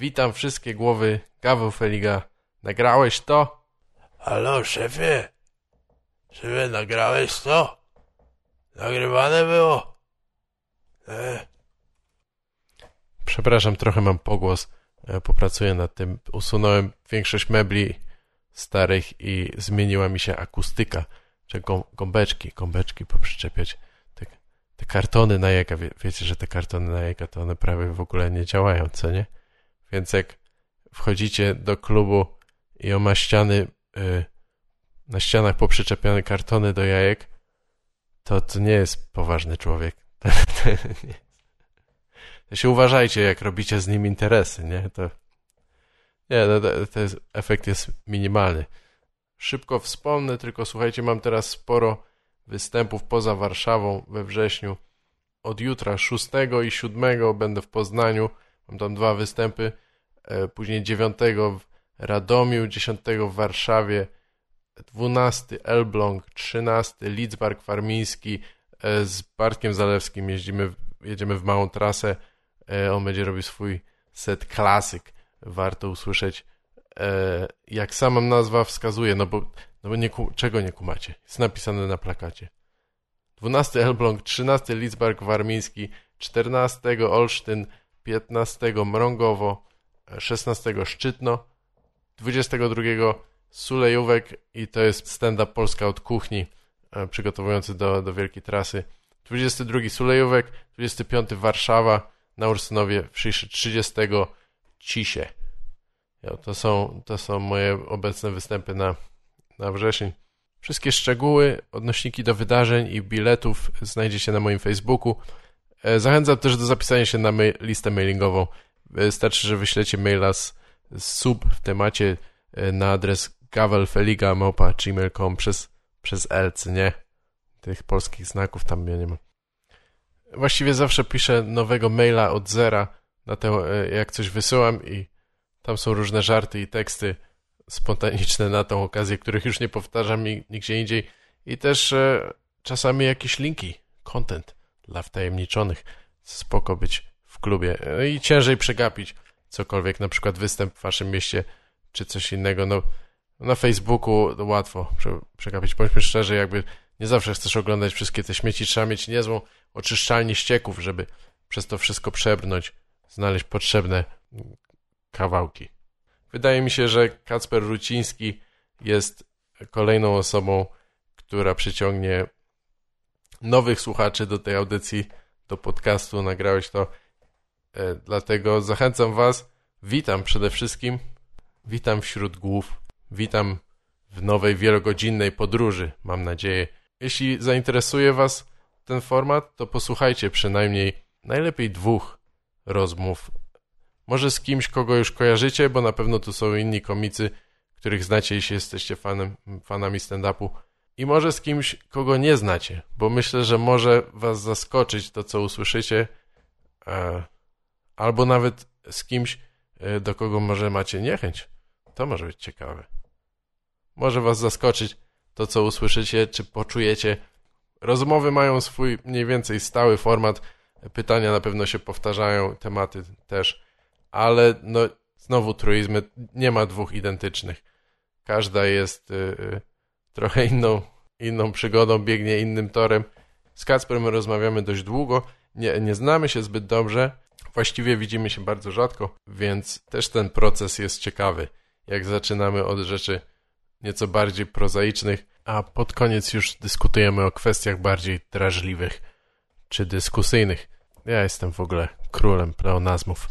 Witam wszystkie głowy Gaweł Feliga. Nagrałeś to? Halo, szefie? Szefie, nagrałeś to? Nagrywane było? E, Przepraszam, trochę mam pogłos. E, Popracuję nad tym. Usunąłem większość mebli starych i zmieniła mi się akustyka. Czy gą- gąbeczki, gąbeczki poprzyczepiać. Te, te kartony na jajka, wie, wiecie, że te kartony na jajka to one prawie w ogóle nie działają, co nie? Więc jak wchodzicie do klubu i on ma ściany, y, na ścianach poprzyczepione kartony do jajek, to to nie jest poważny człowiek. To się uważajcie, jak robicie z nim interesy, nie? To, nie, no, to, to jest, efekt jest minimalny. Szybko wspomnę, tylko słuchajcie, mam teraz sporo występów poza Warszawą we wrześniu. Od jutra 6 i 7 będę w Poznaniu. Mam tam dwa występy. E, Później 9 w Radomiu, 10 w Warszawie, 12 Elbląg, 13 Lidzbark Warmiński. E, Z Bartkiem Zalewskim jeździmy, jedziemy w małą trasę. E, On będzie robił swój set klasyk. Warto usłyszeć, jak sama nazwa wskazuje, no bo, no bo nie, czego nie kumacie? Jest napisane na plakacie. 12 Elbląg, 13 Lidzbark Warmiński, 14 Olsztyn, 15 Mrągowo, 16 Szczytno, 22 Sulejówek i to jest stand-up Polska od kuchni, e, przygotowujący do, do wielkiej trasy. 22 Sulejówek, 25 Warszawa, na Ursynowie, w Szyszy 30 Cisie. To, są, to są moje obecne występy na, na wrzesień. Wszystkie szczegóły, odnośniki do wydarzeń i biletów znajdziecie na moim Facebooku. E, Zachęcam też do zapisania się na listę mailingową. Wystarczy, że wyślecie maila z, z sub w temacie e, na adres gavelfeliga.gmail.com przez, przez LC, nie? Tych polskich znaków tam ja nie mam. Właściwie zawsze piszę nowego maila od zera na tę, e, jak coś wysyłam i tam są różne żarty i teksty spontaniczne na tą okazję, których już nie powtarzam ni- nigdzie indziej i też e, czasami jakieś linki, content dla wtajemniczonych. Spoko być klubie E, i ciężej przegapić cokolwiek, na przykład występ w waszym mieście czy coś innego. No, na Facebooku to łatwo prze, przegapić. Bądźmy szczerzy, jakby nie zawsze chcesz oglądać wszystkie te śmieci, trzeba mieć niezłą oczyszczalnię ścieków, żeby przez to wszystko przebrnąć, znaleźć potrzebne kawałki. Wydaje mi się, że Kacper Ruciński jest kolejną osobą, która przyciągnie nowych słuchaczy do tej audycji, do podcastu. Nagrałeś to. E, Dlatego zachęcam Was. Witam przede wszystkim. Witam wśród głów. Witam w nowej wielogodzinnej podróży, mam nadzieję. Jeśli zainteresuje Was ten format, to posłuchajcie przynajmniej najlepiej dwóch rozmów może z kimś, kogo już kojarzycie, bo na pewno tu są inni komicy, których znacie, jeśli jesteście fanem, fanami stand-upu. I może z kimś, kogo nie znacie, bo myślę, że może was zaskoczyć to, co usłyszycie. E, albo nawet z kimś, e, do kogo może macie niechęć. To może być ciekawe. Może was zaskoczyć to, co usłyszycie, czy poczujecie. Rozmowy mają swój mniej więcej stały format. Pytania na pewno się powtarzają, tematy też ale no znowu truizmy, nie ma dwóch identycznych. Każda jest y, y, trochę inną, inną przygodą, biegnie innym torem. Z Kacperem rozmawiamy dość długo, nie, nie znamy się zbyt dobrze, właściwie widzimy się bardzo rzadko, więc też ten proces jest ciekawy. Jak zaczynamy od rzeczy nieco bardziej prozaicznych, a pod koniec już dyskutujemy o kwestiach bardziej drażliwych czy dyskusyjnych. Ja jestem w ogóle królem pleonazmów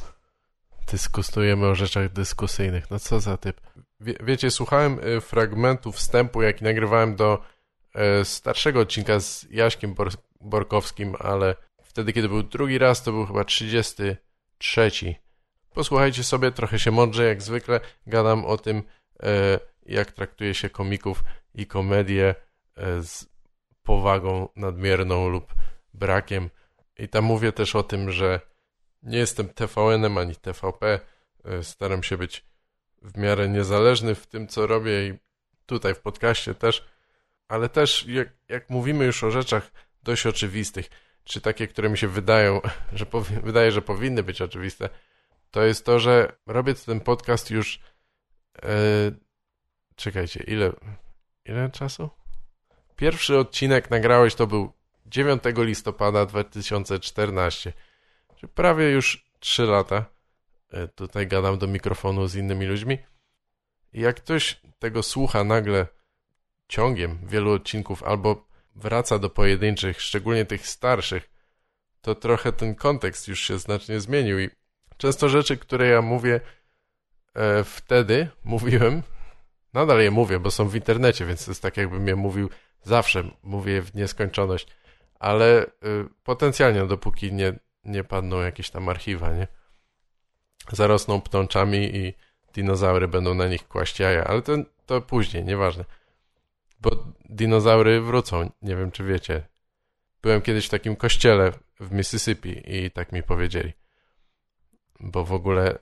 dyskutujemy o rzeczach dyskusyjnych. No co za typ. Wie, wiecie, słuchałem y, fragmentu wstępu, jaki nagrywałem do y, starszego odcinka z Jaśkiem Bor Borkowskim, ale wtedy, kiedy był drugi raz, to był chyba 33. Posłuchajcie sobie, trochę się mądrze, jak zwykle. Gadam o tym, y, jak traktuje się komików i komedię y, z powagą nadmierną lub brakiem. I tam mówię też o tym, że nie jestem TVN-em ani TVP. Y, Staram się być w miarę niezależny w tym, co robię i tutaj w podcaście też, ale też jak, jak mówimy już o rzeczach dość oczywistych, czy takie, które mi się wydają, że wydaje, że powinny być oczywiste, to jest to, że robię ten podcast już. E, czekajcie, ile, ile czasu? Pierwszy odcinek nagrałeś to był 9 listopada 2014. Czyli prawie już 3 lata. E, tutaj gadam do mikrofonu z innymi ludźmi. I jak ktoś tego słucha nagle ciągiem wielu odcinków albo wraca do pojedynczych, szczególnie tych starszych, to trochę ten kontekst już się znacznie zmienił i często rzeczy, które ja mówię e, wtedy, mówiłem, nadal je mówię, bo są w internecie, więc to jest tak, jakbym je mówił zawsze, mówię w nieskończoność, ale y, potencjalnie, dopóki nie, nie padną jakieś tam archiwa, nie? Zarosną pnączami i dinozaury będą na nich kłaść jaja, ale to, to później, nieważne. Bo dinozaury wrócą, nie wiem czy wiecie. Byłem kiedyś w takim kościele w Mississippi i tak mi powiedzieli. Bo w ogóle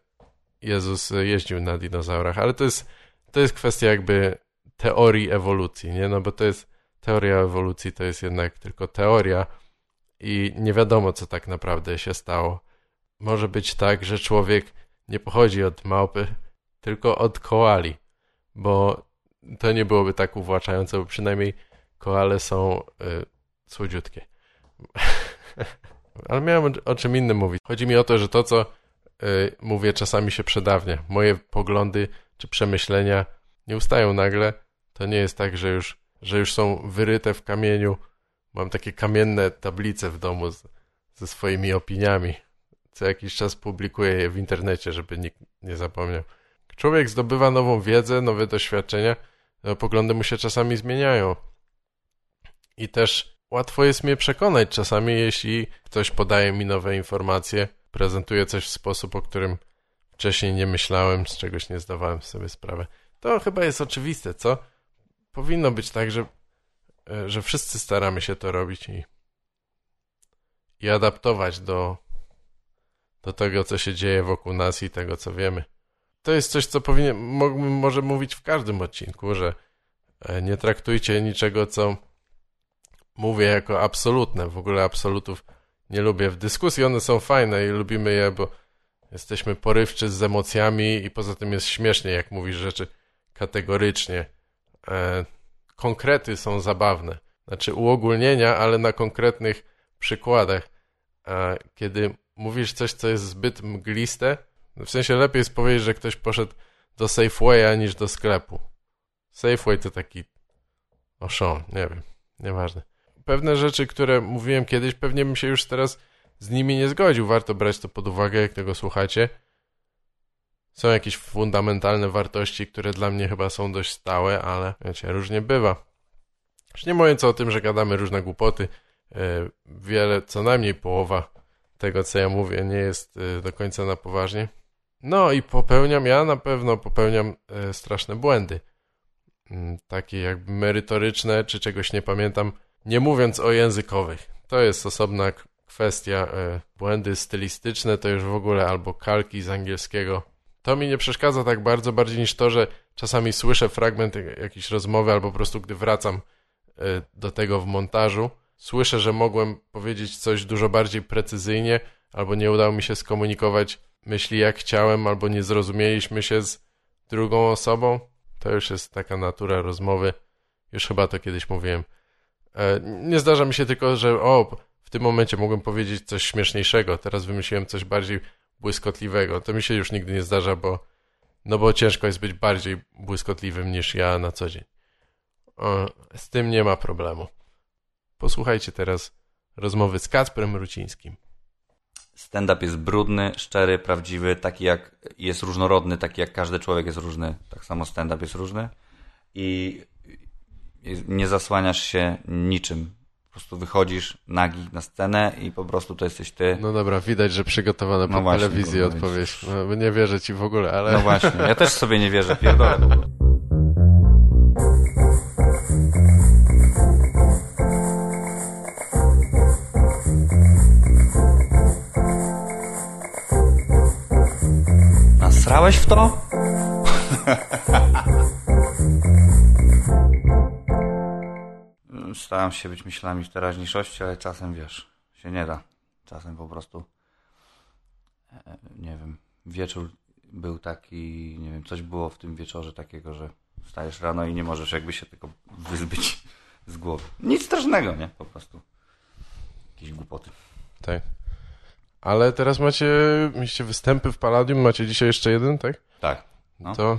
Jezus jeździł na dinozaurach, ale to jest, to jest kwestia jakby teorii ewolucji, nie? No bo to jest teoria ewolucji, to jest jednak tylko teoria i nie wiadomo, co tak naprawdę się stało. Może być tak, że człowiek nie pochodzi od małpy, tylko od koali, bo to nie byłoby tak uwłaczające, bo przynajmniej koale są y, słodziutkie. Ale miałem o czym innym mówić. Chodzi mi o to, że to, co y, mówię, czasami się przedawnia. Moje poglądy czy przemyślenia nie ustają nagle. To nie jest tak, że już, że już są wyryte w kamieniu. Mam takie kamienne tablice w domu z, ze swoimi opiniami. Co jakiś czas publikuję je w internecie, żeby nikt nie zapomniał. Człowiek zdobywa nową wiedzę, nowe doświadczenia, poglądy mu się czasami zmieniają. I też łatwo jest mnie przekonać czasami, jeśli ktoś podaje mi nowe informacje, prezentuje coś w sposób, o którym wcześniej nie myślałem, z czegoś nie zdawałem sobie sprawy. To chyba jest oczywiste, co? Powinno być tak, że, e, że wszyscy staramy się to robić i, i adaptować do, do tego, co się dzieje wokół nas i tego, co wiemy to jest coś, co powinien, mógłbym może mówić w każdym odcinku, że e, nie traktujcie niczego, co mówię jako absolutne. W ogóle absolutów nie lubię. W dyskusji one są fajne i lubimy je, bo jesteśmy porywczy z emocjami i poza tym jest śmiesznie, jak mówisz rzeczy kategorycznie. E, konkrety są zabawne. Znaczy uogólnienia, ale na konkretnych przykładach. E, kiedy mówisz coś, co jest zbyt mgliste, w sensie lepiej jest powiedzieć, że ktoś poszedł do Safewaya niż do sklepu. Safeway to taki oszon, nie wiem, nieważne. Pewne rzeczy, które mówiłem kiedyś, pewnie bym się już teraz z nimi nie zgodził. Warto brać to pod uwagę, jak tego słuchacie. Są jakieś fundamentalne wartości, które dla mnie chyba są dość stałe, ale wiecie, różnie bywa. Już nie mówiąc o tym, że gadamy różne głupoty. E, wiele, co najmniej połowa tego, co ja mówię, nie jest e, do końca na poważnie. No i popełniam, ja na pewno popełniam e, straszne błędy. Mm, takie jakby merytoryczne, czy czegoś nie pamiętam, nie mówiąc o językowych. To jest osobna kwestia. E, błędy stylistyczne to już w ogóle albo kalki z angielskiego. To mi nie przeszkadza tak bardzo, bardziej niż to, że czasami słyszę fragment jakiejś rozmowy, albo po prostu gdy wracam e, do tego w montażu, słyszę, że mogłem powiedzieć coś dużo bardziej precyzyjnie, albo nie udało mi się skomunikować myśli jak chciałem, albo nie zrozumieliśmy się z drugą osobą, to już jest taka natura rozmowy. Już chyba to kiedyś mówiłem. E, nie zdarza mi się tylko, że o, w tym momencie mogłem powiedzieć coś śmieszniejszego, teraz wymyśliłem coś bardziej błyskotliwego. To mi się już nigdy nie zdarza, bo no bo ciężko jest być bardziej błyskotliwym niż ja na co dzień. Z tym nie ma problemu. Posłuchajcie teraz rozmowy z Kacprem Rucińskim stand-up jest brudny, szczery, prawdziwy, taki jak jest różnorodny, taki jak każdy człowiek jest różny, tak samo stand-up jest różny i nie zasłaniasz się niczym. Po prostu wychodzisz nagi na scenę i po prostu to jesteś ty. No dobra, widać, że przygotowane no po telewizji odpowiedź. No, nie wierzę ci w ogóle, ale... No właśnie, ja też sobie nie wierzę, pierdolę. Srałeś w to? Staram się być myślami w teraźniejszości, ale czasem wiesz, się nie da. Czasem po prostu e, nie wiem, wieczór był taki, nie wiem, coś było w tym wieczorze takiego, że wstajesz rano i nie możesz jakby się tylko wyzbyć z głowy. Nic strasznego, nie? Po prostu. Jakieś głupoty. Tak. Ale teraz macie, mieliście występy w Palladium, macie dzisiaj jeszcze jeden, tak? Tak. No. To,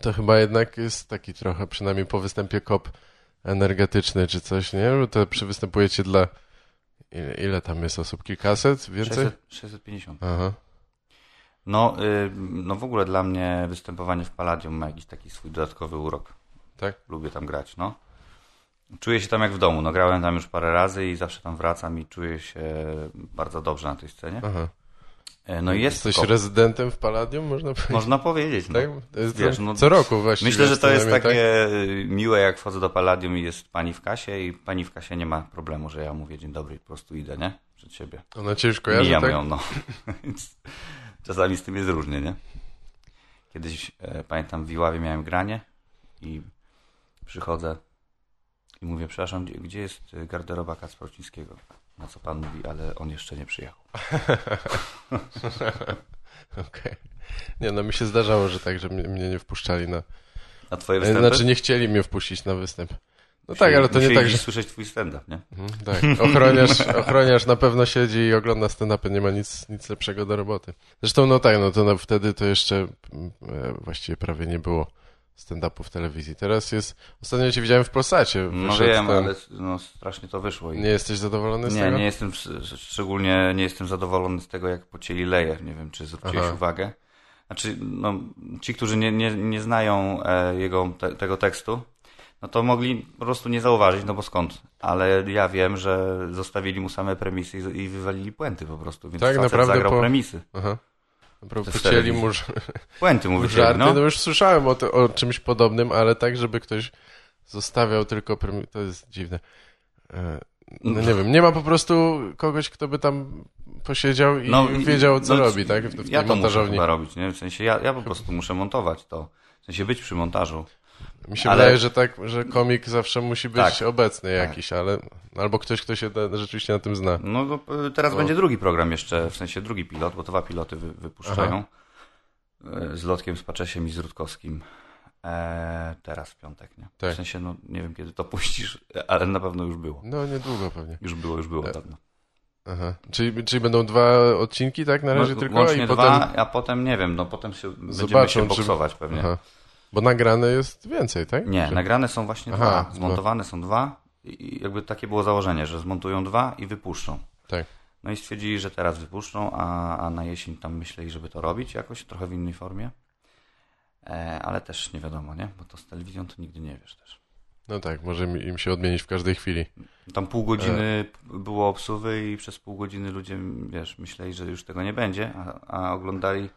to chyba jednak jest taki trochę, przynajmniej po występie kop energetyczny czy coś, nie? Bo to przy występujecie dla... Ile, ile tam jest osób? Kilkaset? Więcej? 600, 650. Aha. No, y, no w ogóle dla mnie występowanie w Palladium ma jakiś taki swój dodatkowy urok. Tak? Lubię tam grać, no. Czuję się tam jak w domu. No grałem tam już parę razy i zawsze tam wracam i czuję się bardzo dobrze na tej scenie. Aha. E, No i jest Jesteś kop. rezydentem w Palladium, można powiedzieć? Można powiedzieć, no. Tak? Wiesz, no, co roku właściwie. Myślę, że to jest przynajmniej, takie y, miłe, jak wchodzę do Palladium i jest pani w kasie i pani w kasie nie ma problemu, że ja mówię dzień dobry i po prostu idę, nie? Przed siebie. Tak? Ona cię już kojarzy, Mijam tak? ją, no. Czasami z tym jest różnie, nie? Kiedyś, e, pamiętam, w Iławie miałem granie i przychodzę i mówię, przepraszam, gdzie, gdzie jest y, garderoba Kacprocińskiego? Na co pan mówi, ale on jeszcze nie przyjechał. Okej. Nie, no mi się zdarzało, że tak, że mnie, nie wpuszczali na... A twoje występy? Znaczy nie chcieli mnie wpuścić na występ. No tak, ale to nie Musieli tak, że... słyszeć twój stand-up, nie? Mhm, tak. Ochroniarz, ochroniarz na pewno siedzi i ogląda stand-upy, nie ma nic, nic lepszego do roboty. Zresztą no tak, no to no, wtedy to jeszcze mm, e, właściwie prawie nie było stand-upu w telewizji. Teraz jest... Ostatnio cię widziałem w Polsacie. No wiem, ten- ale no, strasznie to wyszło. I... Nie jesteś zadowolony z Nie, tego? nie jestem, sz- szczególnie nie jestem zadowolony z tego, jak pocięli leje. Nie wiem, czy zwróciłeś Aha. uwagę. Znaczy, no, ci, którzy nie, nie, nie znają e, jego, te, tego tekstu, no to mogli po prostu nie zauważyć, no bo skąd? Ale ja wiem, że zostawili mu same premisy i, i wywalili puenty po prostu, więc Tak, naprawdę zagrał po- premisy. Aha. Telewizja. mu Puenty mu wycięli, żarty, no. no już słyszałem o, to, o czymś podobnym, ale tak, żeby ktoś zostawiał tylko... premi- To jest dziwne. E, No nie wiem, nie ma po prostu kogoś, kto by tam posiedział i No wiedział, co no, robi, tak? W, w ja to muszę montażowni. robić, nie? W sensie ja, ja po prostu muszę montować to. W sensie być przy montażu. Mi się Ale- wydaje, że tak, że komik zawsze musi być Tak. obecny jakiś, ale albo ktoś, kto się da, rzeczywiście na tym zna. No to y, teraz O. będzie drugi program jeszcze, w sensie drugi pilot, bo dwa piloty wy, wypuszczają. Y, Z Lotkiem, z Paczesiem i z Rutkowskim. E, teraz w piątek, nie? Tak. W sensie, no nie wiem kiedy to puścisz, ale na pewno już było. No niedługo pewnie. Już było, już było E, dawno. Aha. Czyli, czyli będą dwa odcinki, tak? Na razie No, tylko i dwa, potem... a potem nie wiem, no potem się, będziemy Zobaczą, się czy- boksować pewnie. Aha. Bo nagrane jest więcej, tak? Nie, nagrane są właśnie Aha, dwa, zmontowane są dwa i jakby takie było założenie, że zmontują dwa i wypuszczą. Tak. No i stwierdzili, że teraz wypuszczą, a, a na jesień tam myśleli, żeby to robić jakoś, trochę w innej formie. E, ale też nie wiadomo, nie? Bo to z telewizją to nigdy nie wiesz też. No tak, może im się odmienić w każdej chwili. Tam pół godziny było obsuwy i przez pół godziny ludzie, wiesz, myśleli, że już tego nie będzie, a, a oglądali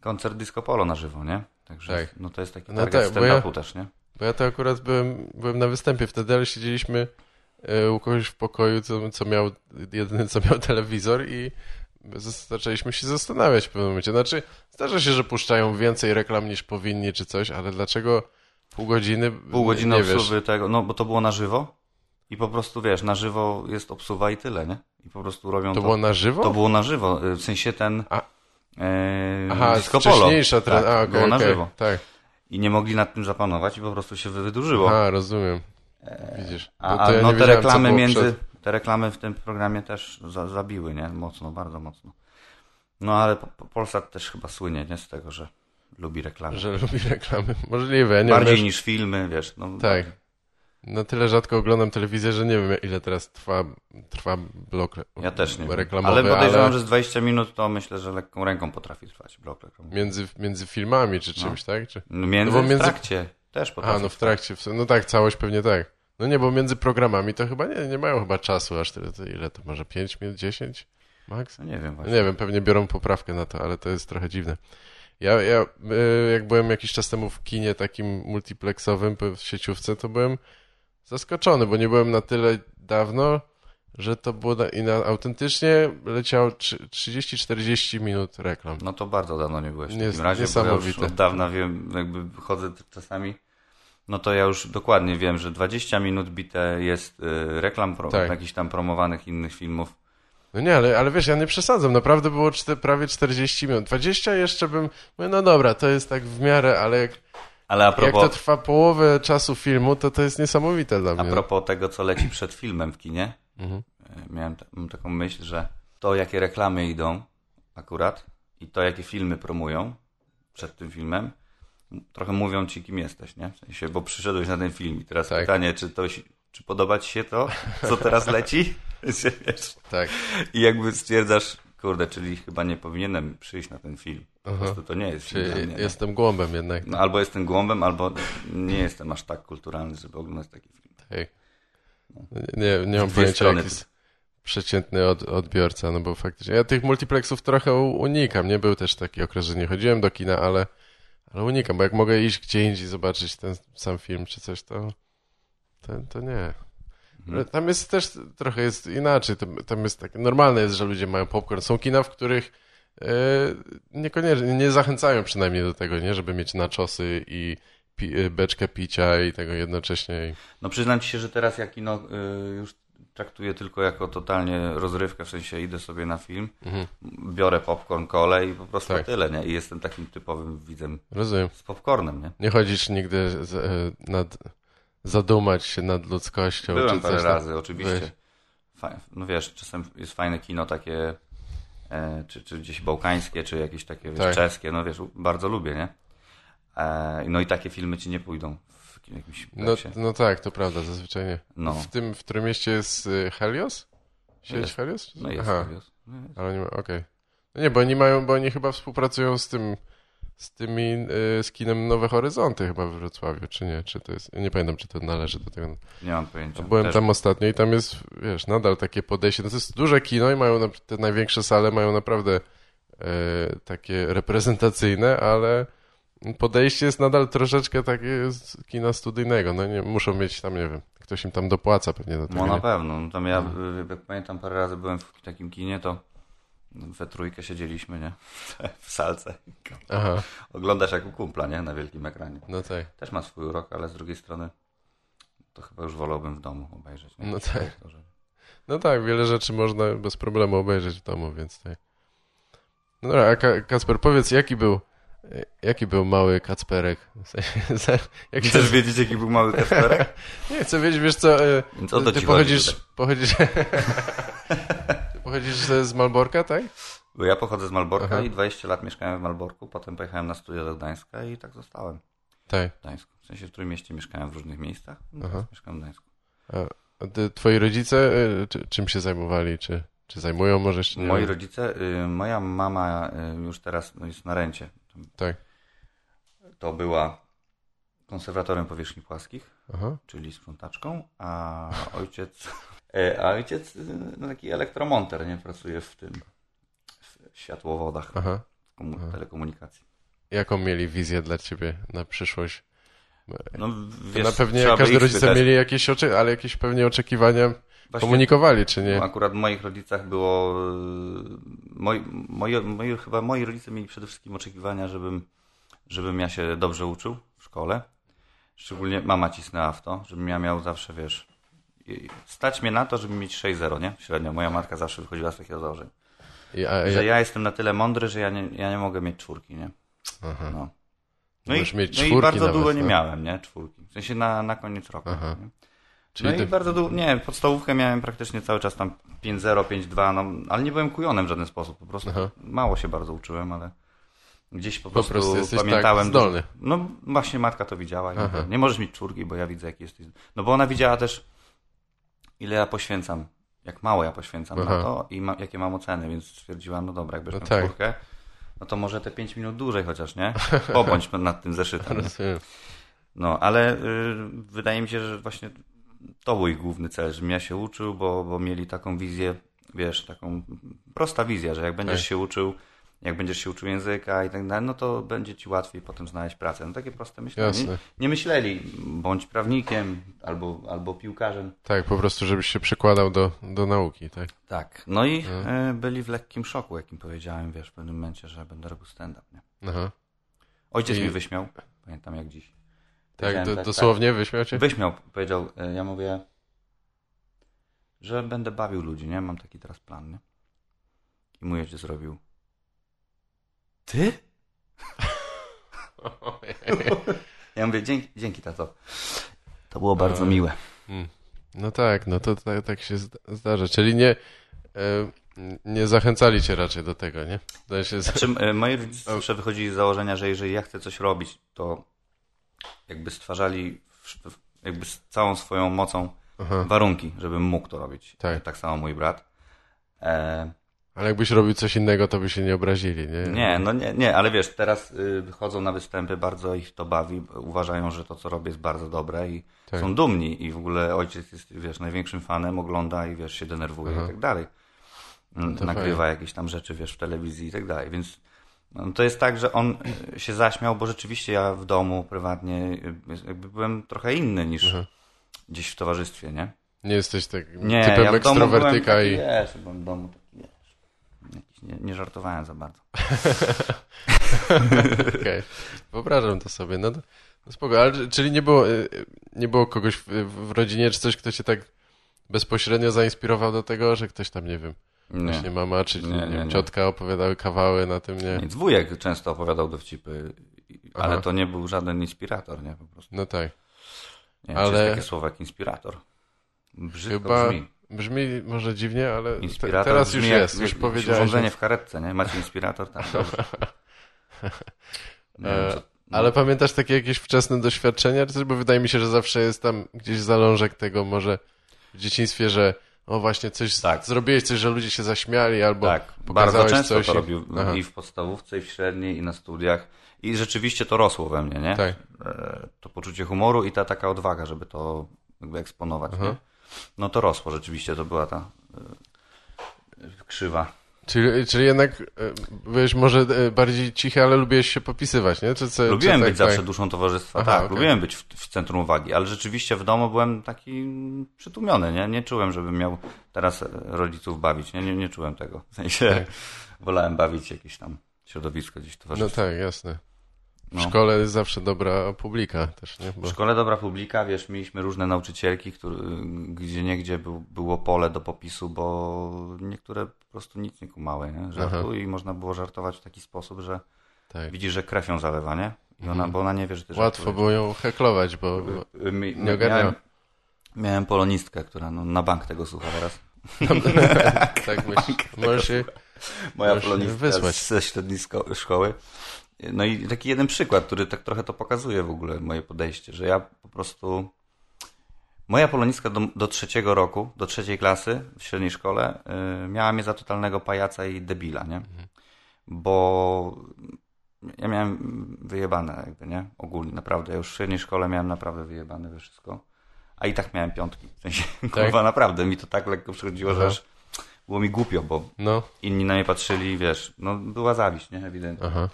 koncert Disco Polo na żywo, nie? Także Tak. no to jest taki No target tak, bo ja- stand-upu też, nie? Bo ja to akurat byłem, byłem na występie wtedy, ale siedzieliśmy e, u kogoś w pokoju, co, co miał, jedyny co miał telewizor i zaczęliśmy się zastanawiać w pewnym momencie. Znaczy, zdarza się, że puszczają więcej reklam niż powinni czy coś, ale dlaczego pół godziny? Pół godziny nie wiesz. obsuwy tego, no bo to było na żywo i po prostu, wiesz, na żywo jest obsuwa i tyle, nie? I po prostu robią To to. było na żywo? To było na żywo, y, w sensie ten A- e, Aha, Disco Polo. wcześniejsza tak, A, okej, było na żywo. Tak, I nie mogli nad tym zapanować i po prostu się wydłużyło. Aha, rozumiem. Widzisz. A, a ja no te reklamy między, przed- te reklamy w tym programie też za, zabiły, nie? Mocno, bardzo mocno. No ale po, po Polsat też chyba słynie, nie? Z tego, że lubi reklamy. Że lubi reklamy. Możliwe, nie Bardziej wiem. niż filmy, wiesz. No, Tak. Na tyle rzadko oglądam telewizję, że nie wiem ile teraz trwa, trwa blok Ja też nie reklamowy, Ale podejrzewam, ale że z 20 minut to myślę, że lekką ręką potrafi trwać blok reklamowy. między, między filmami czy czymś, tak? Czy... No, między, No bo między- w trakcie też potrafi. A, no w trakcie. No tak, całość pewnie tak. No nie, bo między programami to chyba nie, nie mają chyba czasu aż tyle. To ile to może 5 minut, 10 max? No nie wiem No właśnie. nie wiem, pewnie biorą poprawkę na to, ale to jest trochę dziwne. Ja, ja y, jak byłem jakiś czas temu w kinie takim multiplexowym w sieciówce, to byłem zaskoczony, bo nie byłem na tyle dawno, że to było na, i na, autentycznie leciało trzy- 30-40 minut reklam. No to bardzo dawno nie byłeś w Nies- takim razie, bo ja niesamowite. od dawna wiem, jakby chodzę czasami, no to ja już dokładnie wiem, że 20 minut bite jest y, reklam, pro, Tak. jakichś tam promowanych innych filmów No nie, ale, ale wiesz, ja nie przesadzam. Naprawdę było czte, prawie 40 minut. 20 jeszcze bym... Mówię, no dobra, to jest tak w miarę, ale jak, Ale a jak to propos, trwa połowę czasu filmu, to to jest niesamowite dla a mnie. propos tego, co leci przed filmem w kinie, Mhm. e, miałem taką myśl, że to, jakie reklamy idą akurat i to, jakie filmy promują przed tym filmem, trochę mówią ci, kim jesteś, nie? W sensie, bo przyszedłeś na ten film i teraz Tak. pytanie, czy to, czy podoba ci się to, co teraz leci? Wiesz, Tak. I jakby stwierdzasz, kurde, czyli chyba nie powinienem przyjść na ten film. Po prostu to nie jest film dla Czy mnie, nie? jestem głąbem jednak. No, albo jestem głąbem, albo nie jestem aż tak kulturalny, żeby oglądać taki film. Tak. Nie, nie mam pojęcia, strony jaki jest przeciętny od, odbiorca, no bo faktycznie ja tych multiplexów trochę unikam, nie był też taki okres, że nie chodziłem do kina, ale, ale unikam, bo jak mogę iść gdzie indziej zobaczyć ten sam film czy coś, to, to, to nie. Ale Tam jest też trochę jest inaczej, tam, jest tak, normalne jest, że ludzie mają popcorn, są kina, w których e, niekoniecznie, nie zachęcają przynajmniej do tego, nie, żeby mieć naczosy i pi, e, beczkę picia i tego jednocześnie. No przyznam ci się, że teraz ja kino y, już traktuję tylko jako totalnie rozrywkę, w sensie idę sobie na film, Mhm. biorę popcorn, kole i po prostu Tak. tyle, nie? I jestem takim typowym widzem rozumiem. z popcornem, nie? Nie chodzisz nigdy z, e, nad, zadumać się nad ludzkością. Byłem parę tam. razy, oczywiście. No wiesz, czasem jest fajne kino takie, e, czy, czy gdzieś bałkańskie, czy jakieś takie wiesz, Tak. czeskie, no wiesz, bardzo lubię, nie? E, no i takie filmy ci nie pójdą w jakimś No, no tak, to prawda, zazwyczaj nie. No. W tym, w którym mieście jest y, Helios? Sieć Jest. Helios? No jest, Aha, jest. No jest. ale nie ma, okej. No nie, bo oni mają, bo oni chyba współpracują z tym, z tymi, y, z kinem Nowe Horyzonty chyba w Wrocławiu, czy nie? Czy to jest, nie pamiętam, czy to należy do tego. Nie mam pojęcia. Byłem Też- tam ostatnio i tam jest, wiesz, nadal takie podejście. No to jest duże kino i mają, te największe sale mają naprawdę e, takie reprezentacyjne, ale podejście jest nadal troszeczkę takie z kina studyjnego. No nie, muszą mieć tam, nie wiem, ktoś im tam dopłaca pewnie do tego. No na pewno. No, tam ja, Mhm. y, jak pamiętam, parę razy byłem w takim kinie, to we trójkę siedzieliśmy, nie? W salce. Aha, Oglądasz jak u kumpla, nie? Na wielkim ekranie. no tak. Też ma swój urok, ale z drugiej strony to chyba już wolałbym w domu obejrzeć. Nie? No tak. No tak, wiele rzeczy można bez problemu obejrzeć w domu, więc tak. No dobra, a powiedz, jaki był, jaki był mały Kacperek? Jak się Chcesz wiedzieć, jaki był mały Kasperek? Nie, chcę wiedzieć, wiesz co, e, Więc o to ty ci pochodzisz, chodzi pochodzisz, pochodzisz z Malborka, tak? Bo ja pochodzę z Malborka Aha. i 20 lat mieszkałem w Malborku, potem pojechałem na studia do Gdańska i tak zostałem Tak. w Gdańsku. W sensie w Trójmieście mieszkałem w różnych miejscach, no teraz mieszkam w Gdańsku. A ty, twoi rodzice e, czy, czym się zajmowali, czy, czy zajmują może jeszcze? Nie Moi wiem. rodzice, y, moja mama y, już teraz no, jest na rencie. Tak. To była konserwatorem powierzchni płaskich, Aha, czyli sprzątaczką, a ojciec, a ojciec y, no, taki elektromonter, nie pracuje w tym w światłowodach, aha. komu- telekomunikacji. Jaką mieli wizję dla ciebie na przyszłość? No, wiesz, na pewnie każdy rodzice spytać. mieli jakieś oczy, ale jakieś pewnie oczekiwania Właśnie- komunikowali, czy nie? Akurat w moich rodzicach było. y, Moi, moi, moi, chyba moi rodzice mieli przede wszystkim oczekiwania, żebym, żebym ja się dobrze uczył w szkole. Szczególnie mama cisnęła w to, żebym ja miał zawsze, wiesz. I- Stać mnie na to, żeby mieć 6-0, nie? Średnio. Moja matka zawsze wychodziła z takiego założenia. I, a, Że ja, ja jestem na tyle mądry, że ja nie, ja nie mogę mieć czwórki, nie? aha. No. No i, no i bardzo nawet, długo nie no. miałem, nie? Czwórki. W sensie na, na koniec roku. Czyli no i ty- bardzo długo, nie, podstawówkę miałem praktycznie cały czas tam 5-0, 5-2, no, ale nie byłem kujonem w żaden sposób, po prostu Aha. mało się bardzo uczyłem, ale gdzieś po Po prostu, prostu jesteś pamiętałem. tak zdolny. No właśnie matka to widziała i Aha. nie możesz mieć czwórki, bo ja widzę jaki jesteś. No bo ona widziała też ile ja poświęcam, jak mało ja poświęcam Aha. na to i ma, jakie mam oceny, więc stwierdziłam, no dobra, jak No będziesz tak. no to może te 5 minut dłużej chociaż, nie? Pobądź nad tym zeszytem. No, ale y, wydaje mi się, że właśnie to był ich główny cel, żebym ja się uczył, bo, bo mieli taką wizję, wiesz, taką prosta wizja, że jak będziesz Tak. się uczył, jak będziesz się uczył języka i tak dalej, no to będzie ci łatwiej potem znaleźć pracę. No takie proste myślenie. Nie, Jasne. nie myśleli, bądź prawnikiem albo, albo piłkarzem. Tak, po prostu, żebyś się przykładał do, do nauki, tak? Tak. No i Mhm. y, byli w lekkim szoku, jakim powiedziałem, wiesz, w pewnym momencie, że będę robił stand-up, nie? Aha. Ojciec I- mnie wyśmiał, pamiętam jak dziś. Tak, do, dosłownie wyśmiał cię? Wyśmiał, powiedział, e, ja mówię, że będę bawił ludzi, nie? Mam taki teraz plan, nie? I mój ojciec zrobił. Ty? Ja mówię, dzięki, dzięki tato. To było bardzo miłe. Mm. No tak, no to tak, tak się zda- zdarza. Czyli nie, e, nie zachęcali cię raczej do tego, nie? To się, Znaczy, e, moi rodzice zawsze wychodzili z założenia, że jeżeli ja chcę coś robić, to jakby stwarzali jakby z całą swoją mocą Aha. warunki, żebym mógł to robić. Tak. tak samo mój brat. E, Ale jakbyś robił coś innego, to by się nie obrazili, nie? nie, no nie, nie, ale wiesz, teraz y, wychodzą na występy, bardzo ich to bawi, uważają, że to, co robię, jest bardzo dobre i Tak. są dumni i w ogóle ojciec jest, wiesz, największym fanem, ogląda i wiesz, się denerwuje Aha. i tak dalej. Mm, to Nagrywa jakieś tam rzeczy, wiesz, w telewizji i tak dalej, więc no, to jest tak, że on y, się zaśmiał, bo rzeczywiście ja w domu prywatnie y, jakby byłem trochę inny niż Aha. gdzieś w towarzystwie, nie? Nie jesteś tak Nie, typem ja w domu byłem ekstrowertyka taki, i... wiesz, byłem w domu nie, nie żartowałem za bardzo. Okej. Wyobrażam to sobie. No no spoko. Ale, czyli nie było, nie było kogoś w, w rodzinie, czy coś, kto cię tak bezpośrednio zainspirował do tego, że ktoś tam, nie wiem, Nie. właśnie mama, czy Nie, nie, nie, ciotka opowiadały kawały na tym, nie? Nic, wujek często opowiadał dowcipy, ale Aha. to nie był żaden inspirator, nie? Po prostu. No tak. Nie wiem, Ale- czy jest takie słowo jak inspirator. Brzydko Chyba brzmi. Brzmi może dziwnie, ale te, teraz już jak, jest, jak już powiedziałeś. urządzenie w karetce, nie? Macie inspirator? Tak, dobrze. Nie wiem, E, co- Ale pamiętasz takie jakieś wczesne doświadczenia, czy coś? Bo wydaje mi się, że zawsze jest tam gdzieś zalążek tego może w dzieciństwie, że o właśnie coś, Tak. zrobiłeś coś, że ludzie się zaśmiali, albo Tak, bardzo często coś to i- robił Aha. i w podstawówce, i w średniej, i na studiach. I rzeczywiście to rosło we mnie, nie? Tak. E, To poczucie humoru i ta taka odwaga, żeby to jakby eksponować, Aha. nie? No to rosło, rzeczywiście to była ta e, krzywa. Czyli, czyli jednak e, byłeś może e, bardziej cichy, ale lubiłeś się popisywać, nie? Czy, co, Lubiłem czy być tak, zawsze tak? duszą towarzystwa, Aha, tak, okej. lubiłem być w, w centrum uwagi, ale rzeczywiście w domu byłem taki przytłumiony, nie? Nie czułem, żebym miał teraz rodziców bawić, nie? Nie, nie czułem tego. W sensie Tak. wolałem bawić jakieś tam środowisko gdzieś No towarzystwa. tak, jasne. W No. szkole jest zawsze dobra publika też, nie? W Bo, szkole dobra publika, wiesz, mieliśmy różne nauczycielki, który, gdzie niegdzie był, było pole do popisu, bo niektóre po prostu nic nie kumały, nie? Żartu i można było żartować w taki sposób, że tak. widzisz, że krew ją zalewa, nie? I ona, Mhm. bo ona nie wie, że ty Łatwo żartujesz. było ją heklować, bo... bo Y, mi- Nie ogarniała. miałem, miałem polonistkę, która no, na bank tego słucha teraz. tak. Możesz się... Moja polonistka wysłać. ze sko- szkoły. No i taki jeden przykład, który tak trochę to pokazuje w ogóle moje podejście, że ja po prostu... Moja polonistka do, do trzeciego roku, do trzeciej klasy w średniej szkole y, miała mnie za totalnego pajaca i debila, nie? Bo ja miałem wyjebane jakby, nie? Ogólnie, naprawdę. Ja już w średniej szkole miałem naprawdę wyjebane we wszystko. A i tak miałem piątki. W sensie, kurwa, naprawdę. Mi to tak lekko przychodziło, że Aha. aż było mi głupio, bo No, inni na mnie patrzyli, wiesz, no była zawiść, nie? Ewidentnie. aha.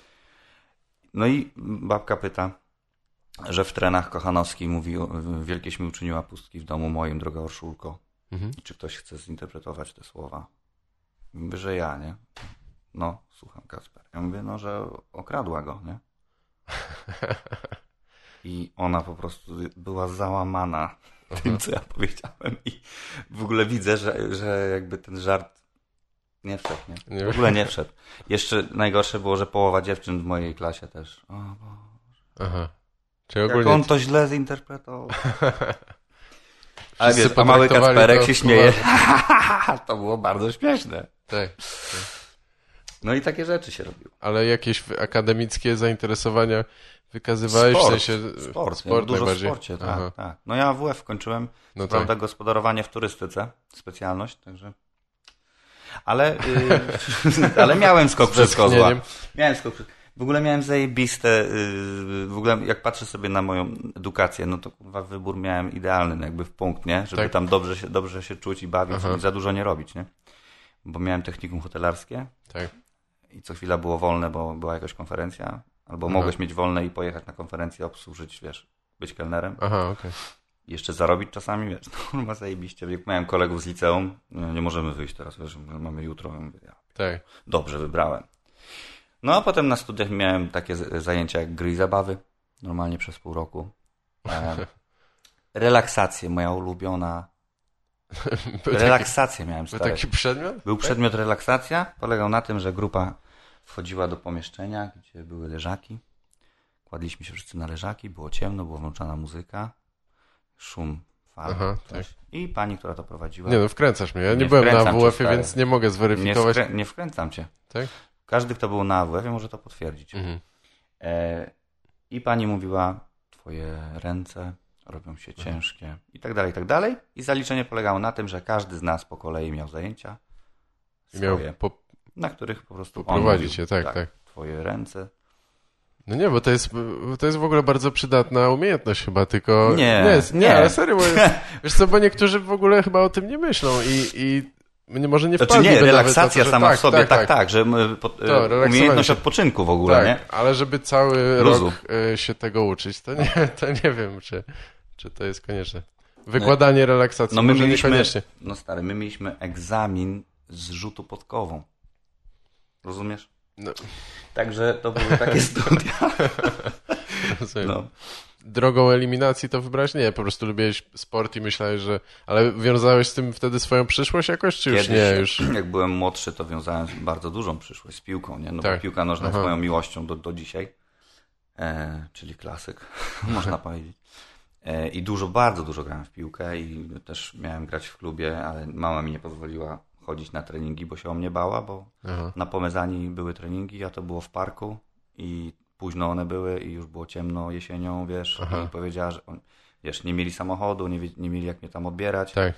No i babka pyta, że w trenach Kochanowski mówi, wielkieś mi uczyniła pustki w domu moim, droga Orszulko. Mhm. I czy ktoś chce zinterpretować te słowa? Mówię, że ja, nie? No, słucham Kasper. Ja mówię, no, że okradła go, nie? I ona po prostu była załamana tym, co ja powiedziałem. I w ogóle widzę, że, że jakby ten żart nie wszedł, nie? Nie W ogóle nie wszedł. Jeszcze najgorsze było, że połowa dziewczyn w mojej klasie też. O, bo... Aha. Czyli Jak ogólnie... on to źle zinterpretował. Ale wiesz, a mały to się śmieje. to było bardzo śmieszne. Tak. No i takie rzeczy się robiło. Ale jakieś akademickie zainteresowania wykazywałeś? Sport, w sensie... Sport, sport dużo w sporcie, tak, tak. No ja AWF kończyłem, No prawda tak. gospodarowanie w turystyce, specjalność, także... Ale, y, ale miałem skok przez kozła. Miałem skok przez... W ogóle miałem zajebiste, y, w ogóle jak patrzę sobie na moją edukację, no to kurwa wybór miałem idealny, no jakby w punkt, nie? Żeby Tak. tam dobrze się, dobrze się czuć i bawić Aha. i za dużo nie robić, nie? Bo miałem technikum hotelarskie Tak. i co chwila było wolne, bo była jakaś konferencja, albo Aha. mogłeś mieć wolne i pojechać na konferencję, obsłużyć, wiesz, być kelnerem. Aha, okej. I jeszcze zarobić czasami, wiesz, no kurwa zajebiście. Jak miałem kolegów z liceum, nie, nie możemy wyjść teraz, wiesz, mamy jutro. Ja mówię, ja, Tak. dobrze wybrałem. No a potem na studiach miałem takie zajęcia jak gry i zabawy, normalnie przez pół roku. E, relaksacje, moja ulubiona Był taki, Relaksację miałem był stary. taki przedmiot? Był przedmiot relaksacja, polegał na tym, że grupa wchodziła do pomieszczenia, gdzie były leżaki. Kładliśmy się wszyscy na leżaki, było ciemno, była włączana muzyka, szum fal. Aha, coś. I pani, która to prowadziła. Nie no, wkręcasz mnie. Ja nie, Nie byłem na stary. więc nie mogę nie, zweryfikować. wkrę- nie wkręcam cię. Tak? Każdy, kto był na AWF-ie, może to potwierdzić. Mhm. E, I pani mówiła, twoje ręce robią się Mhm. ciężkie i tak dalej, i tak dalej. I zaliczenie polegało na tym, że każdy z nas po kolei miał zajęcia I miał swoje, po... na których po prostu on Poprowadzić mówił, się, tak, tak. Twoje ręce. No nie, bo to jest, to jest w ogóle bardzo przydatna umiejętność chyba, tylko... Nie, nie, nie, nie. ale serio, bo wiesz co, bo niektórzy w ogóle chyba o tym nie myślą i, i nie, może nie Znaczy wpadliby nie, relaksacja to, że sama tak, w sobie, tak, tak, tak, że m, po, relaksowanie umiejętność się. odpoczynku w ogóle, tak, nie? ale żeby cały Luzu. rok y, się tego uczyć, to nie, to nie wiem, czy, czy to jest konieczne. Wykładanie relaksacji, No my mieliśmy, no stary, my mieliśmy egzamin z rzutu podkową. Rozumiesz? No. Także to były takie studia. No. Drogą eliminacji to wybrać? Nie, po prostu lubiłeś sport i myślałeś, że... Ale wiązałeś z tym wtedy swoją przyszłość jakoś, czy już Kiedyś, nie? Już... jak byłem młodszy, to wiązałem bardzo dużą przyszłość z piłką, nie? No Tak. bo piłka nożna Aha. jest moją miłością do, do dzisiaj. E, czyli klasyk, można powiedzieć. E, I dużo, bardzo dużo grałem w piłkę i też miałem grać w klubie, ale mama mi nie pozwoliła chodzić na treningi, bo się o mnie bała, bo Aha. na Pomezani były treningi, a to było w parku i późno one były i już było ciemno jesienią, wiesz, Aha. i powiedziała, że on, wiesz, nie mieli samochodu, nie, nie mieli jak mnie tam odbierać. Tak.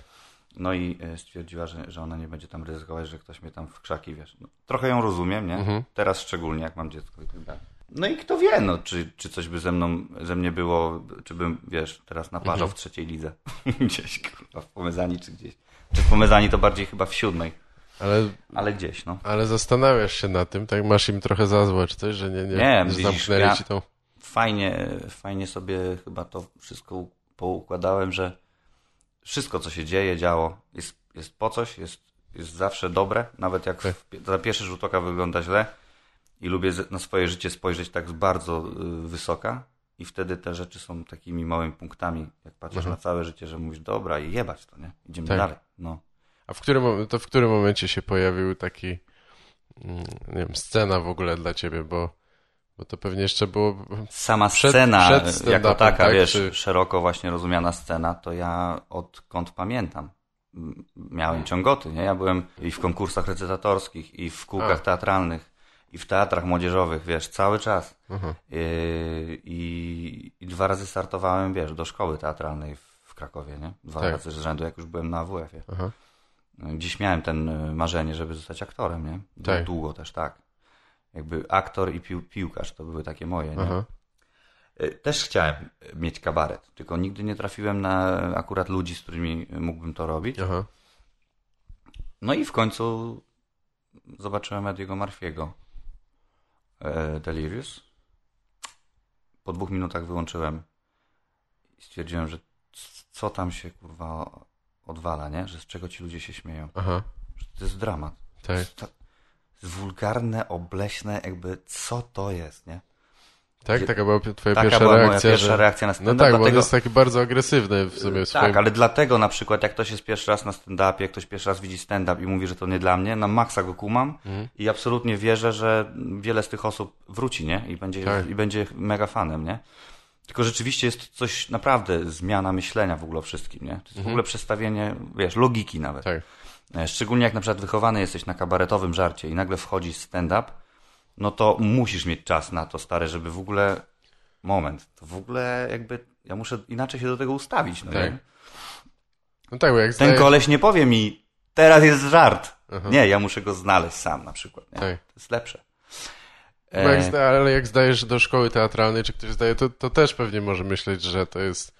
No i e, stwierdziła, że, że ona nie będzie tam ryzykować, że ktoś mnie tam w krzaki, wiesz. No, trochę ją rozumiem, nie? Mhm. Teraz szczególnie, jak mam dziecko i tak dalej. No i kto wie, no, czy, czy coś by ze mną, ze mnie było, czy bym, wiesz, teraz naparzał Mhm. w trzeciej lidze. gdzieś, kurwa, w Pomezani czy gdzieś. Czy w Pomezani to bardziej chyba w siódmej, Ale, ale gdzieś, no. ale zastanawiasz się nad tym, tak? Masz im trochę za złe, czy coś, że nie, nie, Nie, widzisz, zamknęli ja- ci tą... fajnie, fajnie sobie chyba to wszystko poukładałem, że wszystko, co się dzieje, działo, jest, jest po coś, jest, jest zawsze dobre, nawet jak Tak. za pierwszy rzut oka wygląda źle i lubię na swoje życie spojrzeć tak bardzo y, wysoka i wtedy te rzeczy są takimi małymi punktami, jak patrzysz Mhm. na całe życie, że mówisz, dobra, i jebać to, nie? Idziemy Tak. dalej. No. A w którym, to w którym momencie się pojawił taki, mm, nie wiem, scena w ogóle dla ciebie, bo, bo to pewnie jeszcze było... Sama Przed- scena przed jako taka, tak, wiesz, czy- szeroko właśnie rozumiana scena, to ja odkąd pamiętam miałem ciągoty, nie? Ja byłem i w konkursach recytatorskich, i w kółkach A. teatralnych, i w teatrach młodzieżowych, wiesz, cały czas. Aha. Yy, I, I dwa razy startowałem, wiesz, do szkoły teatralnej w, Krakowie, nie? Dwa Tak. razy z rzędu, jak już byłem na AWF-ie. Aha. Dziś miałem ten y, marzenie, żeby zostać aktorem, nie? Tak. Długo też, tak. Jakby aktor i pił, piłkarz to były takie moje, nie? Aha. Y, Też chciałem mieć kabaret, tylko nigdy nie trafiłem na akurat ludzi, z którymi mógłbym to robić. Aha. No i w końcu zobaczyłem Ediego Marfiego Delirious. Po dwóch minutach wyłączyłem i stwierdziłem, że co tam się kurwa odwala, nie? Że z czego ci ludzie się śmieją. Aha. Że to jest dramat. Tak. To jest wulgarne, obleśne, jakby co to jest, nie? Tak? Taka była twoja Taka pierwsza była moja reakcja, pierwsza że... reakcja na No stand-up. tak, bo on dlatego... jest taki bardzo agresywny w sobie w swoim... Tak, ale dlatego na przykład jak ktoś jest pierwszy raz na stand-upie, jak ktoś pierwszy raz widzi stand-up i mówi, że to nie dla mnie, na maksa go kumam Mhm. i absolutnie wierzę, że wiele z tych osób wróci, nie? I będzie, Tak. i będzie mega fanem, nie? Tylko rzeczywiście jest coś naprawdę zmiana myślenia w ogóle o wszystkim, nie? To jest w ogóle przestawienie, wiesz, logiki nawet. Mhm. Tak. E, Szczególnie jak na przykład wychowany jesteś na kabaretowym żarcie i nagle wchodzi stand-up, no to musisz mieć czas na to, stary, żeby w ogóle... Moment, to w ogóle jakby... Ja muszę inaczej się do tego ustawić, no Tak. nie? No tak, bo jak Ten zdajesz... koleś nie powie mi, teraz jest żart. Aha. Nie, ja muszę go znaleźć sam na przykład. Nie? Tak. To jest lepsze. Bo jak E, zda, ale jak zdajesz do szkoły teatralnej, czy ktoś zdaje, to, to też pewnie może myśleć, że to jest,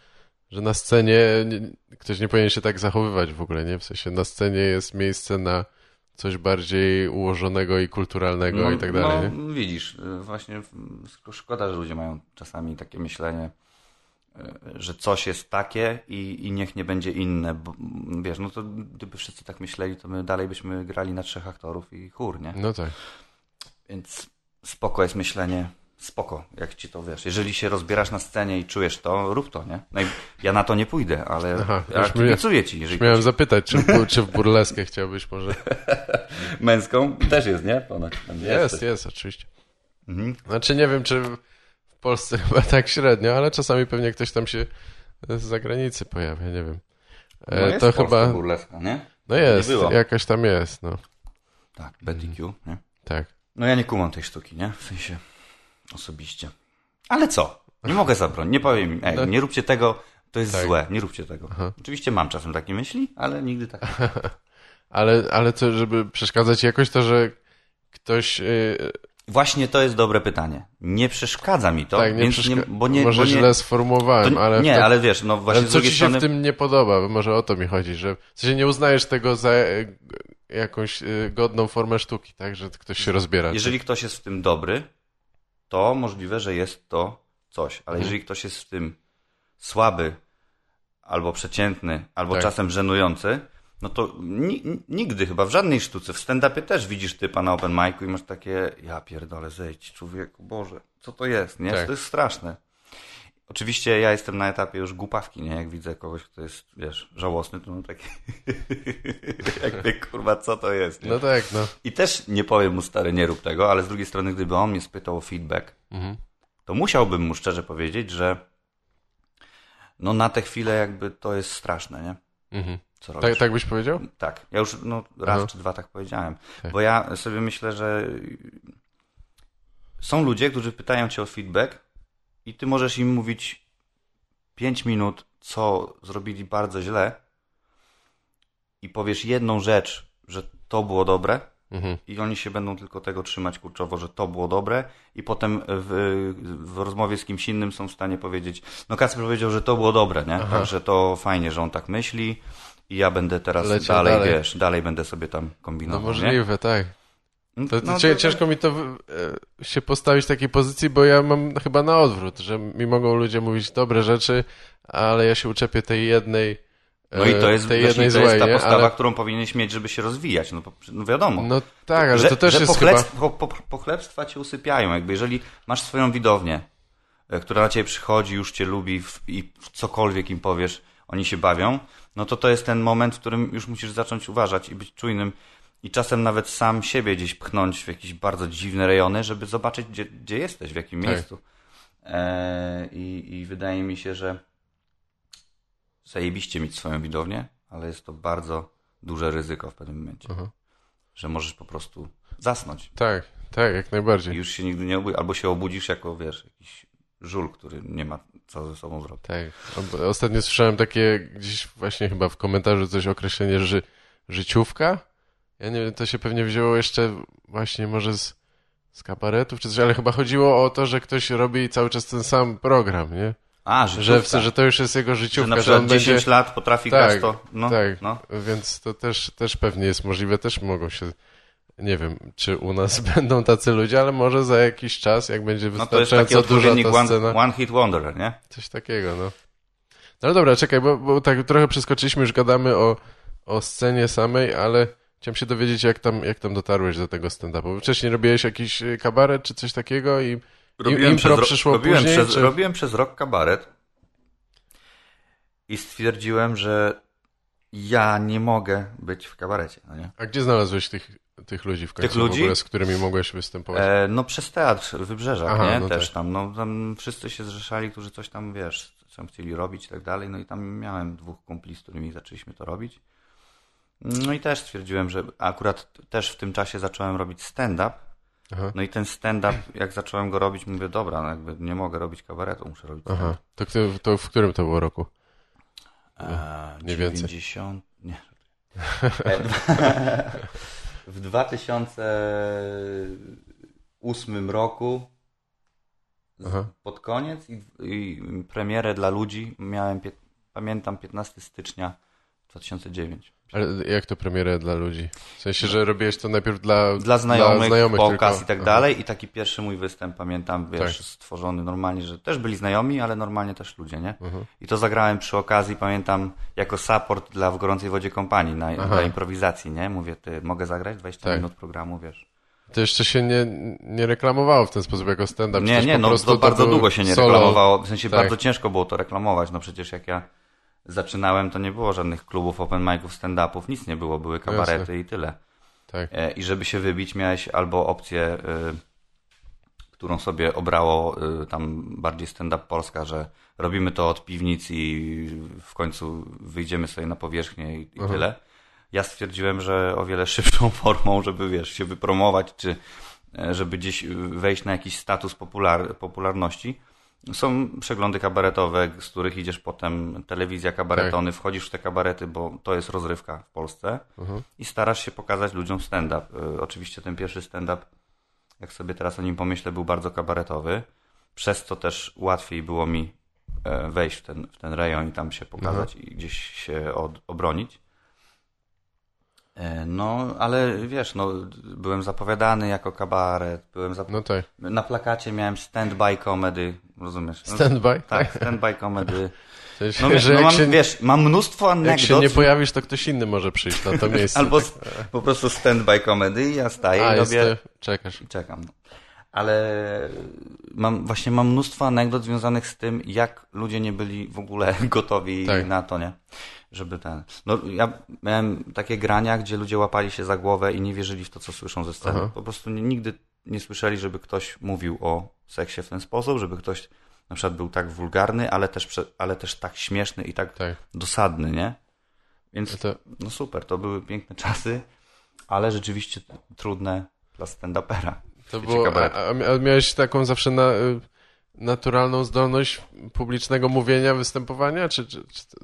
że na scenie nie, ktoś nie powinien się tak zachowywać w ogóle, nie? W sensie na scenie jest miejsce na coś bardziej ułożonego i kulturalnego i tak dalej? No, widzisz, y, właśnie szkoda, że ludzie mają czasami takie myślenie, y, że coś jest takie i, i niech nie będzie inne. Bo, wiesz, no to gdyby wszyscy tak myśleli, to my dalej byśmy grali na trzech aktorów i chór, nie? No tak. Więc spoko jest myślenie spoko, jak ci to wiesz. Jeżeli się rozbierasz na scenie i czujesz to, rób to, nie? No ja na to nie pójdę, ale Aha, ja kibicuję ci. Jeżeli Miałem zapytać, czy, czy w burleskę chciałbyś może? męską też jest, nie? Ponoć. Tam Jest, jest, oczywiście. Mhm. Znaczy nie wiem, czy w Polsce chyba tak średnio, ale czasami pewnie ktoś tam się z zagranicy pojawia, nie wiem. No E, jest to chyba, burleska, nie? no jest, było. jakaś tam jest, no, Tak, Betty Q, nie? tak. No ja nie kumam tej sztuki, nie? W sensie osobiście. Ale co? Nie mogę zabronić, nie powiem im, ej, nie róbcie tego, to jest Tak. złe, nie róbcie tego. Oczywiście mam czasem takie myśli, ale nigdy tak. Ale, ale to, żeby przeszkadzać jakoś to, że ktoś, yy, Właśnie to jest dobre pytanie. Nie przeszkadza mi to, tak, nie więc nie, bo nie, może bo nie, źle sformułowałem, to, ale... nie, tak- ale wiesz, no właśnie ale co ci się strony... w tym nie podoba? Może o to mi chodzi, że w sensie nie uznajesz tego za e, jakąś e, godną formę sztuki, tak, że ktoś się rozbiera. Jeżeli ktoś jest w tym dobry, to możliwe, że jest to coś. Ale Mhm. jeżeli ktoś jest w tym słaby, albo przeciętny, albo Tak. czasem żenujący, no to ni nigdy chyba w żadnej sztuce, w stand-upie też widzisz typa na open micu i masz takie, ja pierdolę, zejdź, człowieku, Boże, co to jest, nie? Tak. To jest straszne. Oczywiście ja jestem na etapie już głupawki, nie? Jak widzę kogoś, kto jest, wiesz, żałosny, to mam takie, jakby, kurwa, co to jest, nie? No tak, no. I też nie powiem mu, stary, nie rób tego, ale z drugiej strony, gdyby on mnie spytał o feedback, Mhm. to musiałbym mu szczerze powiedzieć, że no na tę chwilę jakby to jest straszne, nie? Mhm. Co robisz? Tak, tak byś powiedział? Tak, ja już no, raz czy dwa tak powiedziałem. Tak. Bo ja sobie myślę, że są ludzie, którzy pytają cię o feedback i ty możesz im mówić 5 minut, co zrobili bardzo źle i powiesz jedną rzecz, że to było dobre Mhm. i oni się będą tylko tego trzymać kurczowo, że to było dobre i potem w, w rozmowie z kimś innym są w stanie powiedzieć, no Kacper powiedział, że to było dobre, nie? Aha. Że to fajnie, że on tak myśli i ja będę teraz dalej, dalej. wiesz, dalej będę sobie tam No kombinował, nie? możliwe, tak. No, To, to no, to- ciężko mi to e, się postawić w takiej pozycji, bo ja mam chyba na odwrót, że mi mogą ludzie mówić dobre rzeczy, ale ja się uczepię tej jednej e, No i to jest, tej właśnie, jednej to jest złej, ta postawa, Ale, którą powinieneś mieć, żeby się rozwijać, no, no wiadomo. no tak, ale że, to też że jest chyba... pochlebstw- po, po, pochlebstwa cię usypiają. Jakby jeżeli masz swoją widownię, e, która na ciebie przychodzi, już cię lubi w, i w cokolwiek im powiesz, oni się bawią, no to to jest ten moment, w którym już musisz zacząć uważać i być czujnym i czasem nawet sam siebie gdzieś pchnąć w jakieś bardzo dziwne rejony, żeby zobaczyć, gdzie, gdzie jesteś, w jakim Tak. miejscu. E, i, I wydaje mi się, że zajebiście mieć swoją widownię, ale jest to bardzo duże ryzyko w pewnym momencie, Aha. że możesz po prostu zasnąć Tak, tak, jak i najbardziej. już się nigdy nie obudzisz, albo się obudzisz jako, wiesz, jakiś żul, który nie ma co ze sobą zrobić. Tak. Ostatnio słyszałem takie gdzieś właśnie chyba w komentarzu coś określenie ży, życiówka. Ja nie wiem, to się pewnie wzięło jeszcze właśnie może z, z kabaretów czy coś, ale chyba chodziło o to, że ktoś robi cały czas ten sam program, nie? A, Że, życiówka. że to już jest jego Że życiówka, na że, przykład on 10 będzie... lat potrafi Tak, grać to. No, tak, no. więc to też, też pewnie jest możliwe, też mogą się... Nie wiem, czy u nas będą tacy ludzie, ale może za jakiś czas, jak będzie no to jest wystarczająco taki duża ta one, scena... one Hit Wonder, nie? Coś takiego, no. No dobra, czekaj, bo, bo tak trochę przeskoczyliśmy, już gadamy o, o scenie samej, ale chciałem się dowiedzieć, jak tam, jak tam dotarłeś do tego stand-upu. Wcześniej robiłeś jakiś y, kabaret czy coś takiego i Robiłem, impro przez, przyszło robiłem, później, przez, czy- robiłem przez rok kabaret i stwierdziłem, że ja nie mogę być w kabarecie, no nie? A gdzie znalazłeś tych, tych ludzi w końcu Tych ludzi? w ogóle, z którymi mogłeś występować? E, no przez teatr w Wybrzeżach, Aha, nie? no Też tak. tam, no tam wszyscy się zrzeszali, którzy coś tam, wiesz, co chcieli robić i tak dalej, no i tam miałem dwóch kumpli, z którymi zaczęliśmy to robić. No i też stwierdziłem, że akurat też w tym czasie zacząłem robić stand-up, Aha, no i ten stand-up, jak zacząłem go robić, mówię, dobra, no jakby nie mogę robić kabaretu, muszę robić stand-up. aha. To, to w którym to było roku? Eee, więcej. 90... Nie. E, w 2008 roku Aha. pod koniec i, i premierę dla ludzi miałem, pamiętam, 15 stycznia 2009. Ale jak to premierę dla ludzi? W sensie, że robiłeś to najpierw dla, Dla znajomych, znajomych po tylko. okazji i tak Aha. dalej i taki pierwszy mój występ, pamiętam, wiesz, Tak. stworzony normalnie, że też byli znajomi, ale normalnie też ludzie, nie? Mhm. I to zagrałem przy okazji, pamiętam, jako support dla W Gorącej Wodzie Kompanii, na, Aha. dla improwizacji, nie? Mówię, ty, mogę zagrać 20 Tak. minut programu, wiesz. To jeszcze się nie, nie reklamowało w ten sposób jako stand-up. Nie, nie, po no to bardzo długo się nie solo. reklamowało. W sensie Tak. bardzo ciężko było to reklamować. No przecież jak ja zaczynałem, to nie było żadnych klubów, open miców, stand-upów, nic nie było. Były kabarety Jasne. i tyle. Tak. E, I żeby się wybić, miałeś albo opcję, y, którą sobie obrało y, tam bardziej stand-up Polska, że robimy to od piwnic i w końcu wyjdziemy sobie na powierzchnię i, i tyle. Ja stwierdziłem, że o wiele szybszą formą, żeby wiesz, się wypromować, czy e, żeby gdzieś wejść na jakiś status popular, popularności. Są przeglądy kabaretowe, z których idziesz potem, telewizja, kabaretony, wchodzisz w te kabarety, bo to jest rozrywka w Polsce Mhm. i starasz się pokazać ludziom stand-up. Y, Oczywiście ten pierwszy stand-up, jak sobie teraz o nim pomyślę, był bardzo kabaretowy, przez co też łatwiej było mi e, wejść w ten, w ten rejon i tam się pokazać i gdzieś się od, obronić. E, No, ale wiesz, no, byłem zapowiadany jako kabaret, byłem zap... No tak. na plakacie miałem stand-by comedy, rozumiesz? Stand-by? Tak, stand-by sensie, No, wiesz, że no jak, mam, się, wiesz, mam mnóstwo jak anegdot. się nie pojawisz, to ktoś inny może przyjść na to miejsce. Albo po prostu stand-by comedy i ja staję A, i robię... czekasz. czekam. no. Ale mam, właśnie mam mnóstwo anegdot związanych z tym, jak ludzie nie byli w ogóle gotowi Tak. na to, nie? Żeby ten... No, ja miałem takie grania, gdzie ludzie łapali się za głowę i nie wierzyli w to, co słyszą ze sceny. Aha. Po prostu nigdy nie słyszeli, żeby ktoś mówił o seksie w ten sposób, żeby ktoś na przykład był tak wulgarny, ale też, ale też tak śmieszny i tak Tak. dosadny, nie? Więc To, no super, to były piękne czasy, ale rzeczywiście trudne dla stand-upera. to było, a, a miałeś taką zawsze na, y, naturalną zdolność publicznego mówienia, występowania? Czy, czy,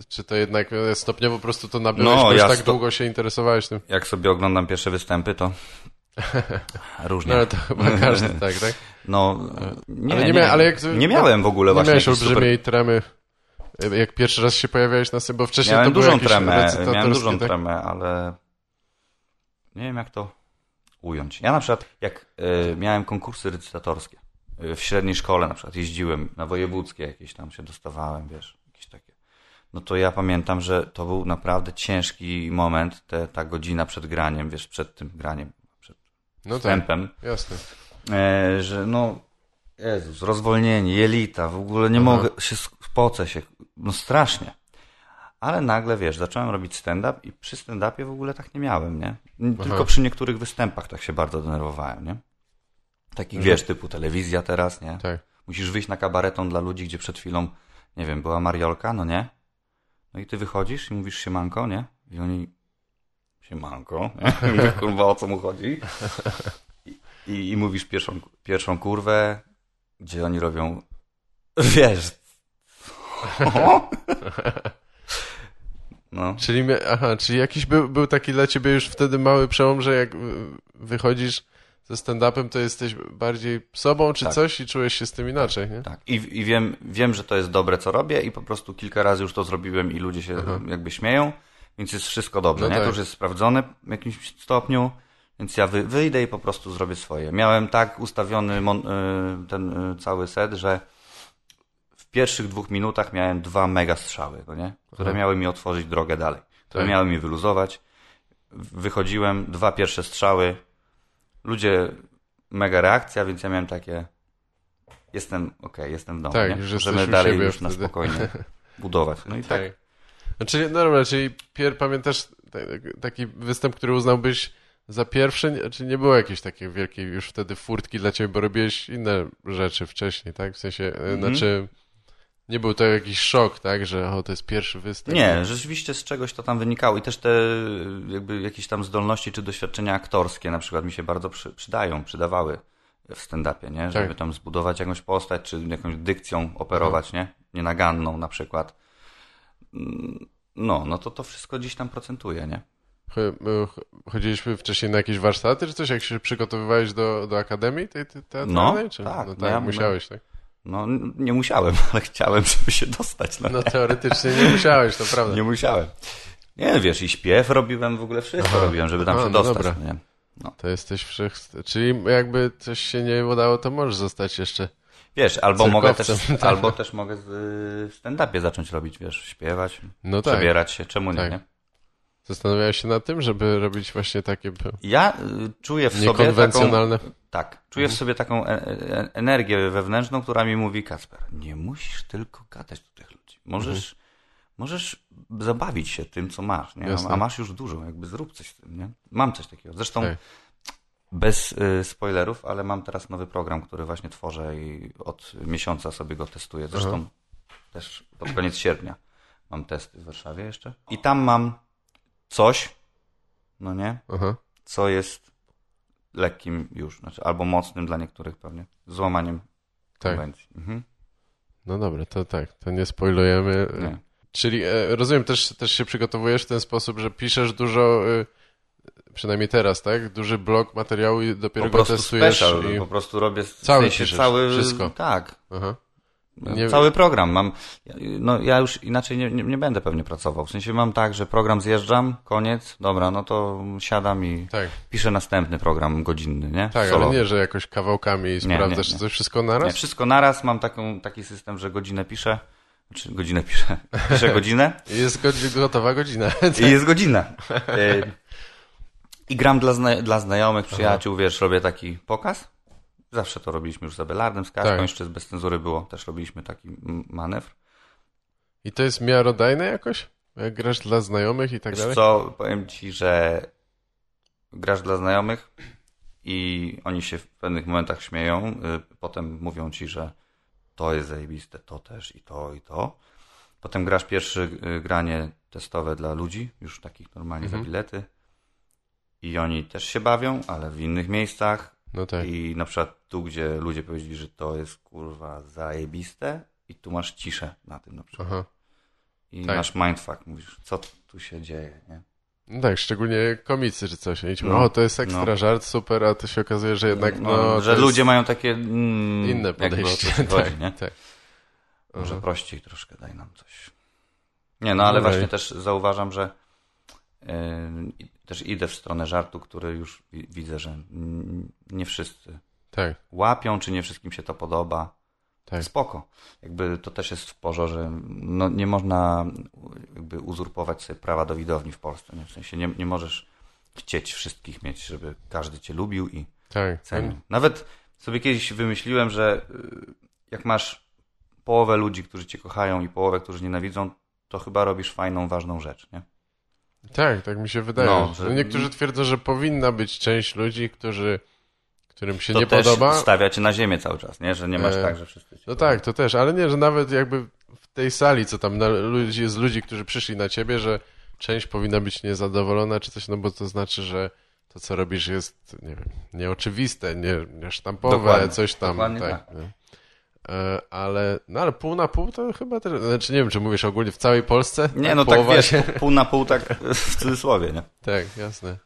czy, to jednak stopniowo po prostu to nabyłeś, No, bo ja tak sto- długo się interesowałeś tym? Jak sobie oglądam pierwsze występy, to różnie. No ale to chyba każdy tak, tak? No, nie, Ale nie, nie mia- ale jak- nie miałem w ogóle Nie właśnie miałeś jakiejś olbrzymiej tremy, e, jak pierwszy raz się pojawiałeś na scenie, bo wcześniej Miałem to dużą tremę, miałem dużą tak? tremę, ale nie wiem jak to ująć. Ja na przykład, jak y, miałem konkursy recytatorskie y, w średniej szkole na przykład, jeździłem na wojewódzkie jakieś tam się dostawałem, wiesz, jakieś takie. No to ja pamiętam, że to był naprawdę ciężki moment, te, ta godzina przed graniem, wiesz, przed tym graniem, No tak, wstępem, jasne. e, że no, Jezus, rozwolnienie, jelita, w ogóle nie Aha. mogę, się spocę się, no strasznie. Ale nagle, wiesz, zacząłem robić stand-up i przy stand-upie w ogóle tak nie miałem, nie? N- Aha. Tylko przy niektórych występach tak się bardzo denerwowałem, nie? Takich, Mhm. wiesz, typu telewizja teraz, nie? Tak. Musisz wyjść na kabareton dla ludzi, gdzie przed chwilą, nie wiem, była Mariolka, no nie? No i ty wychodzisz i mówisz siemanko, nie? I oni, siemanko, nie? Kurwa, o co mu chodzi? I, i, i mówisz pierwszą, pierwszą kurwę, gdzie oni robią, wiesz, co? No. Czyli, aha, czyli jakiś był, był taki dla ciebie już wtedy mały przełom, że jak wychodzisz ze stand-upem, to jesteś bardziej sobą czy Tak. coś i czułeś się z tym inaczej, nie? Tak, i, i wiem, wiem, że to jest dobre, co robię i po prostu kilka razy już to zrobiłem i ludzie się Aha. jakby śmieją, więc jest wszystko dobrze, No nie? tak. To już jest sprawdzone w jakimś stopniu, więc ja wy, wyjdę i po prostu zrobię swoje. Miałem tak ustawiony mon, y, ten y, cały set, że w pierwszych dwóch minutach miałem dwa mega strzały, no nie? Które Aha. miały mi otworzyć drogę dalej, które Tak. miały mi wyluzować. Wychodziłem, dwa pierwsze strzały, ludzie, mega reakcja, więc ja miałem takie jestem, okej, jestem w domu, Tak, nie? Możemy dalej już na spokojnie budować. No i tak. Tak. Znaczy, no dobra, czyli pier, pamiętasz ta- taki występ, który uznałbyś za pierwszy, nie- czy nie było jakiejś takiej wielkiej już wtedy furtki dla ciebie, bo robiłeś inne rzeczy wcześniej, tak? W sensie, e, Mhm. znaczy, nie był to jakiś szok, tak? Że o, to jest pierwszy występ. Nie, rzeczywiście z czegoś to tam wynikało i też te jakby jakieś tam zdolności czy doświadczenia aktorskie na przykład mi się bardzo przy, przydają, przydawały w stand-upie, nie? Żeby Tak. tam zbudować jakąś postać, czy jakąś dykcją operować, nie? Nienaganną na przykład. No, no to to wszystko gdzieś tam procentuje, nie? E, ch- Chodziliśmy wcześniej na jakieś warsztaty, czy coś, jak się przygotowywałeś do, do akademii tej, tej teatralnej? No, czy? tak, No no tak, ja- musiałeś, tak? No, nie musiałem, ale chciałem, żeby się dostać. No, No teoretycznie nie musiałeś, to prawda. nie musiałem. Nie, wiesz, i śpiew robiłem, w ogóle wszystko Aha. robiłem, żeby tam Aha, się no dostać. dobra. no Nie? To jesteś wszechst... Czyli jakby coś się nie udało, to możesz zostać jeszcze. Wiesz, albo mogę też, tak. albo też mogę w stand-upie zacząć robić, wiesz, śpiewać, No tak. przebierać się, czemu nie, Tak. nie? Zastanawiałeś się nad tym, żeby robić właśnie takie Ja czuję w sobie taką, niekonwencjonalne... tak, czuję w sobie taką e- e- energię wewnętrzną, która mi mówi, Kacper, nie musisz tylko gadać do tych ludzi. Możesz, możesz zabawić się tym, co masz, nie? A masz już dużo, jakby zrób coś z tym, nie? Mam coś takiego. Zresztą Tak. Bez y, spoilerów, ale mam teraz nowy program, który właśnie tworzę i od miesiąca sobie go testuję. Zresztą też pod koniec sierpnia mam testy w Warszawie jeszcze. I tam mam coś, no nie, Aha. co jest lekkim już, znaczy albo mocnym dla niektórych pewnie, złamaniem Tak. konwencji. Mhm. No dobra, to tak, to nie spoilujemy. Nie. Czyli e, rozumiem, też, też się przygotowujesz w ten sposób, że piszesz dużo, e, przynajmniej teraz, tak? Duży blok materiału i dopiero Po go testujesz. special, i... po prostu robię w Cały sensie piszesz, cały, wszystko. tak, Aha. Nie- Cały program mam. No ja już inaczej nie, nie, nie będę pewnie pracował. W sensie mam tak, że program zjeżdżam, koniec, dobra, no to siadam i Tak, piszę następny program godzinny, nie? tak, ale Solowy. nie, że jakoś kawałkami sprawdzasz nie. coś wszystko Nie, naraz? wszystko naraz, mam taką, taki system, że godzinę piszę, znaczy godzinę piszę, piszę godzinę Jest gotowa godzina. i jest godzina. I gram dla, zna dla znajomych, przyjaciół, wiesz, robię taki pokaz. Zawsze to robiliśmy już z Abelardem, z Kaśką, Tak. jeszcze bez cenzury było, też robiliśmy taki manewr. I to jest miarodajne jakoś? Jak grasz dla znajomych i tak Wiesz dalej? co, powiem ci, że grasz dla znajomych i oni się w pewnych momentach śmieją, y, potem mówią ci, że to jest zajebiste, to też i to i to. Potem grasz pierwsze y, granie testowe dla ludzi, już takich normalnie Mhm. za bilety i oni też się bawią, ale w innych miejscach No tak. i na przykład tu, gdzie ludzie powiedzieli, że to jest kurwa zajebiste i tu masz ciszę na tym na przykład. Aha. I Tak. masz mindfuck, mówisz, co tu się dzieje, nie? No tak, szczególnie komicy czy coś. I ci No. o, to jest ekstra No. żart, super, a to się okazuje, że jednak no, No, że ludzie mają takie mm, inne podejście. ci chodzi, tak, nie? tak. Może prościej troszkę daj nam coś. Nie, no ale Okej. właśnie też zauważam, że też idę w stronę żartu, który już wi- widzę, że nie wszyscy Tak, łapią, czy nie wszystkim się to podoba. tak. Spoko. Jakby to też jest w porządku, że no, nie można jakby uzurpować sobie prawa do widowni w Polsce. Nie? W sensie nie, nie możesz chcieć wszystkich mieć, żeby każdy cię lubił i tak. cenił. Nawet sobie kiedyś wymyśliłem, że y, jak masz połowę ludzi, którzy cię kochają i połowę, którzy nienawidzą, to chyba robisz fajną, ważną rzecz, nie? Tak, tak mi się wydaje. No, No, że- Niektórzy twierdzą, że powinna być część ludzi, którzy, którym się to nie też podoba. stawia cię na ziemię cały czas, nie? Że nie masz E, tak, że wszyscy No tak, to też, ale nie, że nawet jakby w tej sali, co tam na, ludzi, jest ludzi, którzy przyszli na ciebie, że część powinna być niezadowolona czy coś, no bo to znaczy, że to, co robisz jest, nie wiem, nieoczywiste, nie, nie sztampowe, Dokładnie, coś tam. dokładnie tak. tak. E, ale, no ale pół na pół to chyba też, znaczy nie wiem, czy mówisz ogólnie w całej Polsce? Nie, no tak wiesz, się- pół na pół tak w cudzysłowie, nie? Tak, jasne.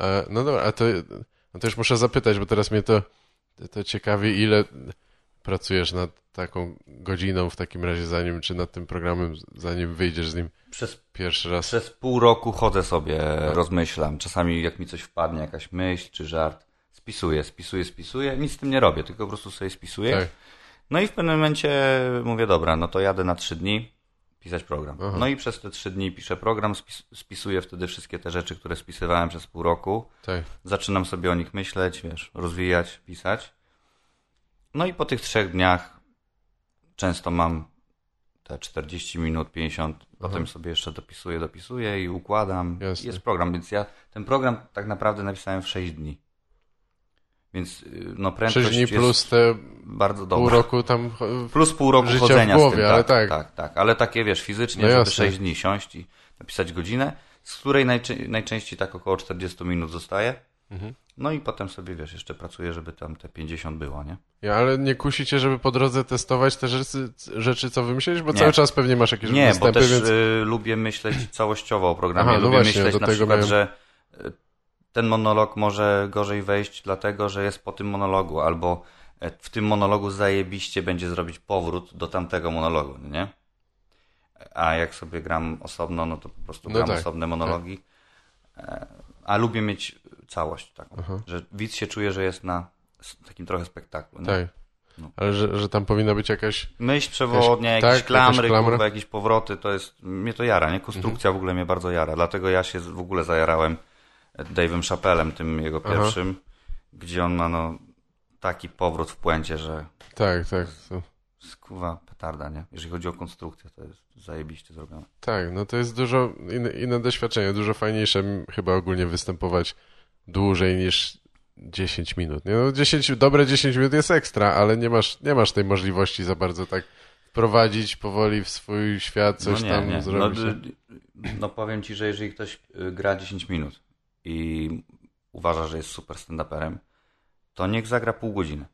E, no dobra, a to, no to już muszę zapytać, bo teraz mnie to, to ciekawi, ile pracujesz nad taką godziną w takim razie, zanim, czy nad tym programem, zanim wyjdziesz z nim Przez, pierwszy raz. przez pół roku chodzę sobie, rozmyślam. Czasami jak mi coś wpadnie, jakaś myśl czy żart, spisuję, spisuję, spisuję. Nic z tym nie robię, tylko po prostu sobie spisuję. Tak, No i w pewnym momencie mówię, dobra, no to jadę na trzy dni pisać program. Aha. No i przez te trzy dni piszę program, spis spisuję wtedy wszystkie te rzeczy, które spisywałem przez pół roku. tak. Zaczynam sobie o nich myśleć, wiesz, rozwijać, pisać. No i po tych trzech dniach często mam te 40 minut, 50, potem sobie jeszcze dopisuję, dopisuję i układam. Jasne. Jest program, więc ja ten program tak naprawdę napisałem w 6 dni. Więc y, no prędkość 6 dni jest plus te bardzo pół dobra. roku tam. Plus pół roku życia w chodzenia głowie, z tym, ale tak, tak. tak, tak. Ale takie, wiesz, fizycznie, No żeby jasne. 6 dni siąść i napisać godzinę, z której najczę- najczęściej tak około 40 minut zostaje. Mhm. No i potem sobie, wiesz, jeszcze pracuję, żeby tam te 50 było, nie? Ja, ale nie kusicie, żeby po drodze testować te rzeczy, rzeczy co wymyślisz, bo Nie. cały czas pewnie masz jakieś Nie, bo występy, też więc. y, lubię myśleć całościowo o programie. Aha, no lubię właśnie, myśleć na przykład, miałem- że y, ten monolog może gorzej wejść, dlatego że jest po tym monologu, albo e, w tym monologu zajebiście będzie zrobić powrót do tamtego monologu, no nie? A jak sobie gram osobno, no to po prostu No gram tak, osobne monologi. E, A lubię mieć całość taką, Aha. że widz się czuje, że jest na takim trochę spektaklu. Nie? Tak. No. Ale że, że tam powinna być jakaś... Myśl przewodnia, Jakaś- jakieś tak, klamry, jakaś kurwa, jakieś powroty, to jest, mnie to jara, nie? Konstrukcja Mhm. w ogóle mnie bardzo jara, dlatego ja się w ogóle zajarałem Dave'em Chappellem, tym jego Aha. pierwszym, gdzie on ma, no, taki powrót w puencie, że Tak, tak. To, Kurwa, petarda, nie? Jeżeli chodzi o konstrukcję, to jest zajebiście zrobione. tak, no to jest dużo inne, inne doświadczenie, dużo fajniejsze chyba ogólnie występować dłużej niż 10 minut. Nie? No 10, dobre 10 minut jest ekstra, ale nie masz, nie masz tej możliwości za bardzo tak wprowadzić powoli w swój świat, coś no nie, tam nie. zrobić. No, nie? y, no powiem ci, że jeżeli ktoś y, gra 10 minut i uważa, że jest super stand-uperem, to niech zagra pół godziny.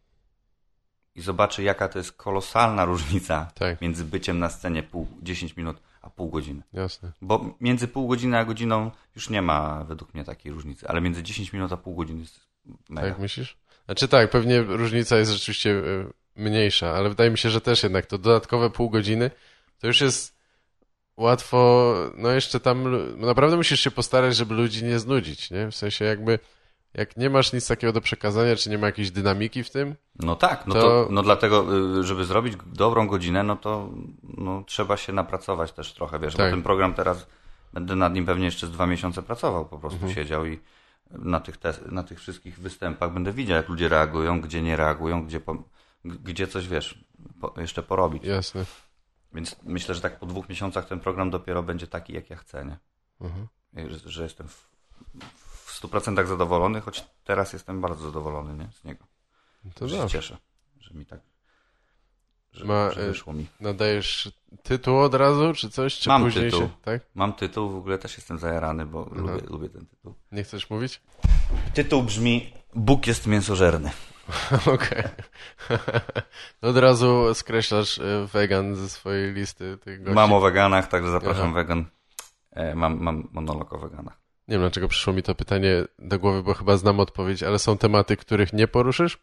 I zobaczy, jaka to jest kolosalna różnica Tak, między byciem na scenie pół, 10 minut, a pół godziny. jasne. Bo między pół godziny a godziną już nie ma według mnie takiej różnicy, ale między 10 minut a pół godziny jest mega. Tak myślisz? Znaczy tak, pewnie różnica jest rzeczywiście y, mniejsza, ale wydaje mi się, że też jednak to dodatkowe pół godziny to już jest łatwo, no jeszcze tam naprawdę musisz się postarać, żeby ludzi nie znudzić, nie? W sensie jakby jak nie masz nic takiego do przekazania, czy nie ma jakiejś dynamiki w tym, No tak, no, To- to... no dlatego, y, żeby zrobić dobrą godzinę, no to no, trzeba się napracować też trochę, wiesz, Tak. bo ten program teraz, będę nad nim pewnie jeszcze z dwa miesiące pracował, po prostu Mhm. siedział i na tych, na tych wszystkich występach będę widział, jak ludzie reagują, gdzie nie reagują, gdzie, po, gdzie coś, wiesz, po, jeszcze porobić. jasne. Więc myślę, że tak po dwóch miesiącach ten program dopiero będzie taki, jak ja chcę, nie? Mhm. Że, że jestem w, w 100% zadowolony, choć teraz jestem bardzo zadowolony, nie? Z niego. To że się dobrze. cieszę, że mi tak że, Ma, że y, wyszło mi. Nadajesz tytuł od razu, czy coś? Czy Mam później tytuł. się... Tak? Mam tytuł, w ogóle też jestem zajarany, bo lubię, lubię ten tytuł. Nie chcesz mówić? Tytuł brzmi Bóg jest mięsożerny. Okej. Od razu skreślasz y, wegan ze swojej listy tych gości. Mam o weganach, także zapraszam Aha. wegan. E, mam, mam monolog o weganach. Nie wiem, dlaczego przyszło mi to pytanie do głowy, bo chyba znam odpowiedź, ale są tematy, których nie poruszysz?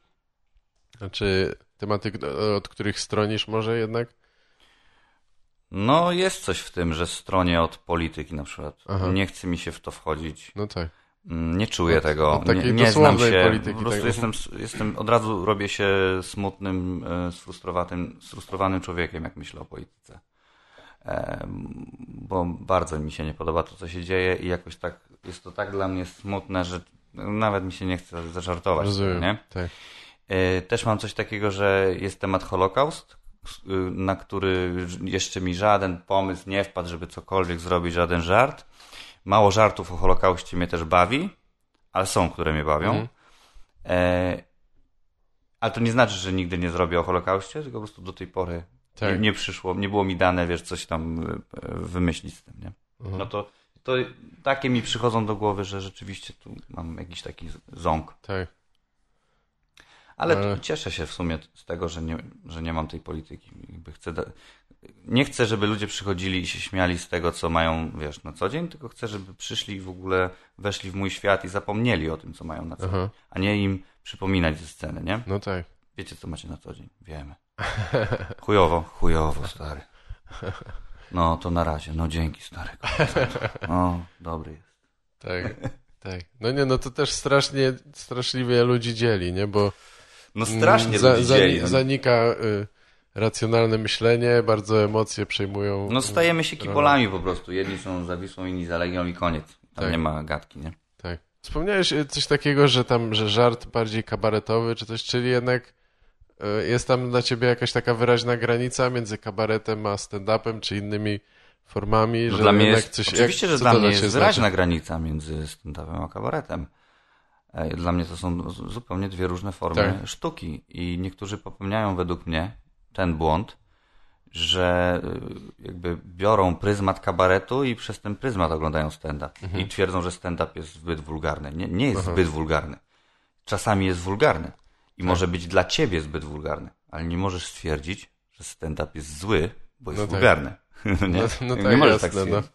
Znaczy tematy, od których stronisz może jednak? No, jest coś w tym, że stronie od polityki na przykład. Aha. Nie chce mi się w to wchodzić. No tak. Mm, Nie czuję Od- tego. od nie, nie znam się. polityki, po prostu tak. jestem, jestem, od razu robię się smutnym, e, sfrustrowanym, sfrustrowanym człowiekiem, jak myślę o polityce. E, Bo bardzo mi się nie podoba to, co się dzieje i jakoś tak, jest to tak dla mnie smutne, że nawet mi się nie chce zażartować. tego, Rozumiem. Nie? Tak. E, Też mam coś takiego, że jest temat Holokaust, na który jeszcze mi żaden pomysł nie wpadł, żeby cokolwiek zrobić, żaden żart. Mało żartów o Holokauście mnie też bawi, ale są, które mnie bawią. Mhm. E, ale to nie znaczy, że nigdy nie zrobię o Holokauście, tylko po prostu do tej pory Tak. nie, nie przyszło, nie było mi dane, wiesz, coś tam y, wymyślić z tym, nie? Mhm. No to, to takie mi przychodzą do głowy, że rzeczywiście tu mam jakiś taki ząg. Tak. Ale Ale- cieszę się w sumie z tego, że nie, że nie mam tej polityki. Jakby chcę. Nie chcę, żeby ludzie przychodzili i się śmiali z tego, co mają, wiesz, na co dzień, tylko chcę, żeby przyszli i w ogóle weszli w mój świat i zapomnieli o tym, co mają na co dzień, Aha. a nie im przypominać ze sceny, nie? No tak. Wiecie, co macie na co dzień? Wiemy. Chujowo, chujowo, stary. No, to na razie. No, dzięki, stary. No, dobry jest. Tak. Tak. No nie, no to też strasznie, straszliwie ludzi dzieli, nie? Bo No, strasznie mm, za, ludzi dzieli. no. zanika y, racjonalne myślenie, bardzo emocje przejmują. No, stajemy się kibolami po prostu. Jedni są za Wisłą, inni za Legią i koniec. Tam Tak. nie ma gadki, nie? Tak. Wspomniałeś y, coś takiego, że tam, że żart bardziej kabaretowy, czy coś, czyli jednak y, jest tam dla ciebie jakaś taka wyraźna granica między kabaretem a stand-upem, czy innymi formami, No że dla mnie jest, coś... oczywiście, jak, że dla mnie jest znaczy? wyraźna granica między stand-upem a kabaretem. E, Dla mnie to są zupełnie dwie różne formy Tak. sztuki i niektórzy popełniają według mnie ten błąd, że y, jakby biorą pryzmat kabaretu i przez ten pryzmat oglądają stand-up i twierdzą, że stand-up jest zbyt wulgarny. Nie, nie jest Mhm. Aha. zbyt wulgarny. Czasami jest wulgarny i może być dla ciebie zbyt wulgarny, ale nie możesz stwierdzić, że stand-up jest zły, bo jest No tak. wulgarny. nie? No, no nie tak, możesz jasne, tak no. stwierdzić.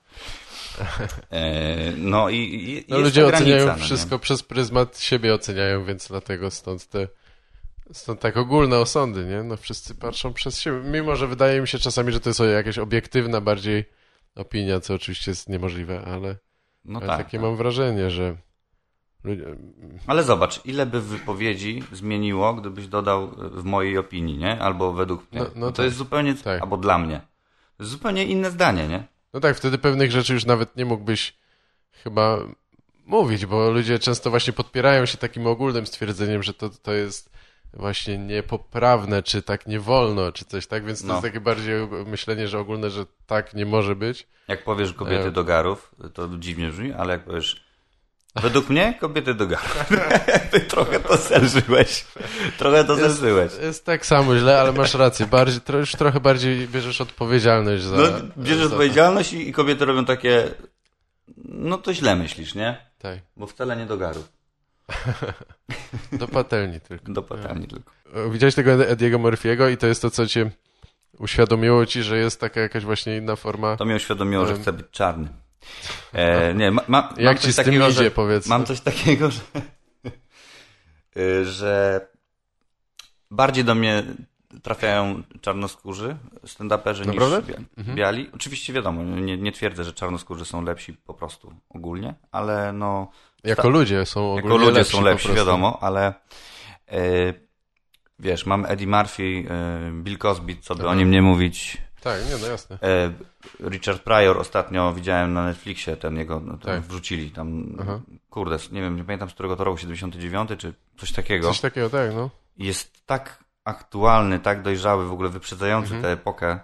E, No i, i No ludzie granica, oceniają no nie? wszystko przez pryzmat siebie oceniają, więc dlatego stąd te stąd tak ogólne osądy, nie? No wszyscy patrzą przez siebie, mimo że wydaje mi się czasami, że to jest jakaś obiektywna bardziej opinia, co oczywiście jest niemożliwe, ale, No ale tak, takie tak. mam wrażenie, że Ale zobacz, ile by wypowiedzi zmieniło, gdybyś dodał e, w mojej opinii, nie? Albo według mnie. No- no to tak. jest zupełnie, Tak. albo dla mnie. To jest zupełnie inne zdanie, nie? no tak, wtedy pewnych rzeczy już nawet nie mógłbyś chyba mówić, bo ludzie często właśnie podpierają się takim ogólnym stwierdzeniem, że to, to jest właśnie niepoprawne, czy tak nie wolno, czy coś tak, więc to No. jest takie bardziej myślenie, że ogólne, że tak nie może być. Jak powiesz kobiety E. do garów, to dziwnie brzmi, ale jak powiesz według mnie kobiety do garów. Ty trochę to zelżyłeś. Trochę to zelżyłeś. Jest tak samo źle, ale masz rację, bardziej, tro, już trochę bardziej bierzesz odpowiedzialność za... No, bierzesz za to. odpowiedzialność i, i kobiety robią takie no to źle myślisz, nie? Tak, Bo wcale nie do garów. do patelni tylko. Do patelni tylko. Widziałeś tego Ediego Murphy'ego i to jest to, co cię uświadomiło ci, że jest taka jakaś właśnie inna forma. To mnie uświadomiło, że Em. chcę być czarny. E, nie, ma, ma, Jak ci z tym takiego, idzie, że, powiedz. Mam coś takiego, że, y, że bardziej do mnie trafiają czarnoskórzy stand-uperzy niż Mhm. biali. Oczywiście wiadomo, nie, nie twierdzę, że czarnoskórzy są lepsi po prostu ogólnie, ale no Jako ludzie są ogólnie jako ludzie lepsi są lepsi, wiadomo, ale y, wiesz, mam Eddie Murphy, y, Bill Cosby, co by Aha. o nim nie mówić, Tak, nie, no jasne. E, Richard Pryor ostatnio widziałem na Netflixie, ten jego, no, tam Tak. wrzucili tam, Aha. kurde, nie wiem, nie pamiętam z którego to roku, 79 czy coś takiego. Coś takiego, tak, no. Jest tak aktualny, tak dojrzały, w ogóle wyprzedzający Mhm. tę epokę,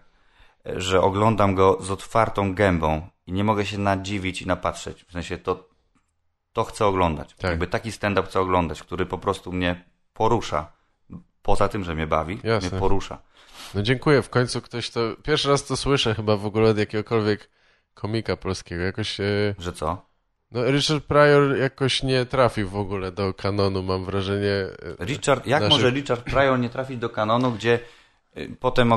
e, że oglądam go z otwartą gębą i nie mogę się nadziwić i napatrzeć. W sensie to, to chcę oglądać. Tak. Jakby taki stand-up chcę oglądać, który po prostu mnie porusza. Poza tym, że mnie bawi, Jasne. mnie porusza. No dziękuję, w końcu ktoś to... Pierwszy raz to słyszę chyba w ogóle od jakiegokolwiek komika polskiego. Jakoś... E... Że co? No Richard Pryor jakoś nie trafił w ogóle do kanonu, mam wrażenie. e, Richard, jak naszych- może Richard Pryor nie trafić do kanonu, gdzie y, potem,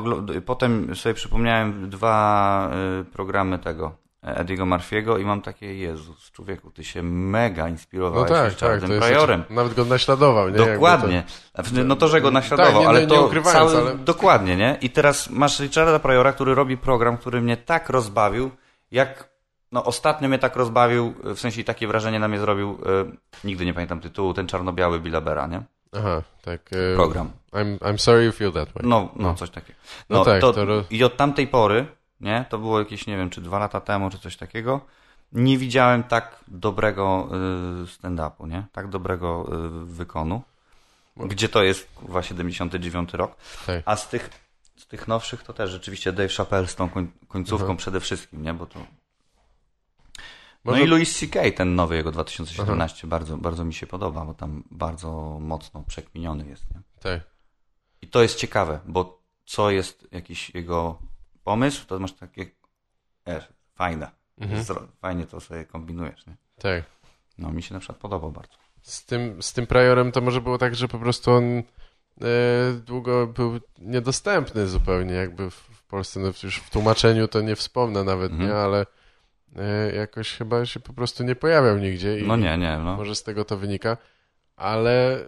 potem sobie przypomniałem dwa programy tego e, Ediego Murphy'ego i mam takie, Jezus, człowieku, ty się mega No inspirowałeś tak, tak, to jest... Pryorem. Nawet go naśladował, nie? Dokładnie. Znaczy, No to, że go naśladował, Tak, nie- ale nie to ukrywając, cały, ale- dokładnie, nie? I teraz masz Richarda Pryora, który robi program, który mnie tak rozbawił, jak no ostatnio mnie tak rozbawił, w sensie takie wrażenie na mnie zrobił, y, nigdy nie pamiętam tytułu, ten czarno-biały Billa Bera, nie? To... Aha, tak. e, Program. I'm, I'm sorry you feel that way. No, no, coś takiego. No No, tak, to, to I od tamtej pory, nie, to było jakieś, nie wiem, czy dwa lata temu, czy coś takiego, nie widziałem tak dobrego y, stand-upu, nie? Tak dobrego y, wykonu. Gdzie to jest, kurwa, 79 rok. Tak. A z tych, z tych nowszych to też rzeczywiście Dave Chappelle z tą koń, końcówką Aha. przede wszystkim, nie? Bo to... Może- No i Louis C.K., ten nowy jego 2017, bardzo, bardzo mi się podoba, bo tam bardzo mocno przekminiony jest, nie? Tak. I to jest ciekawe, bo co jest jakiś jego pomysł, to masz takie, fajne. Mhm. Fajnie to sobie kombinujesz, nie? Tak. No mi się na przykład podobał bardzo. Z tym, z tym Priorem to może było tak, że po prostu on e, długo był niedostępny zupełnie, jakby w, w Polsce, no już w tłumaczeniu to nie wspomnę nawet, Mhm. nie, ale e, jakoś chyba się po prostu nie pojawiał nigdzie i No nie, nie, no. może z tego to wynika, ale e,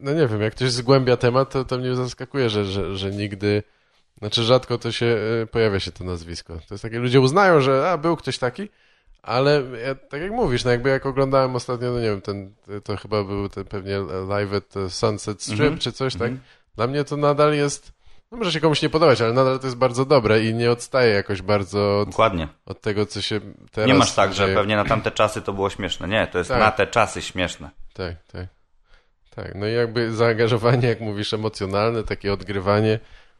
no nie wiem, jak ktoś zgłębia temat, to, to mnie zaskakuje, że, że, że nigdy, znaczy rzadko to się, e, pojawia się to nazwisko. To jest takie, ludzie uznają, że a, był ktoś taki, ale ja, tak jak mówisz, no jakby jak oglądałem ostatnio, no nie wiem, ten, to chyba był ten pewnie live at Sunset Strip, Mhm. czy coś, tak? Mhm. Dla mnie to nadal jest, no może się komuś nie podobać, ale nadal to jest bardzo dobre i nie odstaje jakoś bardzo od, Dokładnie. od tego, co się teraz Nie masz tak, że dzieje. pewnie na tamte czasy to było śmieszne. Nie, to jest Tak. na te czasy śmieszne. Tak, tak. Tak, no i jakby zaangażowanie, jak mówisz, emocjonalne, takie odgrywanie,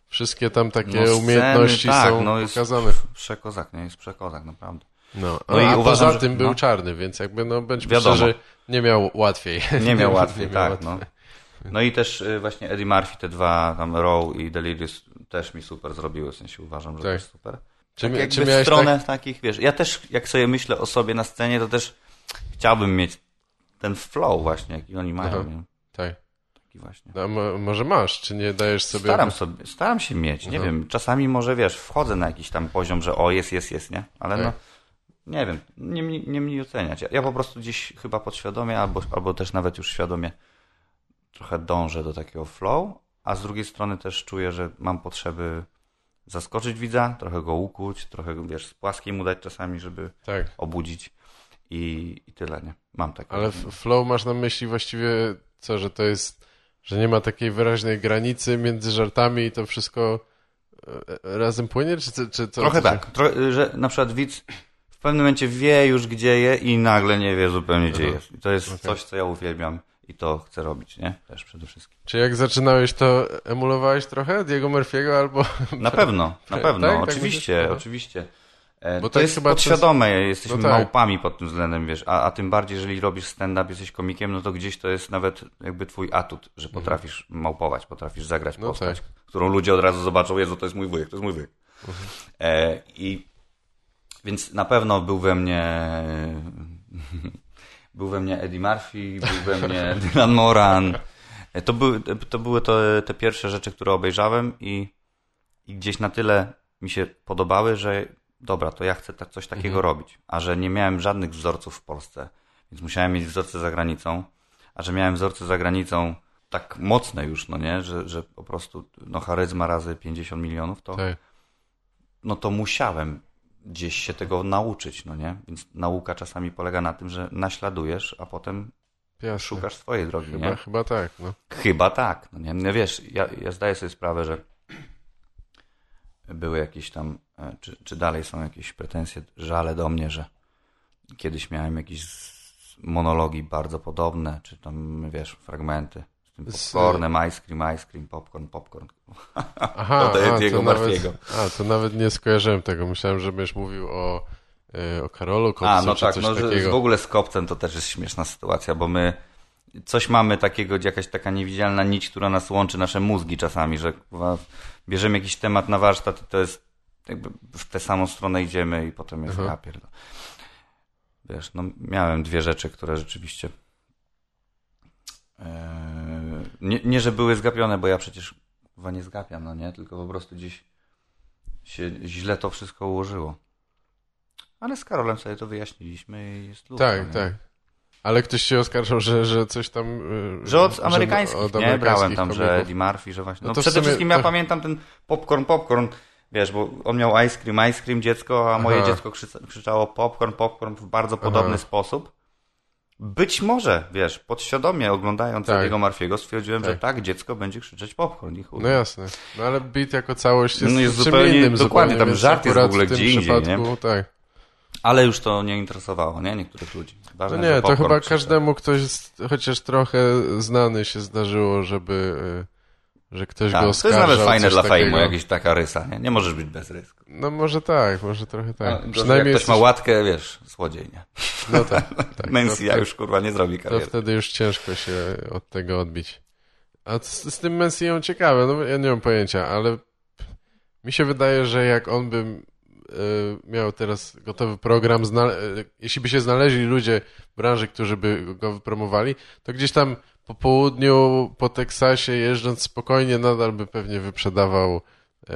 wszystkie tam takie No, sceny, umiejętności tak, są no jest pokazane. Przekozak, nie? Jest przekozak, naprawdę. No, No a, i a uważam, poza że- tym był no. czarny, więc jakby, no bądźmy Wiadomo. szczerzy, nie miał łatwiej. Nie miał łatwiej, nie tak, łatwiej. no. No i też y, właśnie Eddie Murphy, te dwa, tam Row i Delirious też mi super zrobiły, w sensie uważam, że to Tak. jest super. Czy, tak czy miałeś stronę tak... takich, wiesz, ja też jak sobie myślę o sobie na scenie, to też chciałbym mieć ten flow właśnie, jaki oni mają, Aha. Tak. Taki właśnie. No, mo- może masz, czy nie dajesz sobie... Staram sobie, staram się mieć, nie Aha. wiem, czasami może, wiesz, wchodzę na jakiś tam poziom, że o, jest, jest, jest, nie? Ale Tak. no, nie wiem, nie, nie mnie oceniać. Ja, ja po prostu gdzieś chyba podświadomie, albo, albo też nawet już świadomie trochę dążę do takiego flow, a z drugiej strony też czuję, że mam potrzeby zaskoczyć widza, trochę go ukuć, trochę, wiesz, z płaskiej mu dać czasami, żeby Tak. obudzić. i, i tyle, nie? Mam takie. Ale flow masz na myśli właściwie co, że to jest, że nie ma takiej wyraźnej granicy między żartami i to wszystko e, e, razem płynie, czy, czy, to? Trochę tak, Tro- że na przykład widz w pewnym momencie wie już gdzie je i nagle nie wie zupełnie gdzie Aha. jest. I to jest Okej. coś, co ja uwielbiam i to chcę robić, nie? Też przede wszystkim. Czy jak zaczynałeś, to emulowałeś trochę Diego Murphy'ego albo... Na pewno, na Tak, pewno, tak? Tak oczywiście? Aha. oczywiście. E, Bo to tak jest chyba podświadome, jesteśmy No tak. małpami pod tym względem, wiesz, a, a tym bardziej, jeżeli robisz stand-up, jesteś komikiem, no to gdzieś to jest nawet jakby twój atut, że potrafisz małpować, potrafisz zagrać Mhm. No postać, tak. którą ludzie od razu zobaczą, Jezu, to jest mój wujek, to jest mój wujek. Mhm. E, I więc na pewno był we mnie był we mnie Eddie Murphy, był we mnie Dylan Moran. E, To były, to były to, te pierwsze rzeczy, które obejrzałem i, i gdzieś na tyle mi się podobały, że dobra, to ja chcę tak, coś takiego Mhm. robić. A że nie miałem żadnych wzorców w Polsce, więc musiałem mieć wzorce za granicą, a że miałem wzorce za granicą tak mocne już, no nie, że, że po prostu no charyzma razy 50 milionów, to, Tak. no to musiałem gdzieś się tego nauczyć, no nie? Więc nauka czasami polega na tym, że naśladujesz, a potem Jasne. szukasz swojej drogi, Chyba, nie? chyba tak, no. Chyba tak, no nie? No wiesz, ja, ja zdaję sobie sprawę, że były jakieś tam, e, czy, czy dalej są jakieś pretensje, żale do mnie, że kiedyś miałem jakieś z- monologi bardzo podobne, czy tam, wiesz, fragmenty z tym Z- popcornem, ice cream, ice cream, popcorn, popcorn. Aha, To jest a, to nawet, Murphy'ego. a, to nawet nie skojarzyłem tego. Myślałem, że będziesz mówił o, e, o Karolu Kopcu, A, no tak, no, że w ogóle z kopcem to też jest śmieszna sytuacja, bo my coś mamy takiego, jakaś taka niewidzialna nić, która nas łączy, nasze mózgi czasami, że bierzemy jakiś temat na warsztat i to jest jakby w tę samą stronę idziemy i potem jest pierdolę. Wiesz, no miałem dwie rzeczy, które rzeczywiście e, nie, nie, że były zgapione, bo ja przecież chyba nie zgapiam, no nie, tylko po prostu gdzieś się źle to wszystko ułożyło. Ale z Karolem sobie to wyjaśniliśmy i jest luz. Tak, nie? tak. Ale ktoś się oskarżał, że, że coś tam... e, Że od amerykańskich, od nie? amerykańskich Brałem tam, że komików. Eddie Murphy, że właśnie... No No, przede sumie wszystkim ja to- pamiętam ten popcorn, popcorn, wiesz, bo on miał ice cream, ice cream dziecko, a moje Aha. dziecko krzyczało popcorn, popcorn w bardzo podobny Aha. sposób. Być może, wiesz, podświadomie oglądając Tak. Eddie'ego Murphy'ego stwierdziłem, że Tak. tak, dziecko będzie krzyczeć popcorn i chuj. No jasne. No ale beat jako całość jest, No jest czym zupełnie- innym dokładnie, zupełnie, tam żart jest w ogóle w gdzie indziej, przypadku, Tak. Ale już to nie interesowało, nie? Niektórych ludzi. No Ważne, że nie, to chyba każdemu ktoś, chociaż trochę znany się zdarzyło, żeby, e, że ktoś Tak, go to jest oskarżał. nawet fajne dla takiego. fejmu, jakaś taka rysa, nie? Nie możesz być bez rysku. No może tak, może trochę tak. No, Przynajmniej jak ktoś ma łatkę, wiesz, złodziej, nie? No tak, tak. Mensia to, już kurwa nie zrobi to kariery. wtedy już ciężko się od tego odbić. A z, z tym Mensią ciekawe, no ja nie mam pojęcia, ale mi się wydaje, że jak on by miał teraz gotowy program, e, jeśli by się znaleźli ludzie w branży, którzy by go wypromowali, to gdzieś tam po południu, po Teksasie jeżdżąc spokojnie nadal by pewnie wyprzedawał e,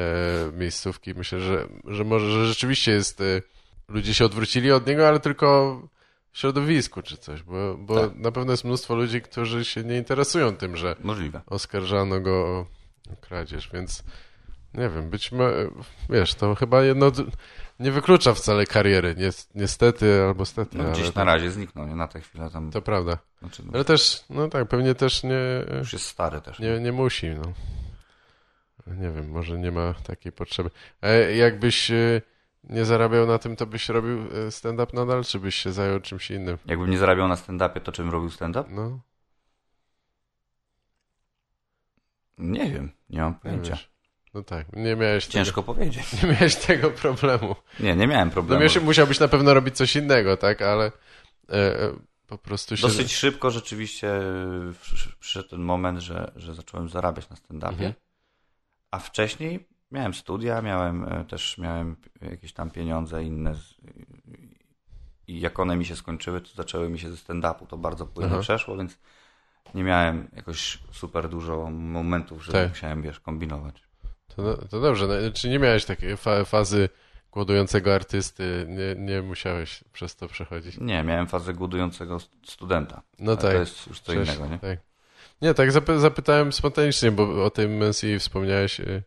miejscówki. Myślę, że, że może, że rzeczywiście jest, ludzie się odwrócili od niego, ale tylko w środowisku czy coś, bo, bo Tak. na pewno jest mnóstwo ludzi, którzy się nie interesują tym, że Możliwe. oskarżano go o kradzież, więc nie wiem, być może, wiesz, to chyba jedno nie wyklucza wcale kariery, Nies- niestety albo stety, No, gdzieś na razie zniknął, nie? Na tę chwilę tam. to prawda. Znaczy, no, Ale też, no tak, pewnie też nie, już jest stary też. nie, nie musi, no. Nie wiem, może nie ma takiej potrzeby. A jakbyś e, nie zarabiał na tym, to byś robił e, stand-up nadal, czy byś się zajął czymś innym? Jakbym nie zarabiał na stand-upie, to czym robił stand-up? No, Nie wiem, nie mam nie pojęcia. wiesz. No tak, nie miałeś tego, Ciężko powiedzieć. nie miałeś tego problemu. Nie, nie miałem No problemu. miałeś, musiałbyś na pewno robić coś innego, tak? Ale e, e, po prostu się... Dosyć szybko rzeczywiście e, przy- przyszedł ten moment, że, że zacząłem zarabiać na stand-upie. Mhm. A wcześniej miałem studia, miałem e, też miałem jakieś tam pieniądze inne. z- I jak one mi się skończyły, to zaczęły mi się ze stand-upu. To bardzo płynnie Aha. przeszło, więc nie miałem jakoś super dużo momentów, że Tak. musiałem, wiesz, kombinować. To, to dobrze, no, czy nie miałeś takiej fa fazy głodującego artysty, nie, nie musiałeś przez to przechodzić? Nie, miałem fazę głodującego st- studenta. No tak. To jest już co innego, nie? Tak. Nie, tak zapy zapytałem spontanicznie, bo o tym Messi wspomniałeś, y,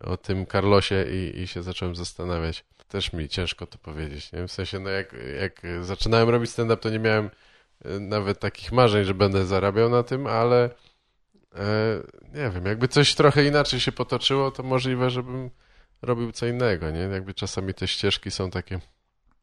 o tym Carlosie i, i się zacząłem zastanawiać. Też mi ciężko to powiedzieć, nie? W sensie, no jak, jak zaczynałem robić stand-up, to nie miałem e, nawet takich marzeń, że będę zarabiał na tym, ale nie wiem, jakby coś trochę inaczej się potoczyło, to możliwe, żebym robił co innego, nie? Jakby czasami te ścieżki są takie...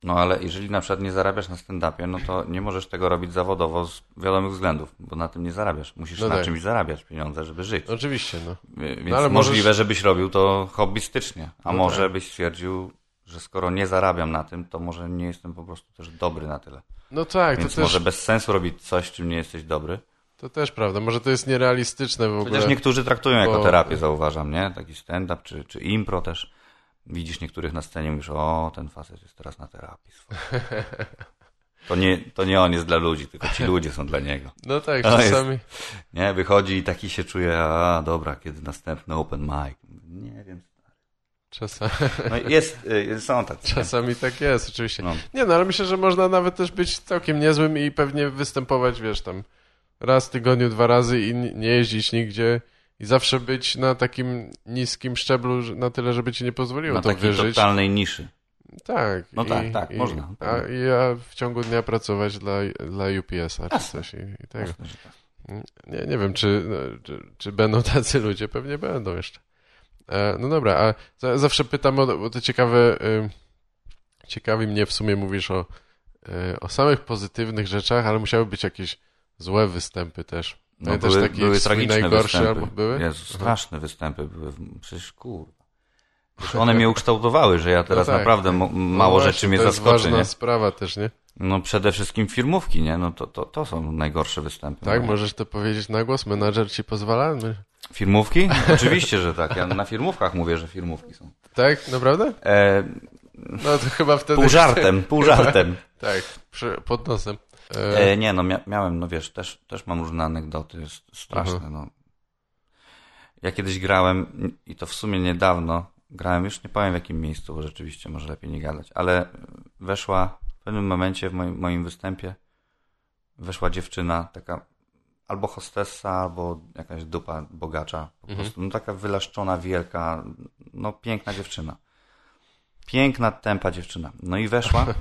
No ale jeżeli na przykład nie zarabiasz na stand-upie, no to nie możesz tego robić zawodowo z wiadomych względów, bo na tym nie zarabiasz. Musisz No na tak. czymś zarabiać pieniądze, żeby żyć. Oczywiście, no. Więc ale możliwe, możesz- żebyś robił to hobbystycznie. A No może tak. byś stwierdził, że skoro nie zarabiam na tym, to może nie jestem po prostu też dobry na tyle. No tak, Więc to też, może bez sensu robić coś, czym nie jesteś dobry. To też prawda. Może to jest nierealistyczne w ogóle. Chociaż niektórzy traktują jako terapię, zauważam, nie? Taki stand-up czy, czy impro też. Widzisz niektórych na scenie, mówisz, o, ten facet jest teraz na terapii. To nie, to nie on jest dla ludzi, tylko ci ludzie są dla niego. No tak, To jest- czasami... Nie, wychodzi i taki się czuje, a dobra, kiedy następny open mic. Nie wiem. Czasami, No jest, y, są tacy. czasami tak jest, oczywiście. No. Nie no, ale myślę, że można nawet też być całkiem niezłym i pewnie występować, wiesz, tam raz w tygodniu, dwa razy i nie jeździć nigdzie i zawsze być na takim niskim szczeblu na tyle, żeby ci nie pozwoliło Na to takiej wyżyć. totalnej niszy. Tak. No tak, tak, można. A ja w ciągu dnia pracować dla, dla UPS-a czy coś i, i tego. Tak. Nie, nie wiem, czy, no, czy, czy będą tacy ludzie, pewnie będą jeszcze. E, no dobra, a za, zawsze pytam o, o te ciekawe, y, ciekawi mnie w sumie mówisz o, y, o samych pozytywnych rzeczach, ale musiały być jakieś złe występy też. No, były, taki były swój tragiczne najgorszy występy. albo były? Jezu, Aha. straszne występy były. Przecież kurwa. Przecież one mnie ukształtowały, że ja teraz No tak. naprawdę No mało właśnie, rzeczy mnie to jest zaskoczy, ważna nie? sprawa też, nie? No przede wszystkim firmówki, nie? No to, to, to są najgorsze występy. Tak, moje. możesz to powiedzieć na głos? Menadżer ci pozwala? Firmówki? Oczywiście, że tak. Ja na firmówkach mówię, że firmówki są. Tak, naprawdę? E, No to chyba wtedy... pół żartem, pół żartem. Tak, pod nosem. E, E, nie, no mia miałem, no wiesz, też, też mam różne anegdoty, jest straszne, Mhm. no. Ja kiedyś grałem, i to w sumie niedawno, grałem, już nie powiem w jakim miejscu, bo rzeczywiście może lepiej nie gadać, ale weszła w pewnym momencie w moim, moim występie, weszła dziewczyna, taka albo hostessa, albo jakaś dupa bogacza, po Mhm. prostu, no taka wylaszczona, wielka, no piękna dziewczyna. Piękna, tempa dziewczyna. No i weszła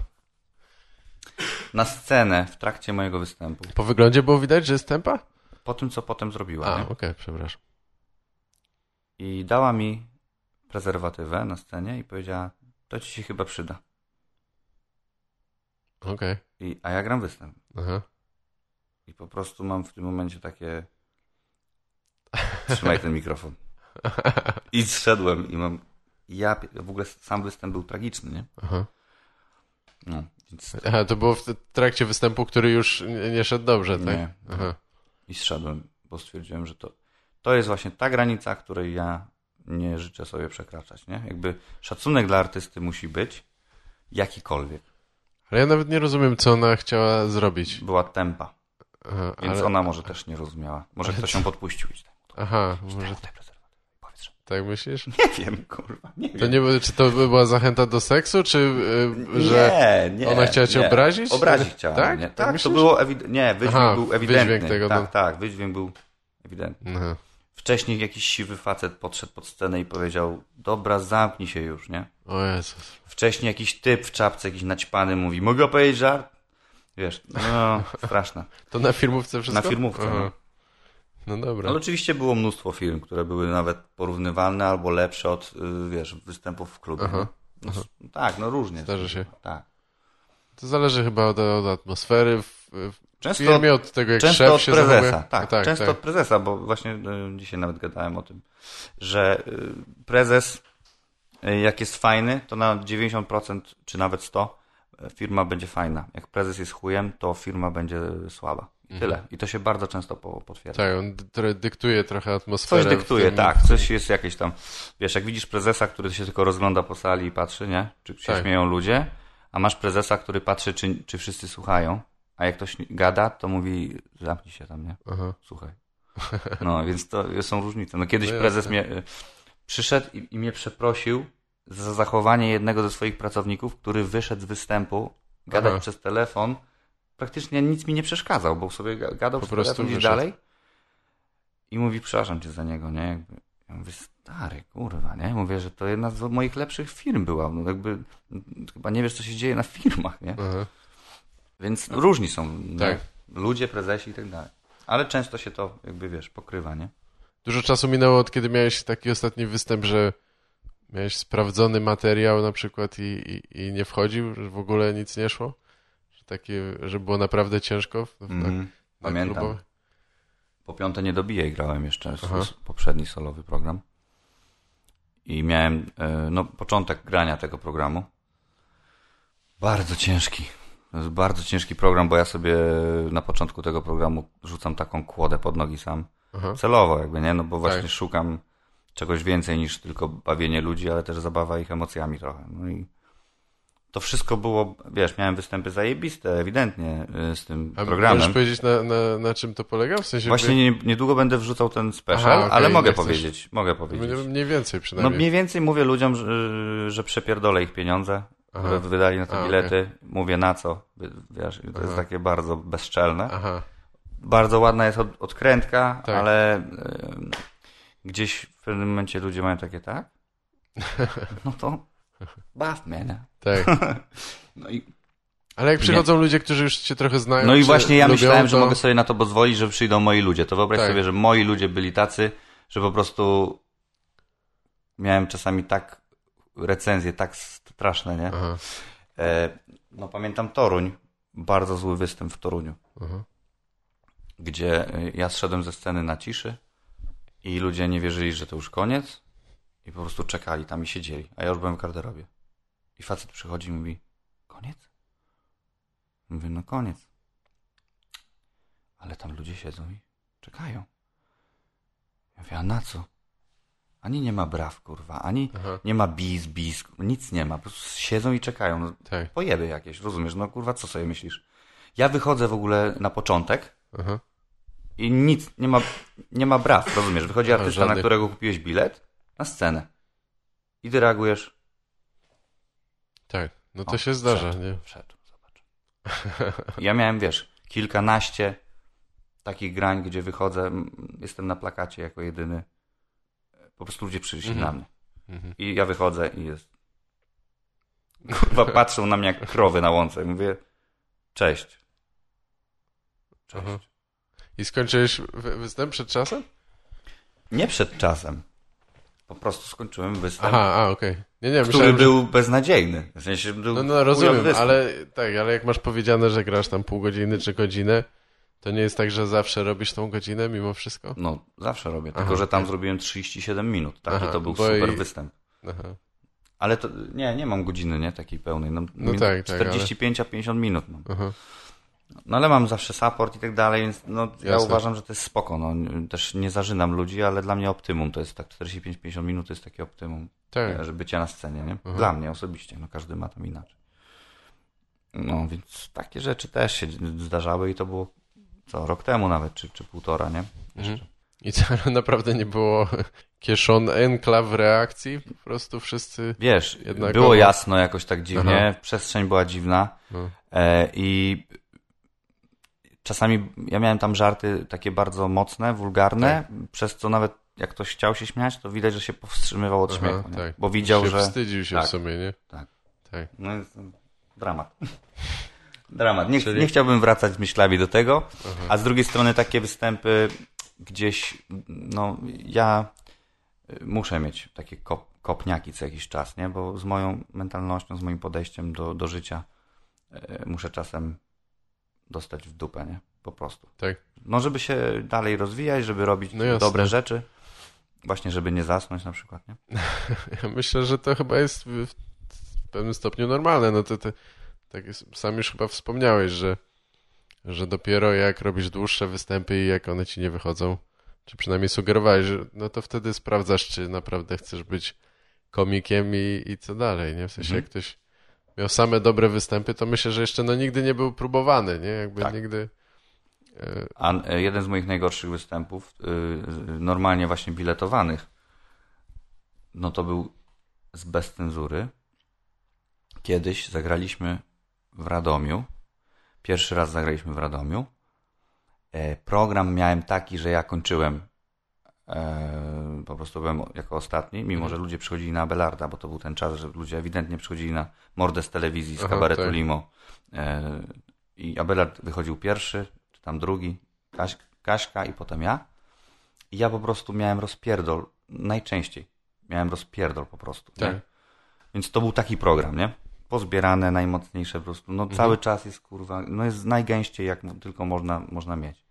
na scenę w trakcie mojego występu. Po wyglądzie było widać, że jest tempa? Po tym, co potem zrobiła. A, okej, przepraszam. I dała mi prezerwatywę na scenie i powiedziała, to ci się chyba przyda. Okej, I, a ja gram występ. aha. I po prostu mam w tym momencie takie... Trzymaj ten mikrofon. I zszedłem i mam... Ja w ogóle sam występ był tragiczny, nie? Aha. No, Aha, to było w trakcie występu, który już nie, szedł dobrze, tak? Nie. Aha. I zszedłem, bo stwierdziłem, że to, to jest właśnie ta granica, której ja nie życzę sobie przekraczać, nie? Jakby szacunek dla artysty musi być jakikolwiek. Ale ja nawet nie rozumiem, co ona chciała zrobić. Była tempa, Aha, więc ale... ona może też nie rozumiała. Może Ale ktoś ją podpuścił. Tam, Aha, może tam, daj prezerwatywę. Powiedz, że... tak myślisz? Nie wiem, kurwa, nie wiem. To nie, było- czy to była zachęta do seksu, czy y, że... nie, nie, ona chciała cię nie. obrazić? Obrazić chciała Tak? mnie. Tak Tak, to było ewidentnie. Nie, wydźwięk Aha, był ewidentny. wydźwięk tego, tak, tak, wydźwięk był ewidentny. Aha. Wcześniej jakiś siwy facet podszedł pod scenę i powiedział, dobra, zamknij się już, nie? O Jezus. Wcześniej jakiś typ w czapce, jakiś naćpany mówi, mogę opowiedzieć żart? Wiesz, no, straszne. To na filmówce wszystko? Na filmówce, Aha. no. No dobra. Ale oczywiście było mnóstwo film, które były nawet porównywalne albo lepsze od, y, wiesz, występów w klubie. Aha, No, tak, no różnie. Zdarzy się. Tak. To zależy chyba od, od atmosfery w, w Często, firmie, od tego, jak często szef od się prezesa. zachowuje. Tak, tak, często tak. od prezesa, bo właśnie y, dzisiaj nawet gadałem o tym, że y, prezes, jak jest fajny, to na 90% czy nawet 100% y, firma będzie fajna. Jak prezes jest chujem, to firma będzie słaba. I tyle. I to się bardzo często po, potwierdza. Tak, on dyktuje trochę atmosferę. Coś dyktuje, tym- tak. Coś jest jakieś tam. Wiesz, jak widzisz prezesa, który się tylko rozgląda po sali i patrzy, nie? Czy się Tak. śmieją ludzie, a masz prezesa, który patrzy, czy, czy wszyscy słuchają, a jak ktoś gada, to mówi, zamknij się tam, nie? Aha. Słuchaj. No, więc to są różnice. No kiedyś No prezes jasne. mnie y, przyszedł i, i mnie przeprosił za zachowanie jednego ze swoich pracowników, który wyszedł z występu, gadać Aha. przez telefon. Praktycznie nic mi nie przeszkadzał, bo sobie ga- gadał Po prostu gdzieś dalej. I mówi, przepraszam cię za niego, nie? Jakby. Ja mówię, stary, kurwa, nie? Mówię, że to jedna z moich lepszych firm była. No jakby, chyba nie wiesz, co się dzieje na firmach, nie? Więc różni są no, Tak. ludzie, prezesi i tak dalej. Ale często się to, jakby wiesz, pokrywa, nie? Dużo czasu minęło od kiedy miałeś taki ostatni występ, że miałeś sprawdzony materiał na przykład i, i, i nie wchodził, że w ogóle nic nie szło? Takie, że było naprawdę ciężko? w- Mhm. na Pamiętam. Po piąte nie dobiję grałem jeszcze poprzedni solowy program. I miałem, e, no, początek grania tego programu. Bardzo ciężki. To jest bardzo ciężki program, bo ja sobie na początku tego programu rzucam taką kłodę pod nogi sam. Aha. Celowo jakby, nie? No bo właśnie Tak. szukam czegoś więcej niż tylko bawienie ludzi, ale też zabawa ich emocjami trochę. No i to wszystko było, wiesz, miałem występy zajebiste, ewidentnie, y, z tym A programem. możesz powiedzieć, na, na, na czym to polega? W sensie Właśnie nie, niedługo będę wrzucał ten special, Aha, okej, ale mogę chcesz- powiedzieć, mogę powiedzieć. mniej więcej No przynajmniej. mniej więcej mówię ludziom, że, że przepierdolę ich pieniądze, Aha. które wydali na te A, bilety. Mówię na co, wiesz, to jest Aha. takie bardzo bezczelne. Aha, Bardzo ładna jest od, odkrętka, Tak. ale y, gdzieś w pewnym momencie ludzie mają takie, tak? No to baw mnie, nie? tak. No i, Ale jak przychodzą ludzie, którzy już cię trochę znają, no i właśnie ja lubią, myślałem, że to- mogę sobie na to pozwolić, że przyjdą moi ludzie. To wyobraź Tak. sobie, że moi ludzie byli tacy, że po prostu miałem czasami tak recenzje, tak straszne, nie? E, no pamiętam Toruń, bardzo zły występ w Toruniu, aha. gdzie e, ja zszedłem ze sceny na ciszy i ludzie nie wierzyli, że to już koniec i po prostu czekali tam i siedzieli, a ja już byłem w garderobie. I facet przychodzi i mówi, koniec? Mówię, no koniec. Ale tam ludzie siedzą i czekają. Ja mówię, a na co? Ani nie ma braw, kurwa, ani Aha, nie ma bis, bis, nic nie ma. Po prostu siedzą i czekają. No, tak. pojeby jakieś, rozumiesz? No kurwa, co sobie myślisz? Ja wychodzę w ogóle na początek Aha. i nic, nie ma, nie ma braw, rozumiesz? Wychodzi artysta, na którego kupiłeś bilet, na scenę. I ty reagujesz. Tak, no to O, się zdarza, wszedł, nie? Wszedł, zobacz. Ja miałem, wiesz, kilkanaście takich grań, gdzie wychodzę, jestem na plakacie jako jedyny. Po prostu ludzie przyszli Mhm. na mnie. Mhm. I ja wychodzę i jest. Kurwa, patrzą na mnie jak krowy na łące. Mówię, cześć. Cześć. Aha. I skończyłeś wy- występ przed czasem? Nie przed czasem. Po prostu skończyłem występ, Aha, a, okej. Nie, nie, który myślałem, że... był beznadziejny. W sensie był No, no rozumiem, ale tak, ale jak masz powiedziane, że grasz tam pół godziny czy godzinę, to nie jest tak, że zawsze robisz tą godzinę mimo wszystko? No, zawsze robię. Tylko, Aha, że tam okej. zrobiłem 37 minut. Taki Aha, to był super i- występ. Aha. Ale to, nie, nie mam godziny, nie? Takiej pełnej. No, No tak, tak, 45, a 50 minut mam. Aha. No ale mam zawsze support i tak dalej, więc no, ja uważam, że to jest spoko. No, też nie zażynam ludzi, ale dla mnie optymum to jest tak 45-50 minut to jest takie optymum, Tak. że bycie na scenie, nie? Aha. Dla mnie osobiście, no każdy ma tam inaczej. No więc takie rzeczy też się zdarzały i to było co, rok temu nawet, czy, czy półtora, nie? Mhm. I to naprawdę nie było kieszon enklaw reakcji? Po prostu wszyscy... Wiesz, Jednakowo. było jasno jakoś tak dziwnie, Aha. przestrzeń była dziwna No. e, i czasami ja miałem tam żarty takie bardzo mocne, wulgarne, Tak. przez co nawet jak ktoś chciał się śmiać, to widać, że się powstrzymywał od Aha, śmiechu, tak. bo widział, się że... wstydził się tak. w sumie, nie? Tak. Tak. No jest dramat. Dramat. Nie, Czyli- nie chciałbym wracać myślami do tego, Aha. a z drugiej strony takie występy gdzieś, no ja y, muszę mieć takie kop, kopniaki co jakiś czas, nie? Bo z moją mentalnością, z moim podejściem do, do życia y, muszę czasem dostać w dupę, nie? Po prostu. Tak. No, żeby się dalej rozwijać, żeby robić No dobre rzeczy. Właśnie, żeby nie zasnąć na przykład, nie? Ja myślę, że to chyba jest w, w pewnym stopniu normalne. No to, to tak jest, sam już chyba wspomniałeś, że, że dopiero jak robisz dłuższe występy i jak one ci nie wychodzą, czy przynajmniej sugerowałeś, że no to wtedy sprawdzasz, czy naprawdę chcesz być komikiem i, i co dalej, nie? W sensie Mhm. jak ktoś miał same dobre występy, to myślę, że jeszcze no nigdy nie był próbowany, nie? Jakby Tak. nigdy... e, A e, jeden z moich najgorszych występów, y, normalnie właśnie biletowanych, no to był z bez cenzury. Kiedyś zagraliśmy w Radomiu. Pierwszy raz zagraliśmy w Radomiu. E, Program miałem taki, że ja kończyłem e, po prostu byłem jako ostatni, mimo że ludzie przychodzili na Abelarda, bo to był ten czas, że ludzie ewidentnie przychodzili na mordę z telewizji, z Aha, kabaretu tak. Limo. E, I Abelard wychodził pierwszy, czy tam drugi, Kaś, Kaśka i potem ja. I ja po prostu miałem rozpierdol, najczęściej. Miałem rozpierdol po prostu. Tak. Więc to był taki program, nie? Pozbierane, najmocniejsze po prostu. No Mhm. cały czas jest kurwa, no jest najgęściej jak tylko można, można mieć.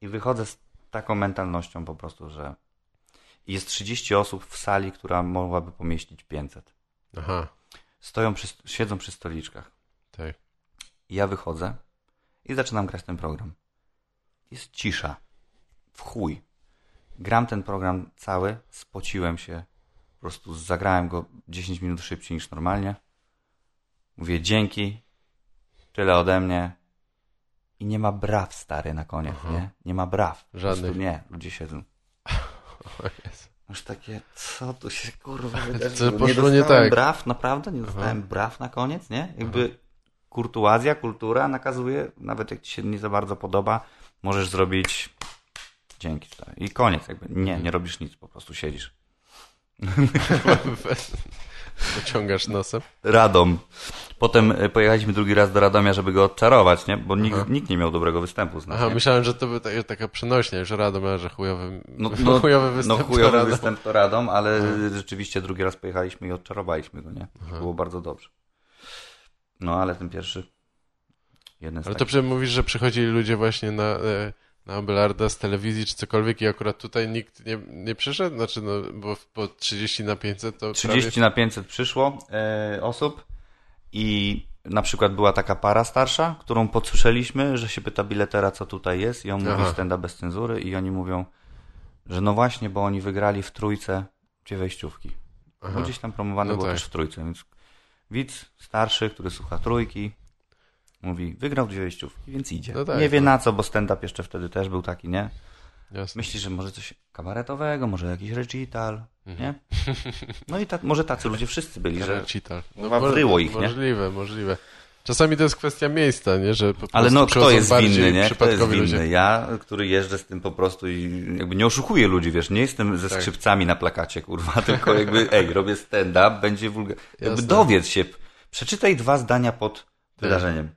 I wychodzę z taką mentalnością po prostu, że jest 30 osób w sali, która mogłaby pomieścić 500. Aha, Stoją przy, siedzą przy stoliczkach. tak. Ja wychodzę i zaczynam grać ten program. Jest cisza. W chuj. Gram ten program cały, spociłem się. Po prostu zagrałem go 10 minut szybciej niż normalnie. Mówię dzięki. Tyle ode mnie. I nie ma braw, stary, na koniec, Aha. nie? Nie ma braw. Żadnych. Nie, ludzie siedzą. O Jezu. Masz takie, co tu się kurwa wydarzyło? nie dostałem tak? braw, naprawdę? Nie dostałem braw na koniec, nie? Jakby kurtuazja, kultura nakazuje, nawet jak ci się nie za bardzo podoba, możesz zrobić dzięki. stary. I koniec jakby. Nie, nie robisz nic, po prostu siedzisz. Pociągasz nosem. Radom. Potem e, pojechaliśmy drugi raz do Radomia, żeby go odczarować, nie? Bo nikt, Aha. nikt nie miał dobrego występu z nas, Aha, nie? myślałem, że to by taka, przenośnia, już Radom, że chujowy, No, no, chujowy no występ. to chujowy Radom. występ to Radom, ale rzeczywiście drugi raz pojechaliśmy i odczarowaliśmy go, nie? Było bardzo dobrze. No, ale ten pierwszy jeden Ale to przecież mówisz, że przychodzili ludzie właśnie na, e, na Abelarda z telewizji czy cokolwiek i akurat tutaj nikt nie, nie przyszedł? Znaczy, no, bo po 30 na 500 to 30 na 500 przyszło e, osób i na przykład była taka para starsza, którą podsłyszeliśmy, że się pyta biletera, co tutaj jest i on mówi Aha. stand bez cenzury i oni mówią, że no właśnie, bo oni wygrali w trójce dwie wejściówki. Aha. Bo gdzieś tam promowane No było tak. też w trójce, więc widz starszy, który słucha trójki, mówi, wygrał dwie wejściówki, więc idzie. No tak, nie wie no. na co, bo stand-up jeszcze wtedy też był taki, nie? Jasne. Myśli, że może coś kabaretowego, może jakiś recital, Mhm. nie? No i ta, może tacy ludzie wszyscy byli, że... Cital. Chyba wryło ich, nie? Możliwe, możliwe. Czasami to jest kwestia miejsca, nie? Że po Ale no kto jest winny, nie? Kto jest winny? ludzie. Ja, który jeżdżę z tym po prostu i jakby nie oszukuję ludzi, wiesz, nie jestem ze Tak. skrzypcami na plakacie, kurwa, tylko jakby, ej, robię stand-up, będzie wulgar... Jakby dowiedz się, przeczytaj dwa zdania pod wydarzeniem.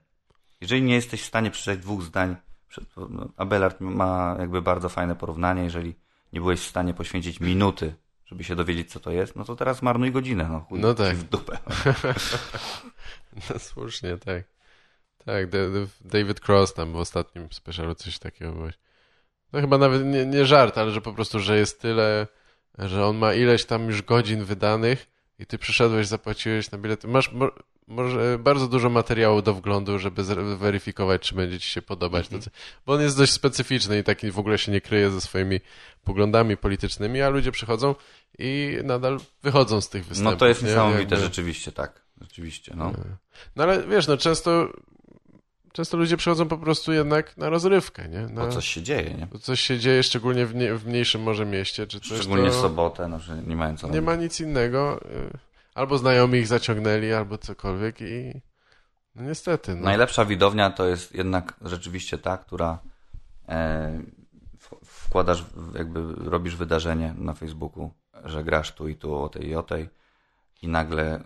Jeżeli nie jesteś w stanie przeczytać dwóch zdań, przed- no, Abelard ma jakby bardzo fajne porównanie, jeżeli nie byłeś w stanie poświęcić minuty, żeby się dowiedzieć, co to jest, no to teraz marnuj godzinę, no chuj No tak. w dupę. No słusznie, tak. Tak, Da- Da- David Cross tam w ostatnim specialu coś takiego było. No chyba nawet nie, nie żart, ale że po prostu, że jest tyle, że on ma ileś tam już godzin wydanych i ty przyszedłeś, zapłaciłeś na bilet. Masz może bardzo dużo materiału do wglądu, żeby zweryfikować, czy będzie ci się podobać. To, co- bo on jest dość specyficzny i taki w ogóle się nie kryje ze swoimi poglądami politycznymi, a ludzie przychodzą i nadal wychodzą z tych występów. No to jest nie? niesamowite, Jakby- rzeczywiście, tak. Rzeczywiście, no. no ale wiesz, no często, często ludzie przychodzą po prostu jednak na rozrywkę, nie? Na, Bo coś się dzieje, nie? bo coś się dzieje, szczególnie w, nie, w mniejszym może mieście, czy coś, Szczególnie to w sobotę, no, że nie mają co nie robić. ma nic innego. Albo znajomi ich zaciągnęli, albo cokolwiek i no niestety, no. Najlepsza widownia to jest jednak rzeczywiście ta, która e, wkładasz, jakby robisz wydarzenie na Facebooku, że grasz tu i tu o tej i o tej i nagle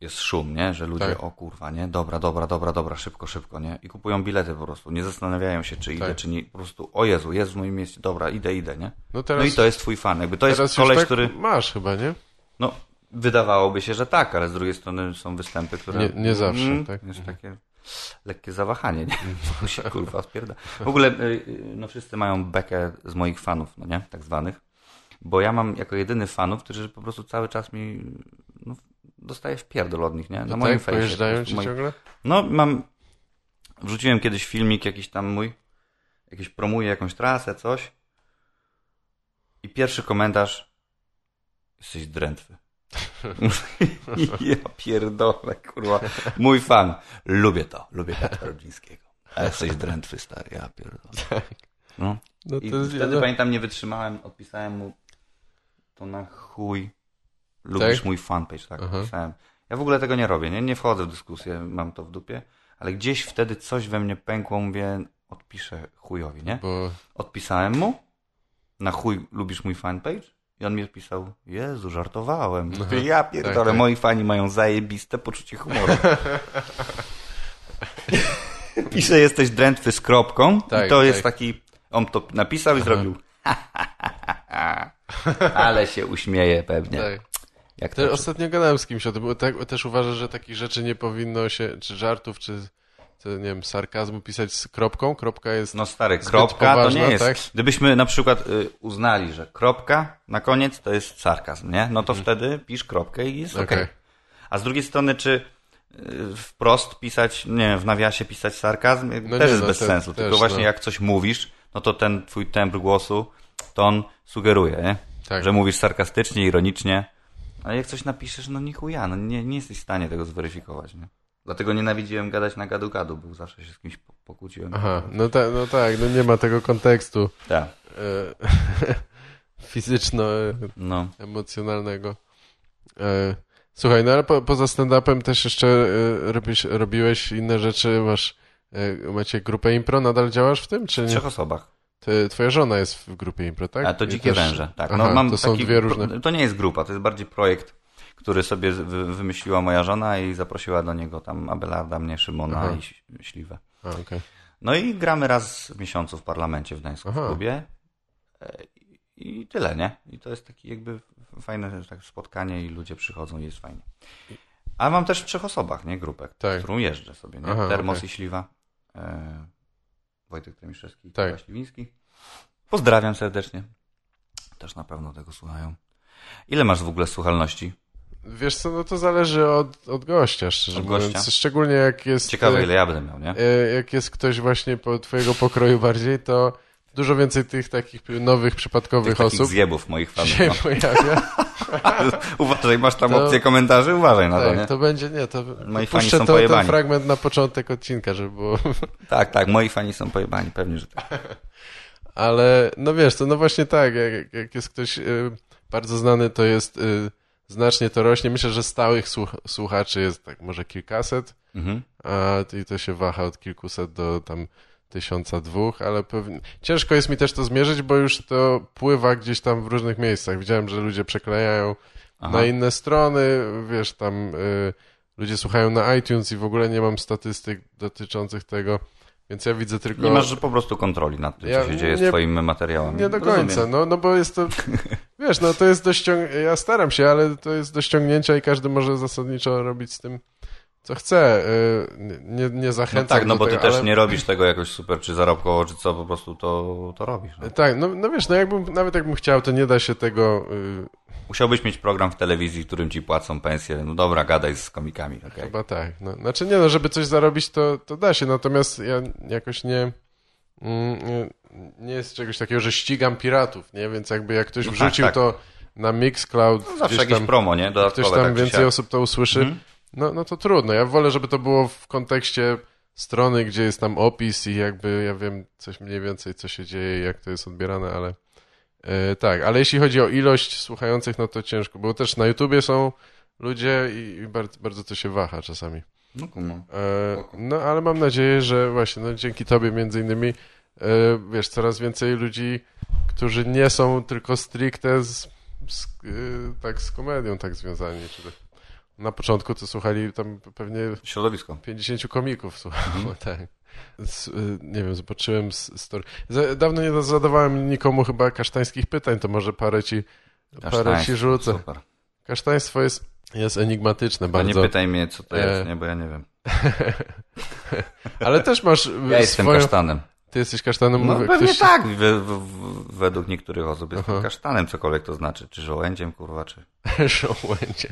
jest szum, nie? Że ludzie, Tak. o kurwa, nie? Dobra, dobra, dobra, dobra, szybko, szybko, nie? I kupują bilety po prostu, nie zastanawiają się, czy idę, Tak. czy nie, po prostu, o Jezu, jest w moim mieście, dobra, idę, idę, nie? No teraz, No i to jest twój fan, jakby to jest koleś, tak który, masz chyba, nie? no, wydawałoby się, że tak, ale z drugiej strony są występy, które... Nie- nie zawsze, tak. Jest takie lekkie zawahanie, nie? To się kurwa spierda. W ogóle, y, y, no wszyscy mają bekę z moich fanów, no nie? Tak zwanych. Bo ja mam jako jedyny fanów, którzy po prostu cały czas mi, no, dostaję wpierdol od nich, nie? Na No moim tak, fejsie. ci moi- ciągle? No, mam, wrzuciłem kiedyś filmik jakiś tam mój, jakiś promuje jakąś trasę, coś. I pierwszy komentarz, jesteś drętwy. ja pierdolę, kurwa. Mój fan. Lubię to. Lubię Piotra Rudzińskiego. A jesteś drętwy, stary. Ja pierdolę. No. No I wtedy pamiętam, nie wytrzymałem, odpisałem mu to na chuj. Lubisz Tak? mój fanpage, tak, Aha. Ja w ogóle tego nie robię, nie? nie wchodzę w dyskusję, mam to w dupie, ale gdzieś wtedy coś we mnie pękło, mówię, odpiszę chujowi, nie? bo Odpisałem mu, na chuj lubisz mój fanpage I on mi odpisał, Jezu, żartowałem. Mówię, ja pierdolę, tak, tak. moi fani mają zajebiste poczucie humoru. Pisze, jesteś drętwy z kropką. Tak, I to jest tak. taki, on to napisał i zrobił. Ale się uśmieje pewnie. Tak. Jak Te, ostatnio gadałem z kimś o tym, bo tak, też uważa, że takich rzeczy nie powinno się, czy żartów, czy nie wiem, sarkazmu pisać z kropką. Kropka jest... No stary, kropka poważna, to nie jest. tak? Gdybyśmy na przykład y, uznali, że kropka na koniec to jest sarkazm, nie? No to wtedy pisz kropkę i jest okej. Mhm. Okej. A z drugiej strony, czy y, wprost pisać, nie wiem, w nawiasie pisać sarkazm, No też nie, jest no bez te- sensu. też, Tylko właśnie no. jak coś mówisz, no to ten twój tembr głosu, to on sugeruje, nie? Tak. Że mówisz sarkastycznie, ironicznie. Ale jak coś napiszesz, no nie chuja, no nie, nie jesteś w stanie tego zweryfikować, nie? Dlatego nienawidziłem gadać na gadu-gadu, bo zawsze się z kimś po- pokłóciłem. Aha, no, ta, no tak, no nie ma tego kontekstu Tak, e, fizyczno-emocjonalnego. no. E, słuchaj, no ale po, poza stand-upem też jeszcze e, robisz, robiłeś inne rzeczy, masz, macie grupę impro, nadal działasz w tym, czy W nie? trzech osobach. Ty, twoja żona jest w grupie impro, tak? A to dzikie też- węże. Tak. Aha, no, mam to są taki, dwie różne... To nie jest grupa, to jest bardziej projekt, który sobie wy, wymyśliła moja żona i zaprosiła do niego tam Abelarda, mnie, Szymona Aha. i Ś- Śliwę. A, okej. No i gramy raz w miesiącu w parlamencie w Gdańsku Aha. w klubie. E, I tyle, nie? I to jest taki jakby fajne tak, spotkanie i ludzie przychodzą i jest fajnie. A mam też w trzech osobach, nie? Grupę, Tak. którą jeżdżę sobie, nie? Aha, Termos okej. i Śliwa. E, Wojtek Tremiszewski i Tak. Śliwiński. Pozdrawiam serdecznie. Też na pewno tego słuchają. Ile masz w ogóle słuchalności? Wiesz co, no to zależy od, od gościa, szczerze Od mówiąc. gościa? Szczególnie jak jest... Ciekawe, e, ile ja będę miał, nie? e, Jak jest ktoś właśnie po twojego pokroju bardziej, to dużo więcej tych takich nowych, Tych przypadkowych takich osób zjebów moich fanów. się No. pojawia. Uważaj, masz tam To- opcję komentarzy? Uważaj na to, nie? Tak, to będzie, nie, to Moi fani są to, ten pojebani. fragment na początek odcinka, żeby było... Tak, tak, moi fani są pojebani, pewnie, że tak. Ale no wiesz, to no właśnie tak, jak, jak jest ktoś y, bardzo znany, to jest y, znacznie to rośnie. Myślę, że stałych słuch słuchaczy jest tak może kilkaset, Mhm. a i to się waha od kilkuset do tam tysiąca dwóch, ale pewnie ciężko jest mi też to zmierzyć, bo już to pływa gdzieś tam w różnych miejscach. Widziałem, że ludzie przeklejają Aha. na inne strony, wiesz, tam y, ludzie słuchają na iTunes i w ogóle nie mam statystyk dotyczących tego, więc ja widzę tylko... Nie masz po prostu kontroli nad tym, Ja co się dzieje nie- z twoimi materiałami. Nie do Rozumiem. końca, no, no bo jest to, wiesz, no to jest do ja staram się, ale to jest do ściągnięcia i każdy może zasadniczo robić z tym, co chce. Y, Nie, nie No zachęcam tak, no bo ty tego, też ale... nie robisz tego jakoś super, czy zarobkowo, czy co, po prostu to, to robisz. No. Tak, no, no wiesz, no jakbym, nawet jakbym chciał, to nie da się tego... y, Musiałbyś mieć program w telewizji, którym ci płacą pensję. No dobra, gadaj z komikami, okej. Chyba tak. No, znaczy nie, no żeby coś zarobić, to, to da się, natomiast ja jakoś nie... mm, Nie, nie jest czegoś takiego, że ścigam piratów, nie? Więc jakby jak ktoś No tak, wrzucił tak. to na Mixcloud, No zawsze gdzieś jakieś tam, promo, nie? ktoś Dodatkowe, tam tak więcej siak. osób to usłyszy, Mhm. no, no to trudno. Ja wolę, żeby to było w kontekście strony, gdzie jest tam opis i jakby ja wiem coś mniej więcej, co się dzieje jak to jest odbierane, ale tak. Ale jeśli chodzi o ilość słuchających, no to ciężko, bo też na YouTubie są ludzie i, bardzo, bardzo to się waha czasami. No, kumam. E, no ale mam nadzieję, że właśnie no, dzięki tobie między innymi e, wiesz, coraz więcej ludzi, którzy nie są tylko stricte z, z, e, tak z komedią tak związani. To, na początku to słuchali tam pewnie Środowisko. 50 komików słuchało, tak. Z, y, nie wiem, zobaczyłem story. Dawno nie zadawałem nikomu chyba kasztańskich pytań, to może parę ci, parę ci rzucę. Super. Kasztaństwo jest, jest enigmatyczne nie bardzo. pytaj mnie, co to jest, E. nie, bo ja nie wiem. Ale też masz Ja y, jestem swoją... kasztanem. Ty jesteś kasztanem? No mówię, pewnie ktoś... tak, we, w, w, według niektórych osób jestem Aha. kasztanem, cokolwiek to znaczy. Czy żołędziem, kurwa, czy... Żołędzie.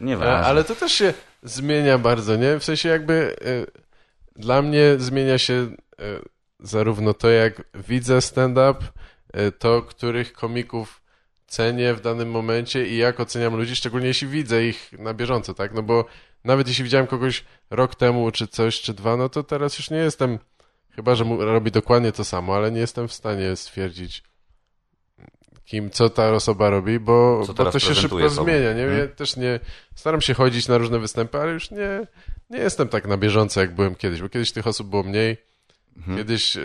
Nie ważne. Ale to też się zmienia bardzo, nie? W sensie jakby e, dla mnie zmienia się e, zarówno to, jak widzę stand-up, e, to, których komików cenię w danym momencie i jak oceniam ludzi, szczególnie jeśli widzę ich na bieżąco, tak? No bo nawet jeśli widziałem kogoś rok temu, czy coś, czy dwa, no to teraz już nie jestem, chyba, że robi dokładnie to samo, ale nie jestem w stanie stwierdzić, kim, co ta osoba robi, bo, bo to się szybko sobą. zmienia, nie? Ja Hmm? też nie, staram się chodzić na różne występy, ale już nie, nie jestem tak na bieżąco, jak byłem kiedyś, bo kiedyś tych osób było mniej, Mhm. kiedyś y,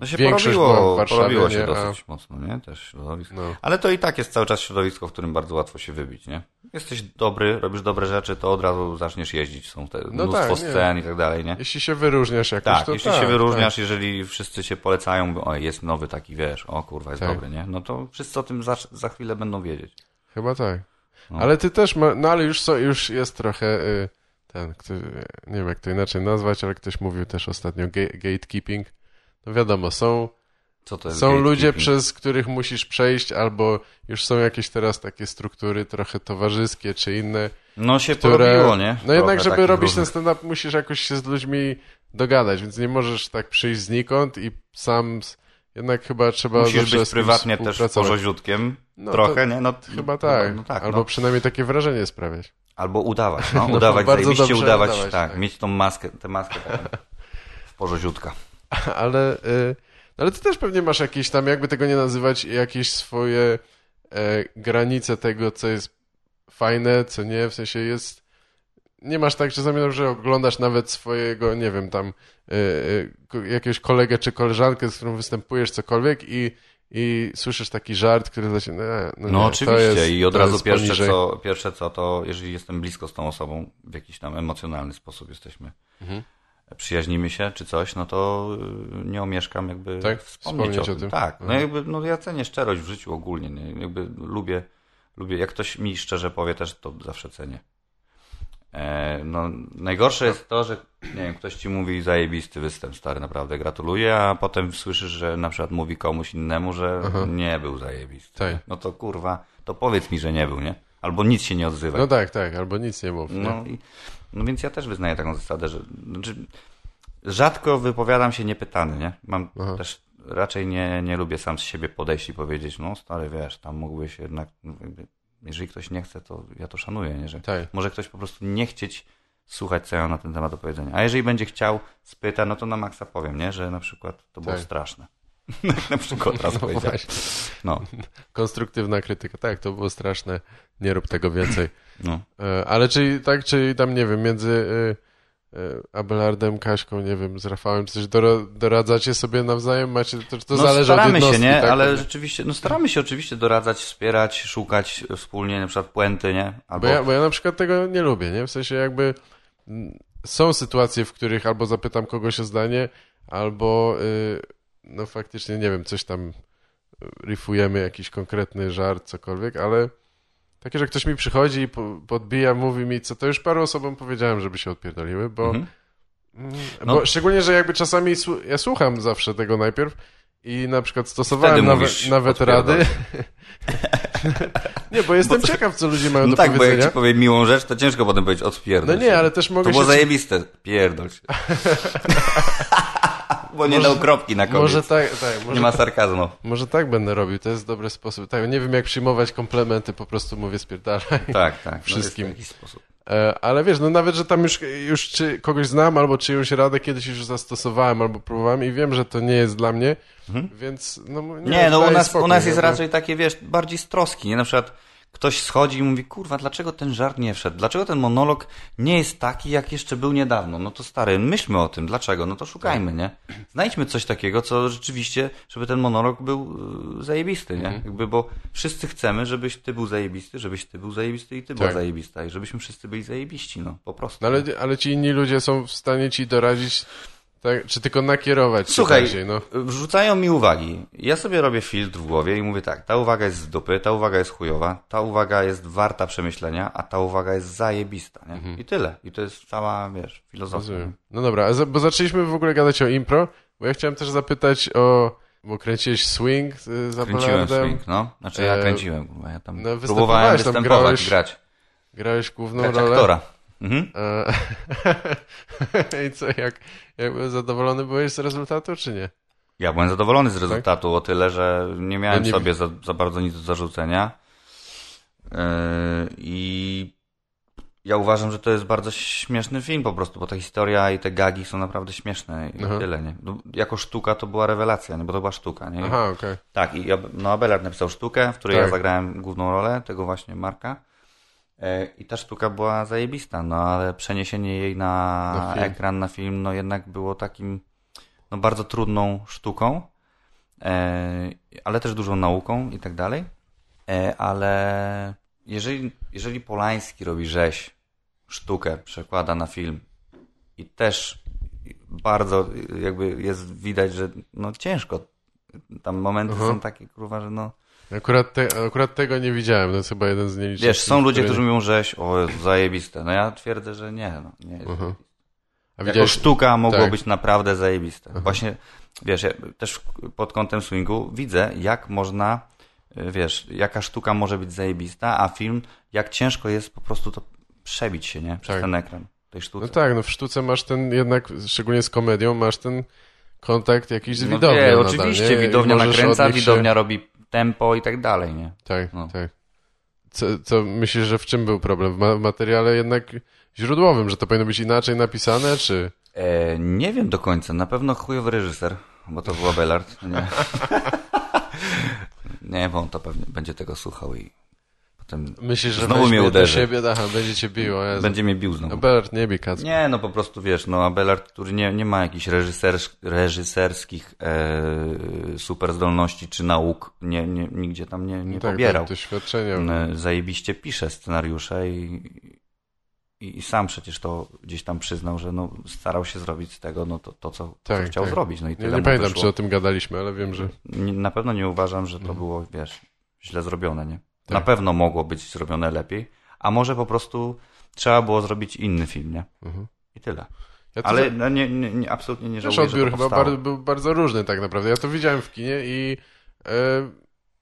No się Większość porobiło, Warszawie, porobiło się nie? A- dosyć mocno, nie? Też środowisko. No. Ale to i tak jest cały czas środowisko, w którym bardzo łatwo się wybić, nie? Jesteś dobry, robisz dobre rzeczy, to od razu zaczniesz jeździć. Są te No mnóstwo tak, nie. scen i tak dalej, nie? Jeśli się wyróżniasz jakoś, Tak, to jeśli tak, się wyróżniasz, jeżeli wszyscy się polecają, mówią, o jest nowy taki, wiesz, o kurwa, jest Tak. dobry, nie? No to wszyscy o tym za, za chwilę będą wiedzieć. Tak, chyba tak. No. Ale ty też ma, no ale już, so, już jest trochę y, ten, kto, nie wiem jak to inaczej nazwać, ale ktoś mówił też ostatnio ga, gatekeeping. No wiadomo, są, są ludzie, przez których musisz przejść, albo już są jakieś teraz takie struktury trochę towarzyskie czy inne, No się które... porobiło, nie? No jednak, żeby robić ten różnych- stand-up, musisz jakoś się z ludźmi dogadać, więc nie możesz tak przyjść znikąd i sam... Jednak chyba trzeba Musisz być prywatnie też porzoziutkiem, No, trochę, nie? No, Chyba tak. No, tak Albo no. przynajmniej takie wrażenie sprawiać. Albo udawać, no, No, udawać, bardzo zajebiście udawać, udawać, tak, tak. mieć tą maskę, tę maskę w porzoziutka. ale, y, ale ty też pewnie masz jakieś tam, jakby tego nie nazywać, jakieś swoje e, granice tego, co jest fajne, co nie, w sensie jest... Nie masz tak czasami, że oglądasz nawet swojego, nie wiem, tam y, ko- jakiegoś kolegę czy koleżankę, z którą występujesz, cokolwiek i, i słyszysz taki żart, który zaczyna... No, no, No nie, oczywiście jest, i od razu pierwsze poniżej. co, pierwsze co to, jeżeli jestem blisko z tą osobą, w jakiś tam emocjonalny sposób jesteśmy, Mhm. Przyjaźnimy się czy coś, no to y, nie omieszkam jakby Tak? wspomnieć, Wspomnieć o, o tym. Tak, no Mhm. jakby, no ja cenię szczerość w życiu ogólnie, nie? jakby lubię, lubię, jak ktoś mi szczerze powie też, to zawsze cenię. E, no, najgorsze jest to, że nie wiem, ktoś ci mówi zajebisty występ, stary, naprawdę gratuluję, a potem słyszysz, że na przykład mówi komuś innemu, że Aha. nie był zajebisty. Tak. No to kurwa, to powiedz mi, że nie był, nie? Albo nic się nie odzywa. No tak, tak, albo nic nie mów. nie? No, i, no więc ja też wyznaję taką zasadę, że znaczy, rzadko wypowiadam się niepytany, nie? Mam Aha. też raczej nie, nie lubię sam z siebie podejść i powiedzieć, no stary, wiesz, tam mógłbyś jednak, no, jeżeli ktoś nie chce, to ja to szanuję, nie? Że Tak. może ktoś po prostu nie chcieć słuchać, co ja na ten temat do powiedzenia. A jeżeli będzie chciał, spyta, no to na maksa powiem, nie? Że na przykład to było Tak. straszne. na przykład raz No. No, Konstruktywna krytyka. Tak, to było straszne. Nie rób tego więcej. no. E, Ale czyli tak, czyli tam, nie wiem, między e, e, Abelardem, Kaśką, nie wiem, z Rafałem, czy coś dora- doradzacie sobie nawzajem? Macie, to, to no, zależy staramy od jednostki, się, nie? tak? Ale rzeczywiście, no staramy się oczywiście doradzać, wspierać, szukać wspólnie na przykład puenty, nie? Albo Bo ja, bo ja na przykład tego nie lubię, nie? W sensie jakby mm, są sytuacje, w których albo zapytam kogoś o zdanie, albo y, no faktycznie, nie wiem, coś tam y, riffujemy, jakiś konkretny żart, cokolwiek, ale takie, że ktoś mi przychodzi i po, podbija, mówi mi, co to już paru osobom powiedziałem, żeby się odpierdoliły, bo, Mhm. mm, No. bo szczególnie, że jakby czasami ja słucham zawsze tego najpierw i na przykład stosowałem nawet, nawet rady. nie, bo jestem ciekaw, co ludzie mają No do tak, bo powiedzenia. jak ci powiem miłą rzecz, to ciężko potem powiedzieć odpierdol No nie, ale też mogę To było się... zajebiste. Pierdol się. bo nie Może- dał kropki na koniec. Może tak, tak, Nie może, ma sarkazmu. może tak będę robił, to jest dobry sposób. Tak, nie wiem jak przyjmować komplementy, po prostu mówię spierdalaj. Tak, tak. Wszystkim. No w jakiś sposób. E, ale wiesz, no nawet, że tam już, już czy kogoś znam, albo czyjąś radę kiedyś już zastosowałem, albo próbowałem i wiem, że to nie jest dla mnie, więc no nie, Nie, no u nas, spokój, u nas nie? jest raczej takie, wiesz, bardziej z troski, nie? Na przykład ktoś schodzi i mówi, kurwa, dlaczego ten żart nie wszedł? Dlaczego ten monolog nie jest taki, jak jeszcze był niedawno? No to stary, myślmy o tym, dlaczego? No to szukajmy, nie? Znajdźmy coś takiego, co rzeczywiście, żeby ten monolog był y, zajebisty, nie? Mhm. Jakby, bo wszyscy chcemy, żebyś ty był zajebisty, żebyś ty był zajebisty i ty była Tak. zajebista i żebyśmy wszyscy byli zajebiści, no, po prostu. No ale, ale ci inni ludzie są w stanie ci doradzić, tak, czy tylko nakierować Słuchaj, bardziej, no. wrzucają mi uwagi. Ja sobie robię filtr w głowie i mówię tak, ta uwaga jest z dupy, ta uwaga jest chujowa, ta uwaga jest warta przemyślenia, a ta uwaga jest zajebista, nie? I tyle. I to jest cała, wiesz, filozofia. Rozumiem. No dobra, bo zaczęliśmy w ogóle gadać o impro, bo ja chciałem też zapytać o, bo kręciłeś swing y, za Kręciłem swing, no. Znaczy ja E, kręciłem, ja tam no, próbowałem występować, grałeś- grać. grałeś główną Grać rolę. aktora. Mhm. E, I co, jak, jak zadowolony byłeś z rezultatu, czy nie? Ja byłem zadowolony z rezultatu o tyle, że nie miałem No nie- sobie za, za bardzo nic do zarzucenia. Yy, I ja uważam, że to jest bardzo śmieszny film po prostu, bo ta historia i te gagi są naprawdę śmieszne i Aha. tyle, nie? No, jako sztuka to była rewelacja, nie? Bo to była sztuka, nie? Aha, okej. Tak, i ja, no Abelard napisał sztukę, w której Tak. ja zagrałem główną rolę, tego właśnie Marka. E, I ta sztuka była zajebista, no ale przeniesienie jej na, Na ekran, na film, no jednak było takim no bardzo trudną sztuką. e, ale też dużą nauką i tak dalej. E, ale jeżeli, jeżeli Polański robi rzeź, sztukę, przekłada na film i też bardzo jakby jest widać, że no ciężko. Tam momenty Aha. są takie, kurwa, że no... Akurat, te, akurat tego nie widziałem, to jest chyba jeden z nielicznych. Wiesz, są ludzie, którzy mówią, że o, Jezu, zajebiste. No ja twierdzę, że nie, no, nie jest. A Jako widziałeś, sztuka mogło tak. być naprawdę zajebiste. Właśnie, wiesz, ja też pod kątem swingu widzę, jak można, y, wiesz, jaka sztuka może być zajebista, a film, jak ciężko jest po prostu to przebić się, nie? Przez Tak. ten ekran tej sztuce. no tak, no w sztuce masz ten jednak, szczególnie z komedią, masz ten kontakt jakiś z No widownią wie, nadal, oczywiście, nie? Widownia nakręca, odnieść się- widownia robi tempo i tak dalej, nie? Tak, No. tak. Co, co myślisz, że w czym był problem? W ma- materiale jednak źródłowym, że to powinno być inaczej napisane, czy... E, nie wiem do końca, na pewno chujowy reżyser, bo to był Abelard, nie? nie, bo on to pewnie będzie tego słuchał i potem Myślisz, że Znowu mnie do uderzy. siebie, aha, będzie cię biło, Jezu. będzie mnie bił znowu. Robert, nie bij Kacper. Nie, no po prostu wiesz, no Abelard, który nie, nie ma jakichś reżysers, reżyserskich e, super zdolności czy nauk, nie, nie, nigdzie tam nie, nie No tak, pobierał. tak, doświadczenia. E, Zajebiście pisze scenariusze i, i, i sam przecież to gdzieś tam przyznał, że no, starał się zrobić z tego no, to, to, co, Tak, co chciał tak. zrobić. No i Nie, tyle nie mu pamiętam, czy o tym gadaliśmy, ale wiem, że... Nie- Na pewno nie uważam, że to Mhm. było, wiesz, źle zrobione, nie? Tak. Na pewno mogło być zrobione lepiej, a może po prostu trzeba było zrobić inny film, nie? Mhm. I tyle. Ja Ale no, nie, nie, nie, absolutnie nie żałuję, że odbiór chyba bardzo, był bardzo różny tak naprawdę. Ja to widziałem w kinie i e,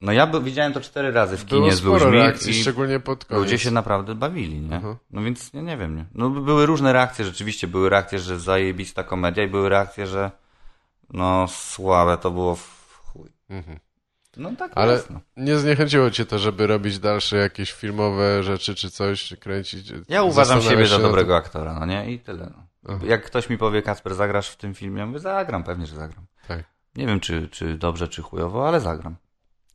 No ja by, widziałem to cztery razy w było kinie z sporo ludźmi reakcji, szczególnie pod koniec. ludzie się naprawdę bawili, nie? Mhm. No więc nie, nie wiem, nie? No by- były różne reakcje, rzeczywiście były reakcje, że zajebista komedia i były reakcje, że no słabe to było w chuj. Mhm. No tak Ale jest, no. nie zniechęciło cię to, żeby robić dalsze jakieś filmowe rzeczy czy coś, czy kręcić? Ja uważam siebie się za dobrego aktora, no nie? I tyle, no. Jak ktoś mi powie, Kacper, zagrasz w tym filmie? Ja mówię, zagram, pewnie, że zagram. Tak. Nie wiem, czy, czy dobrze, czy chujowo, ale zagram.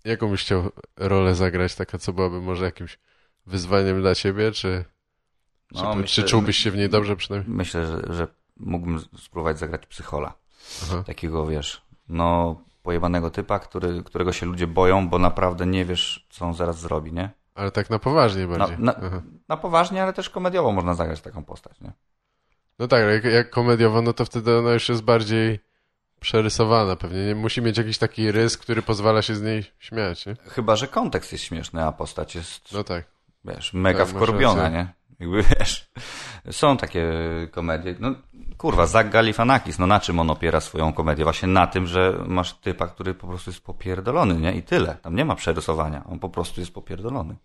Jaką byś chciał rolę zagrać, taka co byłaby może jakimś wyzwaniem dla ciebie, czy, czy, No, czy myślę- czułbyś się w niej dobrze przynajmniej? Myślę, że, że mógłbym spróbować zagrać psychola. Aha. Takiego, wiesz, no pojebanego typa, który, którego się ludzie boją, bo naprawdę nie wiesz, co on zaraz zrobi, nie? Ale tak na poważnie Na, bardziej. na, Aha. na poważnie, ale też komediowo można zagrać taką postać, nie? No tak, jak, jak komediowo, no to wtedy ona już jest bardziej przerysowana pewnie. Nie musi mieć jakiś taki rys, który pozwala się z niej śmiać, nie? Chyba, że kontekst jest śmieszny, a postać jest, No tak. wiesz, mega Tak, wkorbiona, nie? Jakby, wiesz, są takie komedie, no kurwa, Zach Galifianakis, no na czym on opiera swoją komedię? Właśnie na tym, że masz typa, który po prostu jest popierdolony, nie? I tyle. Tam nie ma przerysowania, on po prostu jest popierdolony.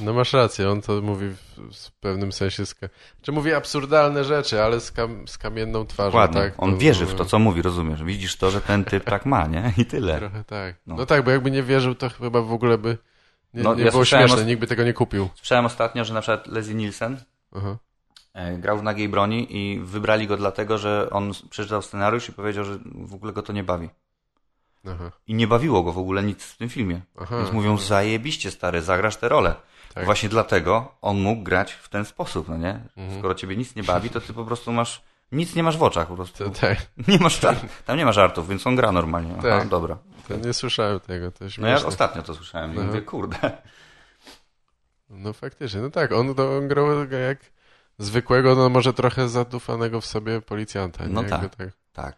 No masz rację, on to mówi w, pewnym sensie, ska... czy mówi absurdalne rzeczy, ale z, kam, z kamienną twarzą, Dokładnie. tak? On To- wierzy w to, co mówi, rozumiesz? Widzisz to, że ten typ tak ma, nie? I tyle. Trochę tak. No. No. tak, bo jakby nie wierzył, to chyba w ogóle by nie, No, nie ja było śmieszne, o- nikt by tego nie kupił. Słyszałem ostatnio, że na przykład Leslie Nielsen Aha. E, grał w Nagiej Broni i wybrali go dlatego, że on przeczytał scenariusz i powiedział, że w ogóle go to nie bawi. Aha. I nie bawiło go w ogóle nic w tym filmie. Aha. Więc mówią, zajebiście stary, zagrasz tę rolę. Tak. Właśnie dlatego on mógł grać w ten sposób, no nie? Mhm. Skoro ciebie nic nie bawi, to ty po prostu masz, nic nie masz w oczach po prostu. To, tak, Nie masz żartów. Tam nie ma żartów, więc on gra normalnie. Aha, Tak. dobra. to nie słyszałem tego, to No ja ostatnio to słyszałem i Aha. mówię, kurde. No faktycznie, no tak, on, to, on grał jak zwykłego, no może trochę zadufanego w sobie policjanta. Nie? No tak. tak. Tak.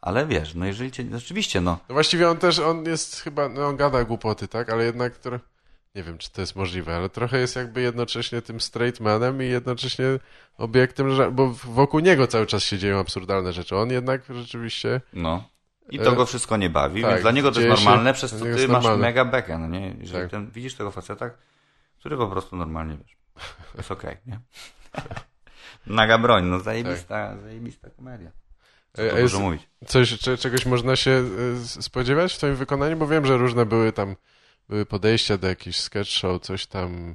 Ale wiesz, no jeżeli cię, rzeczywiście, no. No właściwie on też, on jest chyba, no on gada głupoty, tak, ale jednak nie wiem, czy to jest możliwe, ale trochę jest jakby jednocześnie tym straight manem i jednocześnie obiektem, że, bo wokół niego cały czas się dzieją absurdalne rzeczy. On jednak rzeczywiście, No. I E, to go wszystko nie bawi, tak, więc dla niego to jest się- normalne, przez dla co ty masz normalne. mega bekę, no nie? Jeżeli Tak. ten, widzisz tego faceta, który po prostu normalnie, wiesz, jest okej, nie? Naga broń, no zajebista, zajebista komedia. Co E, jest- mówić. coś, cze, czegoś można się y, spodziewać w twoim wykonaniu, bo wiem, że różne były tam, były podejścia do jakichś sketch show, coś tam,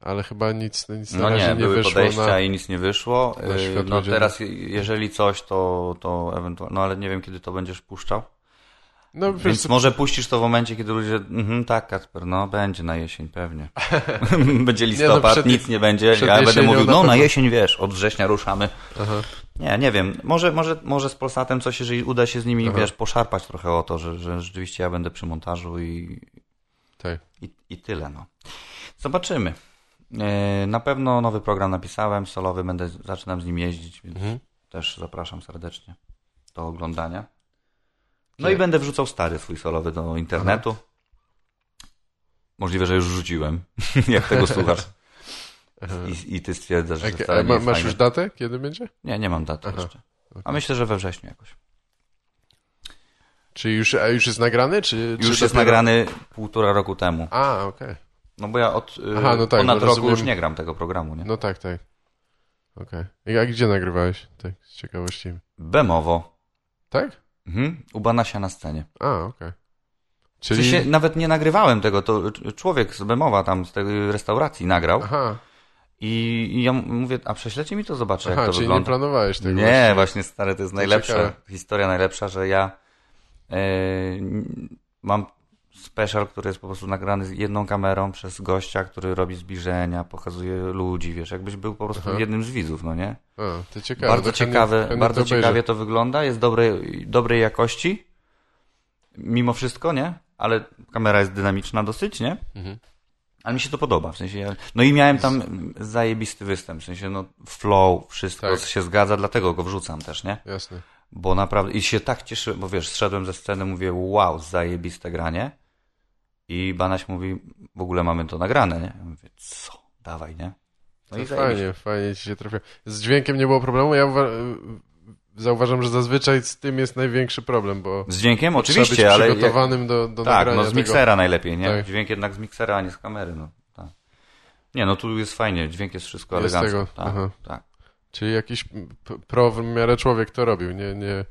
ale chyba nic, nic na No razie nie, nie, były wyszło podejścia na... i nic nie wyszło. na światło No teraz, je- jeżeli coś, to, to ewentualnie, no ale nie wiem, kiedy to będziesz puszczał. No Więc może puścisz to w momencie, kiedy ludzie, mhm, tak, Kacper, no będzie na jesień, pewnie. będzie listopad, no przed- nic nie będzie. Ja będę mówił, no na jesień, wiesz, od września ruszamy. aha. Nie, nie wiem. Może, może, może z Polsatem coś, jeżeli uda się z nimi, Aha. wiesz, poszarpać trochę o to, że, że rzeczywiście ja będę przy montażu i, Tak. i, i tyle, no. Zobaczymy. E, Na pewno nowy program napisałem, solowy, będę, zaczynam z nim jeździć, więc Mhm. też zapraszam serdecznie do oglądania. No i będę wrzucał stary swój solowy do internetu. Możliwe, że już rzuciłem, jak tego słuchasz. Aha. I, I ty stwierdzasz, że a nie ma, masz już datę? Kiedy będzie? Nie, nie mam daty Aha. jeszcze. A myślę, że we wrześniu jakoś. Czy już, a już jest nagrany? Czy, Już czy jest dopiero- nagrany półtora roku temu. A, okej. No bo ja od y, Aha, no tak, ponad no roku już nie gram tego programu, nie? No tak, tak. Okej. I A gdzie nagrywałeś? Tak, z ciekawości. Bemowo. Tak? Mhm. U Banasia na scenie. A, okej. Czyli... Czyli... W sensie nawet nie nagrywałem tego, to człowiek z Bemowa tam z tej restauracji nagrał Aha, i, i ja mówię, a prześlecie mi to, zobaczę jak aha to czyli nie wygląda. planowałeś tego Nie, właściwie. właśnie stary, to jest To najlepsza, ciekawe. historia najlepsza, że ja n- mam special, który jest po prostu nagrany z jedną kamerą przez gościa, który robi zbliżenia, pokazuje ludzi, wiesz, jakbyś był po prostu Aha. jednym z widzów, no nie? A, to ciekawe. bardzo chętnie- ciekawe, chętnie bardzo obejrzę. ciekawie to wygląda, jest dobrej, dobrej jakości, mimo wszystko, nie? Ale kamera jest dynamiczna dosyć, nie? Mhm. Ale mi się to podoba, w sensie, ja... no i miałem tam zajebisty występ, w sensie, no flow, wszystko Tak. się zgadza, dlatego go wrzucam też, nie? Jasne. Bo naprawdę, i się tak cieszę, bo wiesz, zszedłem ze sceny, mówię, wow, zajebiste granie i Banaś mówi, w ogóle mamy to nagrane, nie? Ja mówię, co? Dawaj, nie? No To i fajnie, fajnie ci się trafia. Z dźwiękiem nie było problemu. Ja uwa- zauważam, że zazwyczaj z tym jest największy problem, bo Z dźwiękiem trzeba być oczywiście, ale... jak- przygotowanym do, do Tak, no z tego. miksera najlepiej, nie? Tak. Dźwięk jednak z miksera, a nie z kamery, no. Tak. Nie, no tu jest fajnie, dźwięk jest wszystko Jest elegancko. tego, Tak, aha. tak. Czyli jakiś pro w miarę człowiek to robił, nie, nie,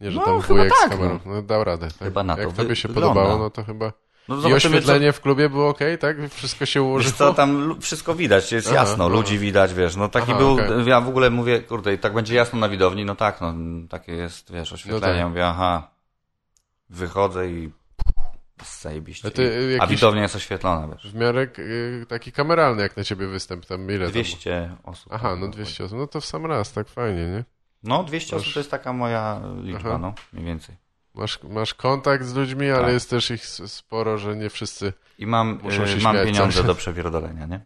nie że No, tam chyba wujek tak, z kamerą. No. dał radę. Tak? Chyba na to Jak tobie się wygląda. podobało, no to chyba... No I oświetlenie w klubie było ok, tak? Wszystko się co... ułożyło? Wiesz co, tam wszystko widać, jest Aha, jasno, aha. ludzi widać, wiesz, no taki Aha, był, okej. ja w ogóle mówię, kurde, i tak będzie jasno na widowni, no tak, no, takie jest, wiesz, oświetlenie, No tak. mówię, aha, wychodzę i zajebiście. A a widownia jest oświetlona, wiesz. W miarę y, taki kameralny jak na ciebie występ, tam ile tam? 200 osób. Aha, no 200 osób, no to w sam raz, tak fajnie, nie? No 200 osób to jest taka moja liczba, Aha. no, mniej więcej. Masz, masz kontakt z ludźmi, ale Tak. jest też ich sporo, że nie wszyscy... I mam, Muszą się y, mam śmiać pieniądze cały do przepierdolenia, nie?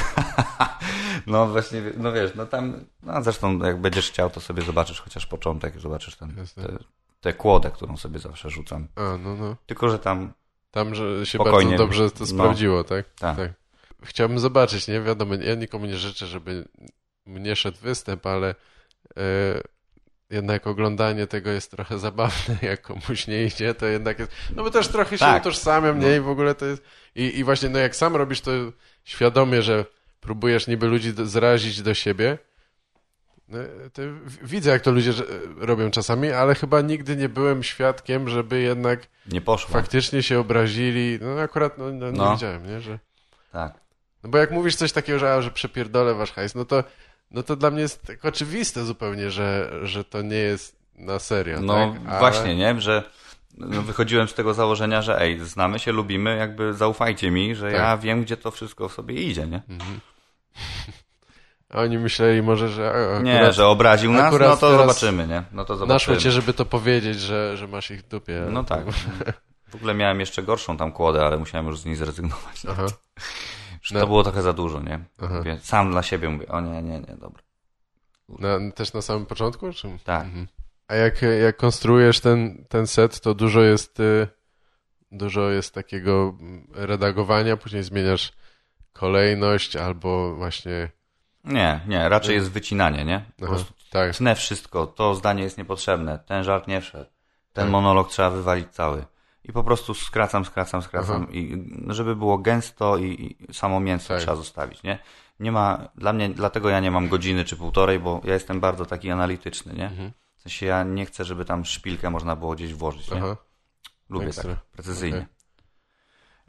no właśnie, no wiesz, no tam, no zresztą jak będziesz chciał, to sobie zobaczysz chociaż początek, zobaczysz ten, Jasne. te, tę kłodę, którą sobie zawsze rzucam. A, no, no. Tylko, że tam, Tam, że się bardzo dobrze to No. sprawdziło, tak? tak, Chciałbym zobaczyć, nie? Wiadomo, ja nikomu nie życzę, żeby mnie szedł występ, ale e, jednak oglądanie tego jest trochę zabawne, jak komuś nie idzie, to jednak jest... No bo też trochę się Tak. utożsamiam, nie? I w ogóle to jest... I, I właśnie, no jak sam robisz to świadomie, że próbujesz niby ludzi do, zrazić do siebie, no, to widzę, jak to ludzie robią czasami, ale chyba nigdy nie byłem świadkiem, żeby jednak nie poszło. faktycznie się obrazili. No akurat no, no, nie No. widziałem, nie? Że... Tak. No bo jak mówisz coś takiego, że, a, że przepierdolę wasz hajs, no to, no to dla mnie jest tak oczywiste zupełnie, że, że to nie jest na serio. No tak? Ale- właśnie, nie? Że no, wychodziłem z tego założenia, że ej, znamy się, lubimy, jakby zaufajcie mi, że Tak. ja wiem, gdzie to wszystko sobie idzie, nie? A oni myśleli może, że akurat Nie, że obraził nas, no to zobaczymy, nie? No to naszło zobaczymy. cię, żeby to powiedzieć, że, że masz ich w dupie. No tak. W ogóle miałem jeszcze gorszą tam kłodę, ale musiałem już z niej zrezygnować. Aha, Już No. To było trochę za dużo, nie? Mówię, sam dla siebie mówię, o nie, nie, nie, dobra. na, też na samym początku? Czy? Tak. Mhm. A jak, jak konstruujesz ten, ten set, to dużo jest, y, dużo jest takiego mm, redagowania, później zmieniasz kolejność albo właśnie... Nie, nie, raczej jest wycinanie, nie? Po Aha, prostu tak, tnę wszystko, to zdanie jest niepotrzebne, ten żart nie wszedł, ten Tak. monolog trzeba wywalić cały. I po prostu skracam, skracam, skracam, Aha. i żeby było gęsto i, i samo mięso Tak. trzeba zostawić, nie? Nie ma, dla mnie, dlatego ja nie mam godziny czy półtorej, bo ja jestem bardzo taki analityczny, nie? Mhm. W sensie ja nie chcę, żeby tam szpilkę można było gdzieś włożyć, nie? Aha. Lubię Ekstra. tak, precyzyjnie. Okej.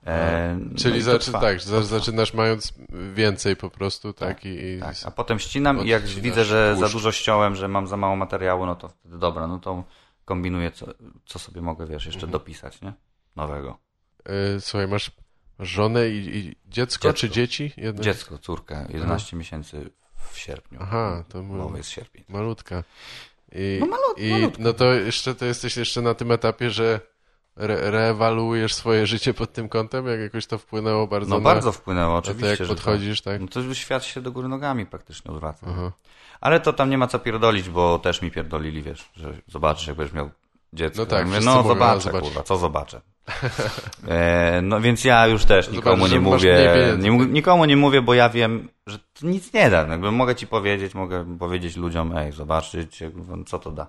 E, no Czyli to zaczy, tak, za, zaczynasz mając więcej po prostu, tak? I, i Tak, a potem ścinam i jak widzę, że za dużo ściąłem, że mam za mało materiału, no to wtedy dobra, no to kombinuję, co, co sobie mogę, wiesz, jeszcze Mhm. dopisać, nie? Nowego. y, słuchaj, masz żonę i, i dziecko, Dziecko. czy dzieci? Jedno? Dziecko, córkę, 11 miesięcy w sierpniu. Aha, to mu- Umowa jest sierpień. Malutka. I, No malut- i no to jeszcze to jesteś jeszcze na tym etapie, że re, reewaluujesz swoje życie pod tym kątem, jak jakoś to wpłynęło bardzo No na, bardzo wpłynęło, na to, oczywiście, jak że podchodzisz, tak? tak. No to świat się do góry nogami praktycznie odwraca. Aha. Ale to tam nie ma co pierdolić, bo też mi pierdolili, wiesz, że zobaczysz, jak będziesz miał dziecko. No tak, mówię, no zobaczę, zobacz. kurwa, co zobaczę. E, no więc ja już też nikomu Zobaczysz, nie mówię, nie, mu- tak? nikomu nie mówię, bo ja wiem, że to nic nie da. Jakby mogę ci powiedzieć, mogę powiedzieć ludziom, ej, zobaczyć, co to da.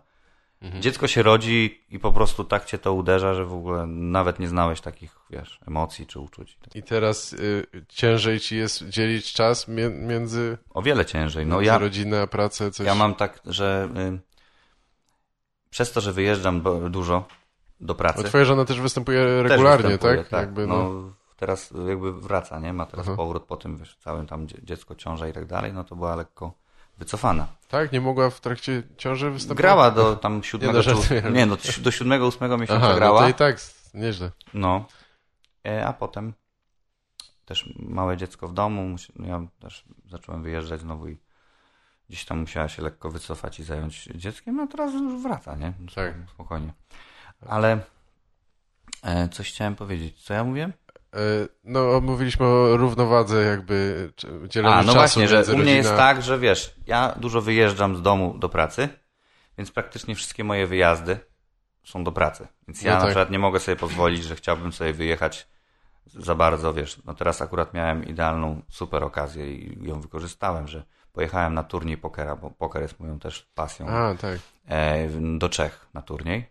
Mhm. Dziecko się rodzi i po prostu tak cię to uderza, że w ogóle nawet nie znałeś takich, wiesz, emocji czy uczuć. I teraz y, ciężej ci jest dzielić czas mie, między, O wiele ciężej. No między ja, rodzinę a pracę, coś... Ja mam tak, że y, przez to, że wyjeżdżam dużo do pracy. Bo twoja żona też występuje też regularnie, występuję, tak? Jakby, no, no. Teraz jakby wraca, nie? Ma teraz Aha. powrót po tym, wiesz, całym tam dzie- dziecko, ciąża i tak dalej, no to była lekko wycofana. Tak? Nie mogła w trakcie ciąży występować? Grała do tam siódmego, no, czy, żartuję. nie, no, do siódmego, ósmego miesiąca Aha, grała. no to i tak nieźle. No, e, a potem też małe dziecko w domu, musi- ja też zacząłem wyjeżdżać znowu i gdzieś tam musiała się lekko wycofać i zająć dzieckiem, a teraz już wraca, nie? Tak. Spokojnie. Ale e, coś chciałem powiedzieć. Co ja mówiłem? E, No, mówiliśmy o równowadze jakby dzieleniu A, no czasu właśnie, że u mnie jest tak, że wiesz, ja dużo wyjeżdżam z domu do pracy, więc praktycznie wszystkie moje wyjazdy są do pracy. Więc ja No na tak. przykład nie mogę sobie pozwolić, że chciałbym sobie wyjechać za bardzo, wiesz, no teraz akurat miałem idealną, super okazję i ją wykorzystałem, że pojechałem na turniej pokera, bo poker jest moją też pasją, A, tak. e, do Czech na turniej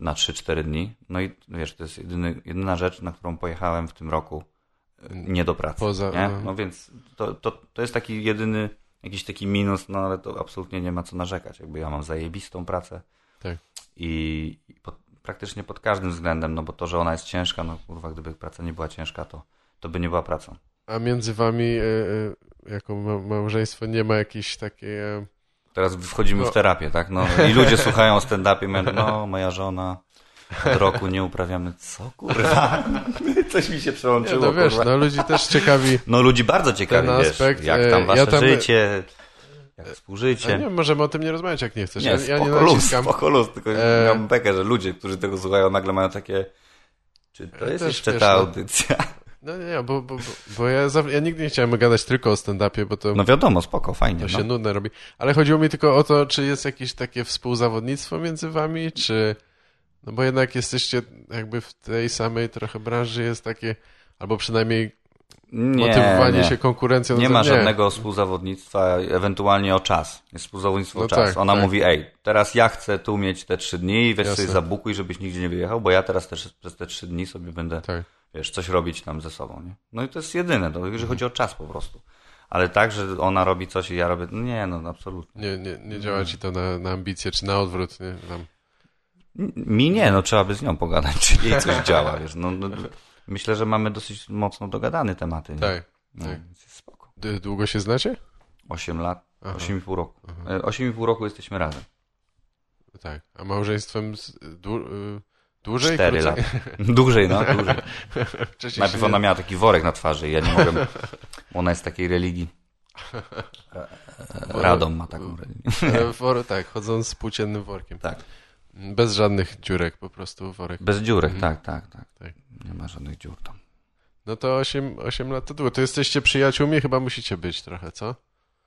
na 3-4 dni. No i wiesz, to jest jedyny, jedyna rzecz, na którą pojechałem w tym roku e, nie do pracy. Poza- nie? no. No więc to, to, to jest taki jedyny, jakiś taki minus, no ale to absolutnie nie ma co narzekać. Jakby ja mam zajebistą pracę Tak. i, i pod, praktycznie pod każdym względem, no bo to, że ona jest ciężka, no kurwa, gdyby praca nie była ciężka, to, to by nie była pracą. A między wami, e, e, jako ma- małżeństwo, nie ma jakiejś takiej... e, Teraz wchodzimy No. w terapię, tak? No, I ludzie słuchają o stand-upie, mówią, no moja żona, od roku nie uprawiamy, co kurwa? Coś mi się Nie, przełączyło, no wiesz, kurwa. no ludzi też ciekawi... No ludzi bardzo ciekawi, Ten wiesz, aspekt, jak e, tam ja wasze tam- życie, jak A współżycie. nie, możemy o tym nie rozmawiać, jak nie chcesz. Nie, ja, ja nie spoko luz, naciskam. spoko luz, tylko E, mam bekę, że ludzie, którzy tego słuchają, nagle mają takie, czy to E, jest też jeszcze wiesz, ta audycja? No nie, nie, bo, bo, bo, bo ja, ja nigdy nie chciałem gadać tylko o stand-upie, bo to, No wiadomo, spoko, fajnie. to się No. nudne robi. Ale chodziło mi tylko o to, czy jest jakieś takie współzawodnictwo między wami, czy... No bo jednak jesteście jakby w tej samej trochę branży, jest takie... Albo przynajmniej Nie, motywowanie nie. się konkurencją. Nie no ma to żadnego współzawodnictwa, ewentualnie o czas. Jest współzawodnictwo No o czas. tak, Ona tak. mówi, ej, teraz ja chcę tu mieć te trzy dni, weź Jasne. sobie zabukuj, żebyś nigdzie nie wyjechał, bo ja teraz też przez te trzy dni sobie będę, Tak. Wiesz, coś robić tam ze sobą, nie? No i to jest jedyne, to, Mhm. jeżeli chodzi o czas po prostu. Ale tak, że ona robi coś i ja robię, no nie, no absolutnie. Nie, nie, nie działa ci to na, na ambicje, czy na odwrót, nie? Tam. Mi nie, no trzeba by z nią pogadać, czy jej coś działa, wiesz. No, no, myślę, że mamy dosyć mocno dogadane tematy. Nie? Tak, no, tak. spoko. Długo się znacie? 8 lat, Aha. 8,5 roku. E, 8,5 roku jesteśmy razem. Tak. A małżeństwem z, y, dłużej? 4 Krócej? lat. Dłużej, no, dłużej. Najpierw ona miała taki worek na twarzy i ja nie mogłem. Ona jest takiej religii. Radom ma taką religię. e, Wor, tak, chodząc z płóciennym workiem. Tak. Bez żadnych dziurek, po prostu worek. Bez dziurek, Mhm. tak, tak, tak, Tak. Nie ma żadnych dziur tam. No to 8, 8 lat to długo. To jesteście przyjaciółmi, chyba musicie być trochę, co?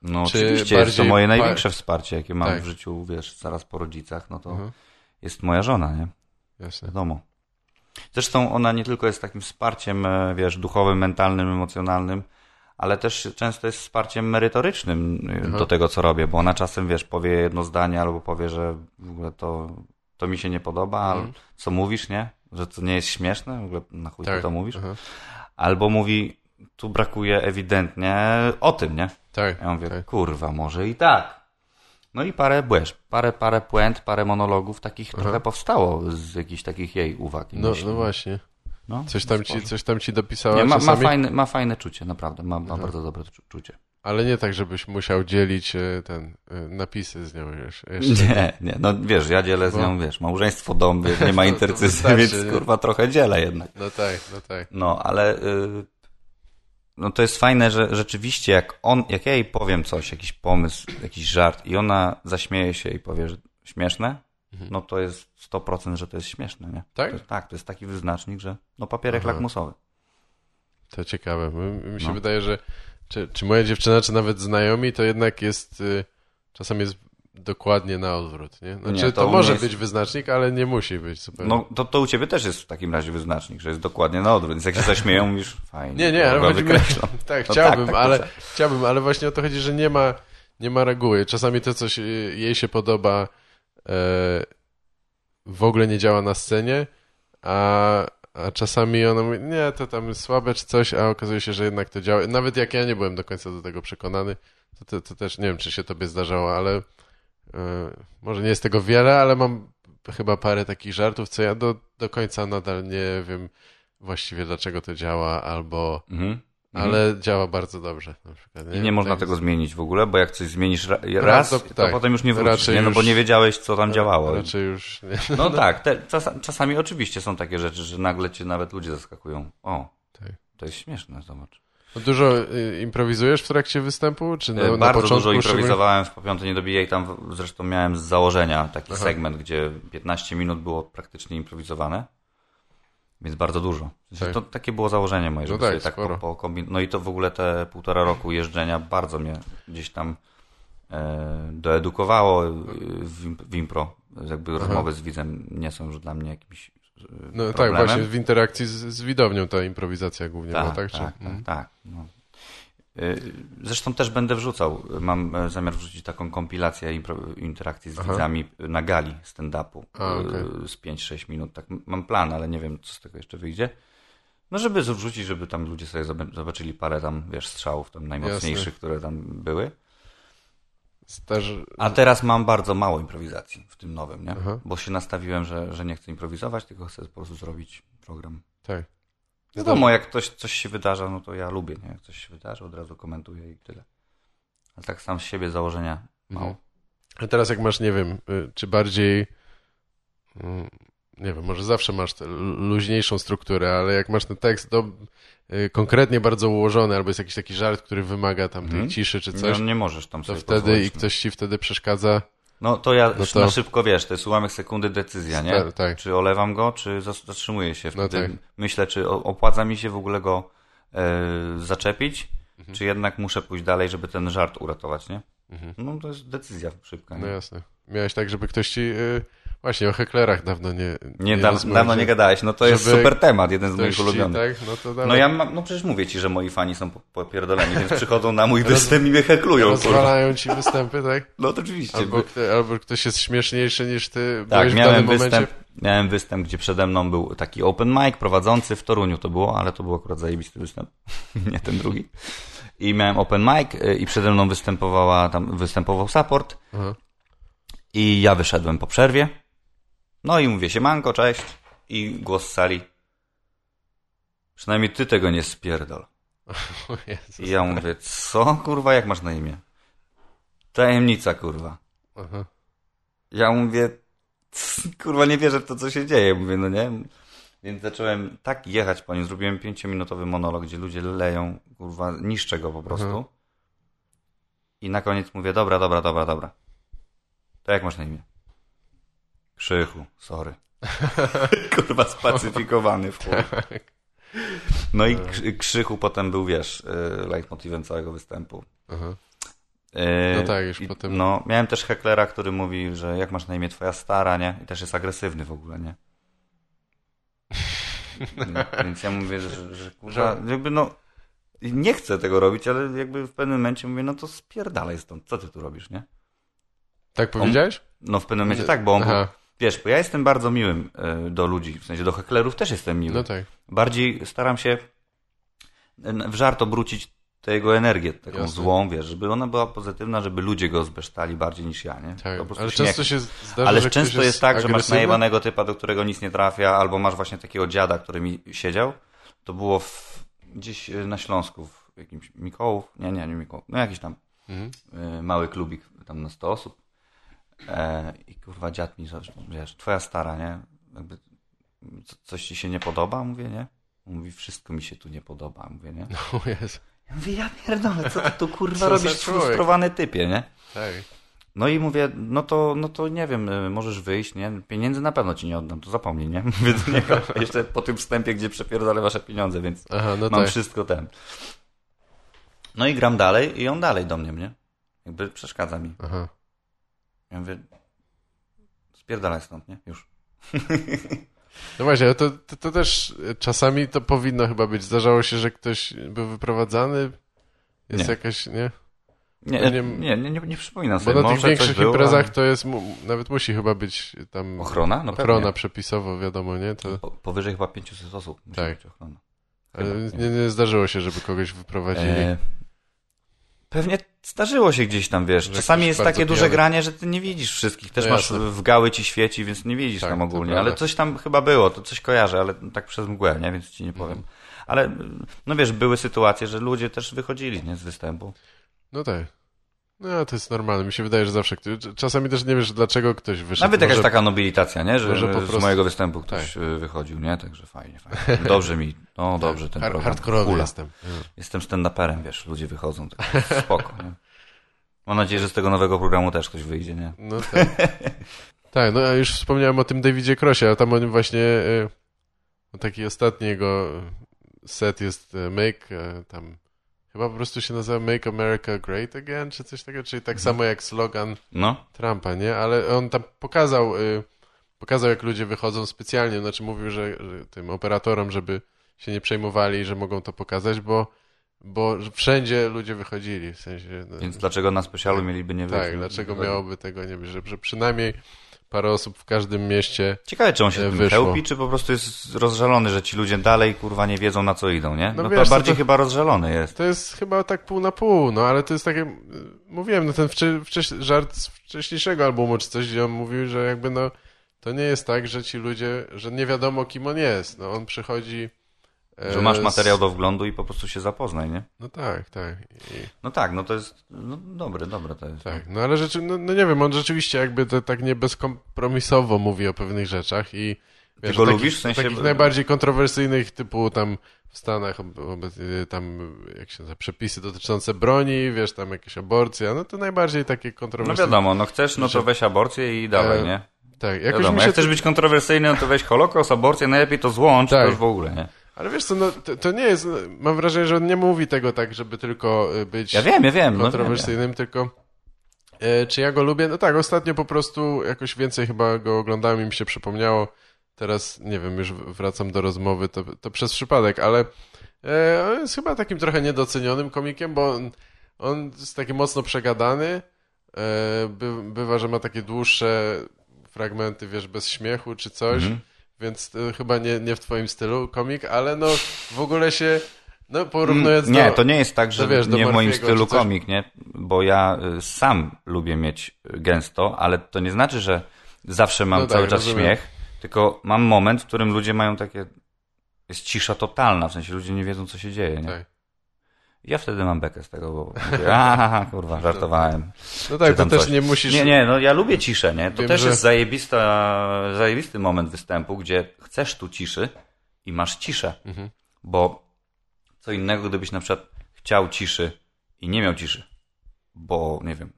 No Czy oczywiście jest to bardziej moje największe wsparcie, jakie mam Tak. w życiu, wiesz, zaraz po rodzicach, no to Mhm. jest moja żona, nie? Jasne. Wiadomo. Zresztą ona nie tylko jest takim wsparciem, e, wiesz, duchowym, mentalnym, emocjonalnym, ale też często jest wsparciem merytorycznym e, Aha. do tego, co robię, bo ona czasem, wiesz, powie jedno zdanie albo powie, że w ogóle to, to mi się nie podoba, Mhm. ale co mówisz, nie? Że to nie jest śmieszne, w ogóle na chuj Tak. to mówisz? Aha. Albo mówi, tu brakuje ewidentnie o tym, nie? Tak. Ja mówię, tak. kurwa, może i tak. No i parę błęd, parę, parę puent, parę monologów takich Aha. trochę powstało z jakichś takich jej uwag. No, myśli. no właśnie. No, Coś tam, ci, coś tam ci dopisała Nie, ma, ma, fajne, ma fajne czucie, naprawdę. Ma, ma bardzo dobre czu- czucie. Ale nie tak, żebyś musiał dzielić e, ten e, napisy z nią już. Jeszcze. Nie, nie, no wiesz, ja dzielę z Bo- nią, wiesz, małżeństwo, dom, wiesz, nie ma wystarczy, więc kurwa trochę dzielę jednak. No tak, no tak. No, ale y, no to jest fajne, że rzeczywiście jak on, jak ja jej powiem coś, jakiś pomysł, jakiś żart i ona zaśmieje się i powie, że śmieszne, no to jest 100%, że to jest śmieszne, nie? Tak? To, tak, to jest taki wyznacznik, że no papierek Aha. lakmusowy. To ciekawe. Mi, mi się No. wydaje, że czy, czy moja dziewczyna, czy nawet znajomi, to jednak jest y, czasem jest dokładnie na odwrót, nie? Znaczy, Nie, to, to może jest- być wyznacznik, ale nie musi być zupełnie. No to, to u ciebie też jest w takim razie wyznacznik, że jest dokładnie na odwrót. Więc jak się zaśmieją, mówisz, fajnie. Nie, nie, ale chodzi mi... Tak, No chciałbym, tak, tak, ale tak. chciałbym, ale właśnie o to chodzi, że nie ma, nie ma reguły. Czasami to, co się, jej się podoba, e, w ogóle nie działa na scenie, a, a czasami ona mówi, nie, to tam jest słabe czy coś, a okazuje się, że jednak to działa. Nawet jak ja nie byłem do końca do tego przekonany, to, to, to też nie wiem, czy się tobie zdarzało, ale może nie jest tego wiele, ale mam chyba parę takich żartów, co ja do, do końca nadal nie wiem właściwie dlaczego to działa, albo Mhm. Mhm. ale działa bardzo dobrze. Przykład, I nie można Tak tego jest- zmienić w ogóle, bo jak coś zmienisz ra- raz, to- to, tak. potem już nie wrócisz, nie? No bo nie wiedziałeś, co tam działało. Raczej już nie. No tak, te, czas, czasami oczywiście są takie rzeczy, że nagle cię nawet ludzie zaskakują. O, Tak. to jest śmieszne, zobacz. Dużo y, improwizujesz w trakcie występu? Czy na, na Bardzo początku dużo improwizowałem w Popiąte Nie Dobijaj, tam zresztą miałem z założenia taki Aha. segment, gdzie 15 minut było praktycznie improwizowane, więc bardzo dużo. Sensie Tak. To takie było założenie moje, No żeby tak, sobie tak po, po kombin... No i to w ogóle te półtora roku jeżdżenia bardzo mnie gdzieś tam e, doedukowało e, w, w impro. Jakby rozmowy z widzem nie są już dla mnie jakimś No tak, problemem. właśnie w interakcji z, z widownią ta improwizacja głównie była, Tak, tak? tak, Czy... tak, Mhm. tak. No. Y, Zresztą też będę wrzucał. Mam e, zamiar wrzucić taką kompilację interakcji z Aha. widzami na gali stand-upu A, y, okej. z 5-6 minut. Tak, mam plan, ale nie wiem, co z tego jeszcze wyjdzie. No, żeby wrzucić, żeby tam ludzie sobie zob- zobaczyli parę tam, wiesz, strzałów tam najmocniejszych, Jasne. które tam były. Też... A teraz mam bardzo mało improwizacji w tym nowym, nie? Aha. Bo się nastawiłem, że, że nie chcę improwizować, tylko chcę po prostu zrobić program. Tak. Wiadomo, jak ktoś, coś się wydarza, no to ja lubię, nie? Jak coś się wydarzy, od razu komentuję i tyle. Ale tak sam z siebie założenia mało. Mhm. A teraz jak masz, nie wiem, y, czy bardziej mm, nie wiem, może zawsze masz luźniejszą strukturę, ale jak masz ten tekst do, y, konkretnie bardzo ułożony, albo jest jakiś taki żart, który wymaga tam tej Mhm. ciszy czy coś, No, nie możesz tam to wtedy pozwolić, i no. ktoś ci wtedy przeszkadza. No to ja No to- na szybko wiesz, to jest ułamek sekundy decyzja, nie? Tak, tak. Czy olewam go, czy zatrzymuję się. No Wtedy tak. myślę, czy opłaca mi się w ogóle go e, zaczepić, Mhm. czy jednak muszę pójść dalej, żeby ten żart uratować, nie? Mhm. No to jest decyzja szybka. No Nie, jasne. Miałeś tak, żeby ktoś ci... Y, właśnie, o heklerach dawno nie... nie, da, rozmawialiśmy. dawno nie gadałeś, no to jest super temat, jeden z moich ulubionych. tak? No to dawaj. No ja mam, no przecież mówię ci, że moi fani są po- popierdoleni, więc przychodzą na mój występ i mnie heklują. Rozwalają ci występy, tak? No to oczywiście. Albo, albo ktoś jest śmieszniejszy niż ty tak, miałem występ, momencie. miałem występ, gdzie przede mną był taki open mic prowadzący w Toruniu to było, ale to był akurat zajebisty występ, nie ten drugi. I miałem open mic y, i przede mną występowała, tam występował support Aha. i ja wyszedłem po przerwie. No i mówię siemanko, cześć i głos z sali. Przynajmniej ty tego nie spierdol. I ja mówię, co kurwa, jak masz na imię? Tajemnica kurwa. Aha. Ja mówię, "C- kurwa, nie wierzę w to, co się dzieje. Mówię, no nie. Więc zacząłem tak jechać po nim. Zrobiłem pięciominutowy monolog, gdzie ludzie leją, kurwa, niszczę go po prostu. Mhm. I na koniec mówię, dobra, dobra, dobra, dobra. To jak masz na imię? Krzychu, sorry. kurwa, spacyfikowany w chuj. No i Krzy- Krzychu potem był, wiesz, y, leitmotivem całego występu. Aha. Yy, No tak, już i- potem- No, miałem też heklera, który mówi, że jak masz na imię twoja stara, nie? I też jest agresywny w ogóle, nie? Więc- Więc ja mówię, że, że kurwa, jakby no, nie chcę tego robić, ale jakby w pewnym momencie mówię, no to spierdalaj stąd, co ty tu robisz, nie? Tak powiedziałeś? No w pewnym momencie tak, bo on, Aha. Wiesz, bo ja jestem bardzo miłym y, do ludzi, w sensie do heklerów też jestem miły. No tak. Bardziej staram się w żart obrócić tę jego energię, taką Jasne. złą, wiesz, żeby ona była pozytywna, żeby ludzie go zbesztali bardziej niż ja, nie? tak. Ale śmiech. często się zdarza, Ale często ktoś jest tak, że masz agresywny. najebanego typa, do którego nic nie trafia, albo masz właśnie takiego dziada, który mi siedział. To było w, gdzieś e, na Śląsku, w jakimś Mikołów, nie, nie, nie Mikołów, no jakiś tam Mhm. mały klubik, tam na 100 osób. E, I kurwa dziad mi, zawsze, wiesz, twoja stara, nie? Jakby, co, coś ci się nie podoba? Mówię, nie? Mówi, wszystko mi się tu nie podoba, mówię, nie? O Jezu. Ja mówię, ja pierdolę, co ty tu kurwa robisz, człowiek? frustrowany typie, nie? Tak. No i mówię, no to, no to nie wiem, y, możesz wyjść, nie? Pieniędzy na pewno ci nie oddam, to zapomnij, nie? Mówię do niego jeszcze po tym wstępie, gdzie przepierdolę wasze pieniądze, więc Aha, no mam tak. wszystko ten. No i gram dalej i on dalej do mnie, nie? Jakby przeszkadza mi. Aha. Ja mówię, spierdalaj stąd, nie? Już. No właśnie, ale to, to, to też czasami to powinno chyba być. Zdarzało się, że ktoś był wyprowadzany? Jest Nie. jakaś, nie? Nie, nie, nie- nie, nie, przypominam Bo sobie. na Może tych większych imprezach to jest, nawet musi chyba być tam Ochrona? No ochrona pewnie. przepisowo, wiadomo, nie? To, Po, powyżej chyba 500 osób musi Tak. być ochrona. ale Chyba, nie. nie, nie zdarzyło się, żeby kogoś wyprowadzili. E, pewnie zdarzyło się gdzieś tam, wiesz. Że Czasami jest takie duże pijany. granie, że ty nie widzisz wszystkich. Też No masz w gały ci świeci, więc nie widzisz Tak, tam ogólnie. Ale coś tam chyba było, to coś kojarzę, ale tak przez mgłę, nie? Więc ci nie powiem. Mhm. Ale no wiesz, były sytuacje, że ludzie też wychodzili, nie? Z występu. No tak. No to jest normalne. Mi się wydaje, że zawsze. Czasami też nie wiesz, dlaczego ktoś wyszedł. Nawet jakaś Może- taka nobilitacja, nie? Że, może po z prostu- mojego występu ktoś y, wychodził, nie? Także fajnie, fajnie. Dobrze mi, no dobrze ten Hard, program. hardkorowy jestem. Jestem stand-uperem, wiesz, ludzie wychodzą, tak spoko, nie? Mam nadzieję, że z tego nowego programu też ktoś wyjdzie, nie? No tak. tak, no a już wspomniałem o tym Davidzie Crossie, a tam o nim właśnie no taki ostatni jego set jest e, Make, tam chyba po prostu się nazywa Make America Great Again, czy coś takiego, czyli tak samo jak slogan No, Trumpa, nie? Ale on tam pokazał, y, pokazał jak ludzie wychodzą specjalnie, znaczy mówił, że, że tym operatorom, żeby się nie przejmowali, że mogą to pokazać, bo, bo wszędzie ludzie wychodzili, w sensie... no, więc dlaczego na specjalu mieliby nie wyjść? tak, dlaczego miałoby tego nie być, że, że przynajmniej parę osób w każdym mieście... Ciekawe, czy on się E, tym wyszło. chełpi, czy po prostu jest rozżalony, że ci ludzie dalej, kurwa, nie wiedzą na co idą, nie? No No, wiesz, to bardziej to- chyba rozżalony jest. To jest chyba tak pół na pół, no ale to jest takie... Mówiłem, no ten żart z wcześniejszego albumu czy coś, gdzie on mówił, że jakby no... To nie jest tak, że ci ludzie, że nie wiadomo kim on jest. No on przychodzi... e, Że masz materiał do wglądu i po prostu się zapoznaj, nie? No tak, tak. I, No tak, no to jest, no dobre, dobre to jest. tak. No ale rzeczy, no, no nie wiem, on rzeczywiście jakby to tak nie bezkompromisowo mówi o pewnych rzeczach i wiesz, go takich, lubisz? W sensie- takich najbardziej kontrowersyjnych typu tam w Stanach obecnie tam jak się nazywa, przepisy dotyczące broni, wiesz, tam jakieś aborcje, no to najbardziej takie No kontrowersyjne. wiadomo, no chcesz, no to weź aborcję i dawaj, E, nie? Tak, jakoś Wiadomo, mi się jak chcesz być kontrowersyjny, no to weź holokaust, aborcję, najlepiej to złącz, Tak. to już w ogóle, nie? Ale wiesz co, no to, to nie jest, mam wrażenie, że on nie mówi tego tak, żeby tylko y, być Ja wiem, ja wiem, no wiem, wiem. kontrowersyjnym, tylko e, czy ja go lubię? No tak, ostatnio po prostu jakoś więcej chyba go oglądałem i mi się przypomniało. Teraz, nie wiem, już wracam do rozmowy, to, to przez przypadek, ale e, on jest chyba takim trochę niedocenionym komikiem, bo on, on jest taki mocno przegadany. E, by, bywa, że ma takie dłuższe fragmenty, wiesz, bez śmiechu czy coś, Mhm. Więc e, chyba nie, nie w twoim stylu komik, ale no w ogóle się, no porównując Mm, Nie, do... to nie jest tak, że wiesz, nie w moim stylu coś. komik, nie? Bo ja y, sam lubię mieć y, gęsto, ale to nie znaczy, że zawsze mam No tak, cały czas rozumiem. śmiech, tylko mam moment, w którym ludzie mają takie... Jest cisza totalna, w sensie ludzie nie wiedzą, co się dzieje, nie? Tak. Ja wtedy mam bekę z tego, bo mówię, aha, kurwa, żartowałem. No tak, to też coś. nie musisz... Nie, nie, no ja lubię ciszę, nie? To Wiem, też że- jest zajebista, zajebisty moment występu, gdzie chcesz tu ciszy i masz ciszę. Mhm. Bo co innego, gdybyś na przykład chciał ciszy i nie miał ciszy, bo, nie wiem,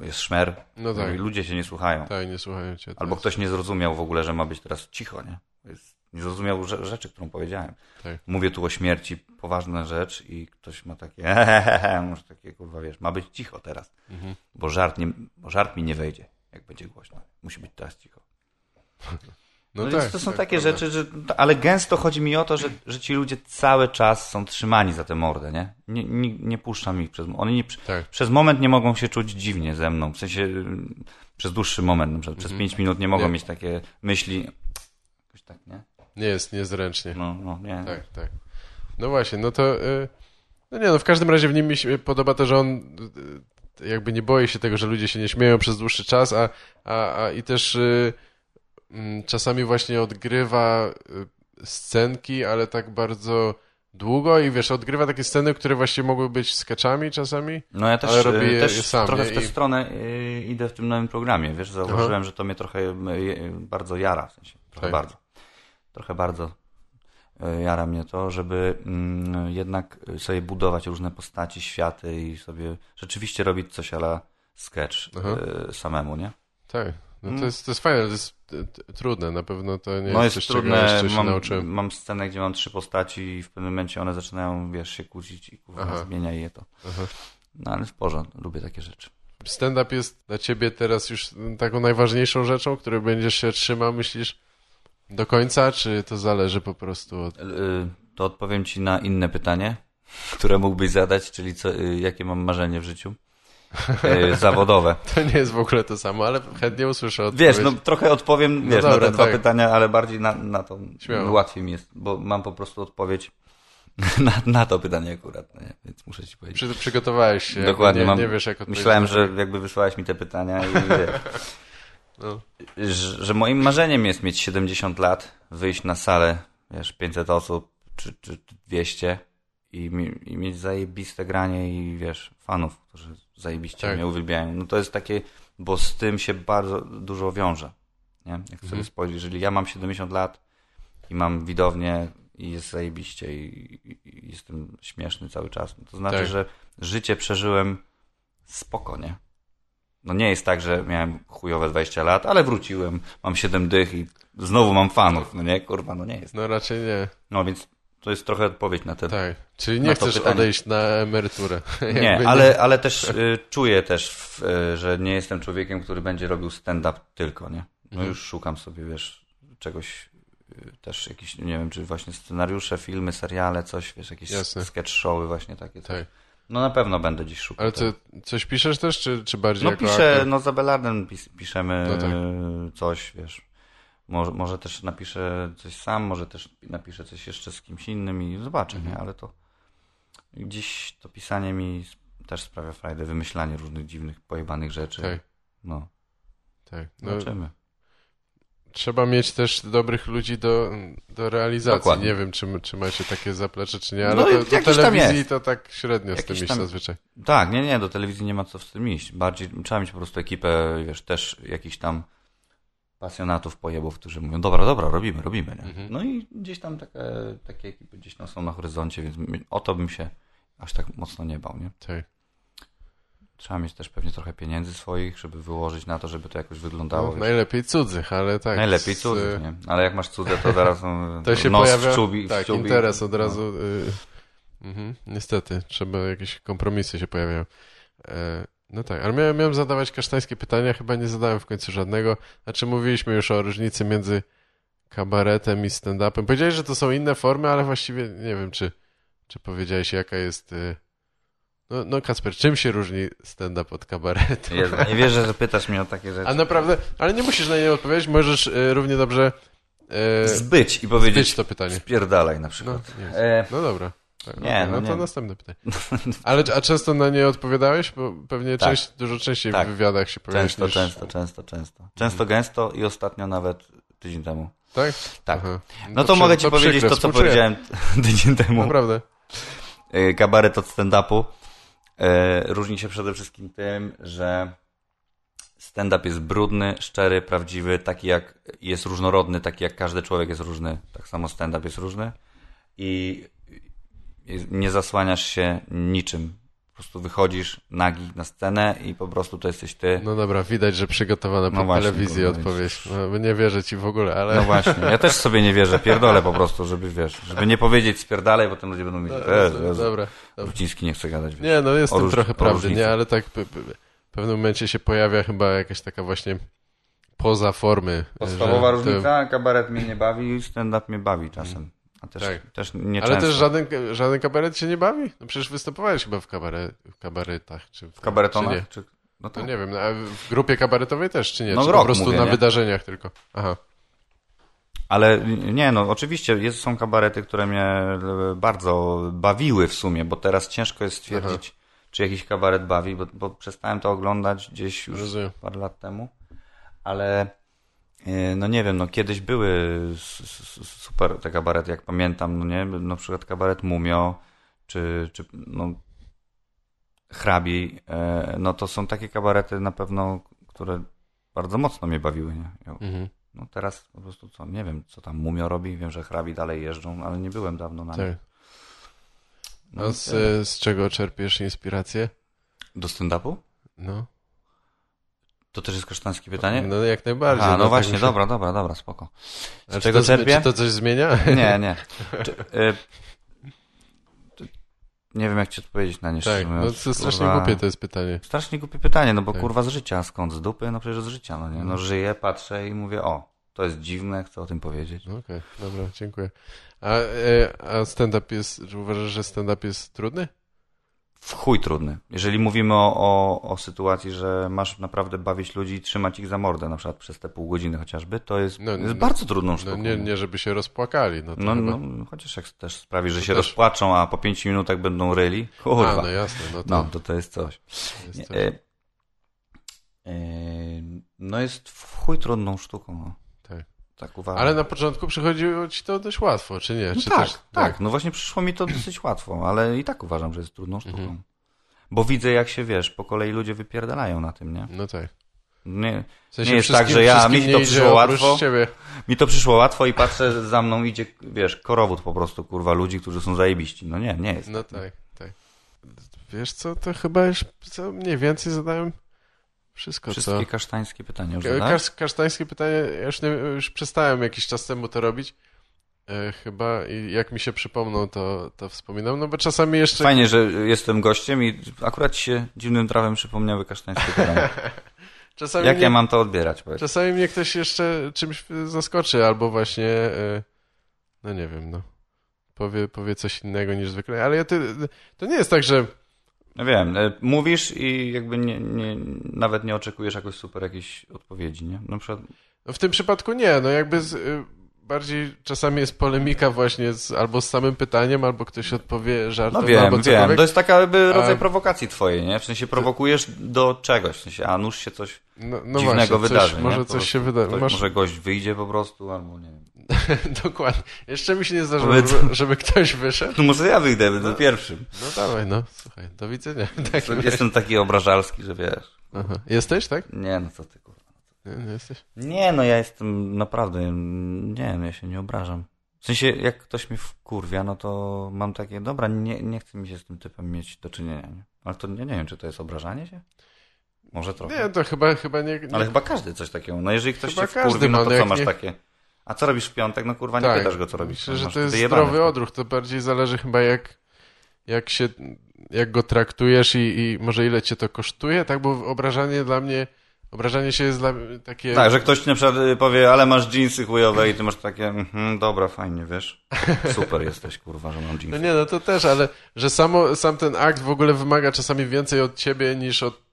jest szmer No tak. i ludzie się nie słuchają. Tak, nie słuchają cię. Albo ktoś nie zrozumiał w ogóle, że ma być teraz cicho, nie? Jest, nie zrozumiał rze- rzeczy, którą powiedziałem. Tak. Mówię tu o śmierci, poważna rzecz i ktoś ma takie, hehehe, może takie, kurwa, wiesz, ma być cicho teraz, Mhm. bo żart, nie, bo żart mi nie wejdzie, jak będzie głośno. Musi być teraz cicho. No, No, tak, to są tak, takie prawda. rzeczy, że, ale gęsto chodzi mi o to, że, że ci ludzie cały czas są trzymani za tę mordę, nie? Nie, nie, nie puszczam ich przez... Oni nie, Tak. przez moment nie mogą się czuć dziwnie ze mną, w sensie przez dłuższy moment, na przykład przez pięć minut nie mogą Mhm. Nie. mieć takie myśli, jakoś tak, nie? Nie jest niezręcznie. No, no, nie. Tak, tak. No właśnie, no to... Y, no nie, no w każdym razie w nim mi się podoba to, że on y, jakby nie boi się tego, że ludzie się nie śmieją przez dłuższy czas, a, a, a i też y, mm, czasami właśnie odgrywa scenki, ale tak bardzo długo i wiesz, odgrywa takie sceny, które właściwie mogły być sketchami czasami. No ja też, Ale robi e, je- też je sam, trochę w tę I- stronę idę w tym nowym programie, wiesz, zauważyłem, że to mnie trochę bardzo jara, w sensie, trochę Tak. bardzo. Trochę bardzo e, jara mnie to, żeby mm, jednak sobie budować różne postaci, światy i sobie rzeczywiście robić coś ala sketch Aha. e, samemu, nie? Tak. No to, Mm. jest, to jest fajne, to jest trudne, na pewno to nie No jest jest coś, czego trudne, jeszcze się mam, nauczyłem. mam scenę, gdzie mam trzy postaci i w pewnym momencie one zaczynają, wiesz, się kłócić i kurwa, Aha. zmienia je to. Aha. No ale w porządku, lubię takie rzeczy. Stand-up jest dla ciebie teraz już taką najważniejszą rzeczą, której będziesz się trzymał, myślisz, do końca, czy to zależy po prostu od... Y, To odpowiem ci na inne pytanie, które mógłbyś zadać, czyli co, y, jakie mam marzenie w życiu. Y, Zawodowe. To nie jest w ogóle to samo, ale chętnie usłyszę odpowiedź. Wiesz, no trochę odpowiem No wiesz, dobra, na te dwa tak. pytania, ale bardziej na, na to Śmiało. łatwiej mi jest, bo mam po prostu odpowiedź na, na to pytanie akurat, no nie? więc muszę ci powiedzieć. Przy, przygotowałeś się, Dokładnie, nie, mam- nie wiesz jak odpowiedzieć. Myślałem, że jakby wysłałeś mi te pytania i wiesz, No, że, że moim marzeniem jest mieć 70 lat, wyjść na salę, wiesz, 500 osób czy, czy 200 i, i mieć zajebiste granie i wiesz, fanów, którzy zajebiście Tak. mnie uwielbiają. No to jest takie, bo z tym się bardzo dużo wiąże. Nie? Jak sobie Mhm. spojrzeć, jeżeli ja mam 70 lat i mam widownię i jest zajebiście i, i, i jestem śmieszny cały czas, no to znaczy, Tak. że życie przeżyłem spoko, nie? No nie jest tak, że miałem chujowe 20 lat, ale wróciłem, mam 7 dych i znowu mam fanów, no nie? Kurwa, no nie jest. no raczej nie. No więc to jest trochę odpowiedź na te... Tak. Czyli nie chcesz pytanie. odejść na emeryturę. Nie, ale, ale też y, czuję też, w, y, że nie jestem człowiekiem, który będzie robił stand-up tylko, nie? No Mhm. już szukam sobie, wiesz, czegoś y, też jakieś, nie wiem, czy właśnie scenariusze, filmy, seriale, coś, wiesz, jakieś Jasne. sketch showy właśnie takie. Tak. No na pewno będę gdzieś szukał. Ale ty coś piszesz też, czy, czy bardziej No piszę, aktor? no za Belardem pis, piszemy No tak. y, coś, wiesz. Może, może też napiszę coś sam, może też napiszę coś jeszcze z kimś innym i zobaczę, Mhm. nie? Ale to gdzieś to pisanie mi też sprawia frajdę, wymyślanie różnych dziwnych, pojebanych rzeczy. Tak, No, tak. No, zobaczymy. Trzeba mieć też dobrych ludzi do, do realizacji. Dokładnie. Nie wiem, czy, czy macie takie zaplecze, czy nie, ale No i to, do jakiś telewizji to tak średnio z Jakiś tym iść tam- zazwyczaj. Tak, nie, nie, do telewizji nie ma co z tym iść. Bardziej trzeba mieć po prostu ekipę, wiesz, też jakichś tam pasjonatów, pojebów, którzy mówią, dobra, dobra, robimy, robimy? Mhm. No i gdzieś tam takie, takie ekipy gdzieś tam są na horyzoncie, więc o to bym się aż tak mocno nie bał, nie? Tak. Trzeba mieć też pewnie trochę pieniędzy swoich, żeby wyłożyć na to, żeby to jakoś wyglądało. No, najlepiej cudzych, ale tak. Najlepiej z- cudzych, nie? Ale jak masz cudze, to zaraz no, To się nos pojawia. w czubi, tak, w czubi. interes od No. razu. Y, mhm, niestety, trzeba jakieś kompromisy się pojawiają. E, no tak, ale miałem, miałem zadawać kasztańskie pytania, chyba nie zadałem w końcu żadnego. Znaczy, mówiliśmy już o różnicy między kabaretem i stand-upem. Powiedziałeś, że to są inne formy, ale właściwie nie wiem, czy, czy powiedziałeś, jaka jest. Y... No, no, Kasper, czym się różni stand-up od kabaretu? Jezu, nie wierzę, że pytasz mnie o takie rzeczy. A naprawdę, ale nie musisz na nie odpowiedzieć, możesz y, równie dobrze y, Zbyć i powiedzieć, zbyć to pytanie. spierdalaj na No, przykład. nie, E, no dobra. Tak, Nie, okej, no no to nie. następne pytanie. Ale a często na nie odpowiadałeś? Bo pewnie Tak. część, dużo częściej Tak. w wywiadach się pojawiasz Często, niż... często, często, często. Często gęsto i ostatnio nawet tydzień temu. Tak? Tak. Aha. No to, mogę ci powiedzieć przykre, to, co współczuję. powiedziałem tydzień temu. Naprawdę. Y, Kabaret od stand-upu różni się przede wszystkim tym, że stand-up jest brudny, szczery, prawdziwy, taki jak jest różnorodny, taki jak każdy człowiek jest różny. Tak samo stand-up jest różny i nie zasłaniasz się niczym. Po prostu wychodzisz nagi na scenę i po prostu to jesteś ty. No dobra, widać, że przygotowana No właśnie, telewizję kurwa, odpowiedź. No, nie wierzę ci w ogóle, ale... No właśnie, ja też sobie nie wierzę, pierdolę po prostu, żeby wiesz, żeby nie powiedzieć spierdalej, bo ten ludzie będą mówić, Jezu, Jezu, dobra. Ruciński nie chce gadać. Wiesz. Nie, no jest O w tym róż- trochę prawdy, nie? Ale tak w pewnym momencie się pojawia chyba jakaś taka właśnie poza formy. Podstawowa różnica, kabaret mnie nie bawi i stand-up mnie bawi czasem. A też, Tak. też nie Ale też żaden, żaden kabaret się nie bawi? No przecież występowałeś chyba w, kabare, w kabaretach. Czy w, W Czy kabaretonach? nie? Czy... No tak. nie wiem, no, a w grupie kabaretowej też, czy nie? No czy po prostu mówię, na nie? wydarzeniach tylko? Aha. Ale nie, no oczywiście jest, są kabarety, które mnie e, bardzo bawiły w sumie, bo teraz ciężko jest stwierdzić, czy jakiś kabaret bawi, bo, bo przestałem to oglądać gdzieś już Rozumiem. parę lat temu, ale no nie wiem, no kiedyś były super te kabarety, jak pamiętam, no nie, na przykład kabaret Mumio, czy, czy no Hrabi, e, no to są takie kabarety na pewno, które bardzo mocno mnie bawiły, nie? Ja Mhm. No teraz po prostu co, nie wiem, co tam Mumio robi, wiem, że hrabi dalej jeżdżą, ale nie byłem dawno na Tak. No z, z czego czerpiesz inspirację? Do stand-upu? No, To też jest kasztańskie pytanie? no jak najbardziej. A, no właśnie, dobra, dobra, dobra, spoko. Z czy czego to, czerpię? Czy to coś zmienia? Nie, nie. Czy, y, nie wiem, jak ci odpowiedzieć na nie, Tak, no to strasznie kurwa. głupie to jest pytanie. Strasznie głupie pytanie, no bo Tak. kurwa z życia, skąd? Z dupy? No przecież z życia, no nie? No żyję, patrzę i mówię, o, to jest dziwne, chcę o tym powiedzieć. Okej, dobra, dziękuję. A, e, a stand-up jest, czy uważasz, że stand-up jest trudny? W chuj trudny. Jeżeli mówimy o, o, o sytuacji, że masz naprawdę bawić ludzi i trzymać ich za mordę, na przykład przez te pół godziny chociażby, to jest, No, jest no, bardzo trudną No sztuką. nie, nie żeby się rozpłakali, no No, chyba... no, chociaż jak też sprawi, że To się też- rozpłaczą, a po pięciu minutach będą ryli, A, kurwa. no jasne, no to No, to to jest coś. jest Nie, coś. e, e, no jest w chuj trudną sztuką, no. Tak. Tak uważam. Ale na początku przychodziło ci to dość łatwo, czy nie? No czy tak, też, tak, no właśnie przyszło mi to dosyć łatwo, ale i tak uważam, że jest trudną sztuką. Mhm. Bo widzę, jak się, wiesz, po kolei ludzie wypierdalają na tym, nie? No tak. Nie, W sensie Nie jest tak, że ja- mi to przyszło łatwo. Ciebie. Mi to przyszło łatwo i patrzę, za mną idzie, wiesz, korowód po prostu, kurwa, ludzi, którzy są zajebiści. No nie, nie jest. No tak, tak. Wiesz co, to chyba już co mniej więcej zadałem wszystko, Wszystkie co... kasztańskie pytania już? Kasz, kasztańskie pytanie, ja już, nie, już przestałem jakiś czas temu to robić. E, chyba i jak mi się przypomną, to, to wspominam, no bo czasami jeszcze... Fajnie, że jestem gościem i akurat się dziwnym trawem przypomniały kasztańskie pytania. czasami Jak mnie, ja mam to odbierać, powiedz? Czasami mnie ktoś jeszcze czymś zaskoczy, albo właśnie, e, no nie wiem, no, powie, powie coś innego niż zwykle, ale ja ty, to nie jest tak, że No wiem, e, mówisz i jakby nie, nie, nawet nie oczekujesz jakoś super jakiejś odpowiedzi, nie? Na przykład, no w tym przypadku nie, no jakby z, y, bardziej czasami jest polemika właśnie z, albo z samym pytaniem, albo ktoś odpowie żartem, no wiem, albo wiem, cokolwiek. to jest taka jakby rodzaj A- prowokacji twojej, nie? W sensie prowokujesz do czegoś, w sensie, a nuż się coś no, no dziwnego właśnie, wydarzy, coś, nie? może coś się wyda. ktoś- Masz... Może gość wyjdzie po prostu, albo nie wiem. Dokładnie. Jeszcze mi się nie zdarzyło, żeby, żeby ktoś wyszedł. No może ja wyjdę, będę pierwszym. No dawaj, no, słuchaj, do widzenia. Tak, Jestem taki obrażalski, że wiesz. Aha. Jesteś, tak? Nie, no co ty kurwa. Nie, nie jesteś? Nie, no ja jestem naprawdę, nie, no ja się nie obrażam. W sensie, jak ktoś mnie wkurwia, no to mam takie, dobra, nie, nie chce mi się z tym typem mieć do czynienia, nie? Ale to ja nie wiem, czy to jest obrażanie się? Może trochę. Nie, to chyba, chyba nie... nie Ale chyba każdy coś takiego. No jeżeli ktoś Chyba cię wkurwi, no to no co masz nie- takie? A co robisz w piątek? No kurwa, nie tak. pytasz go, co robisz. Myślę, No, że masz to jest zdrowy odruch. To bardziej zależy chyba jak, jak się, jak go traktujesz i, i może ile cię to kosztuje, tak? Bo obrażanie dla mnie, obrażanie się jest dla takie... Tak, że ktoś na przykład y, powie, ale masz dżinsy chujowe i ty masz takie, mhm, dobra, fajnie, wiesz. Super jesteś, kurwa, że mam No dżinsy. nie, no to też, ale że samo, sam ten akt w ogóle wymaga czasami więcej od ciebie niż od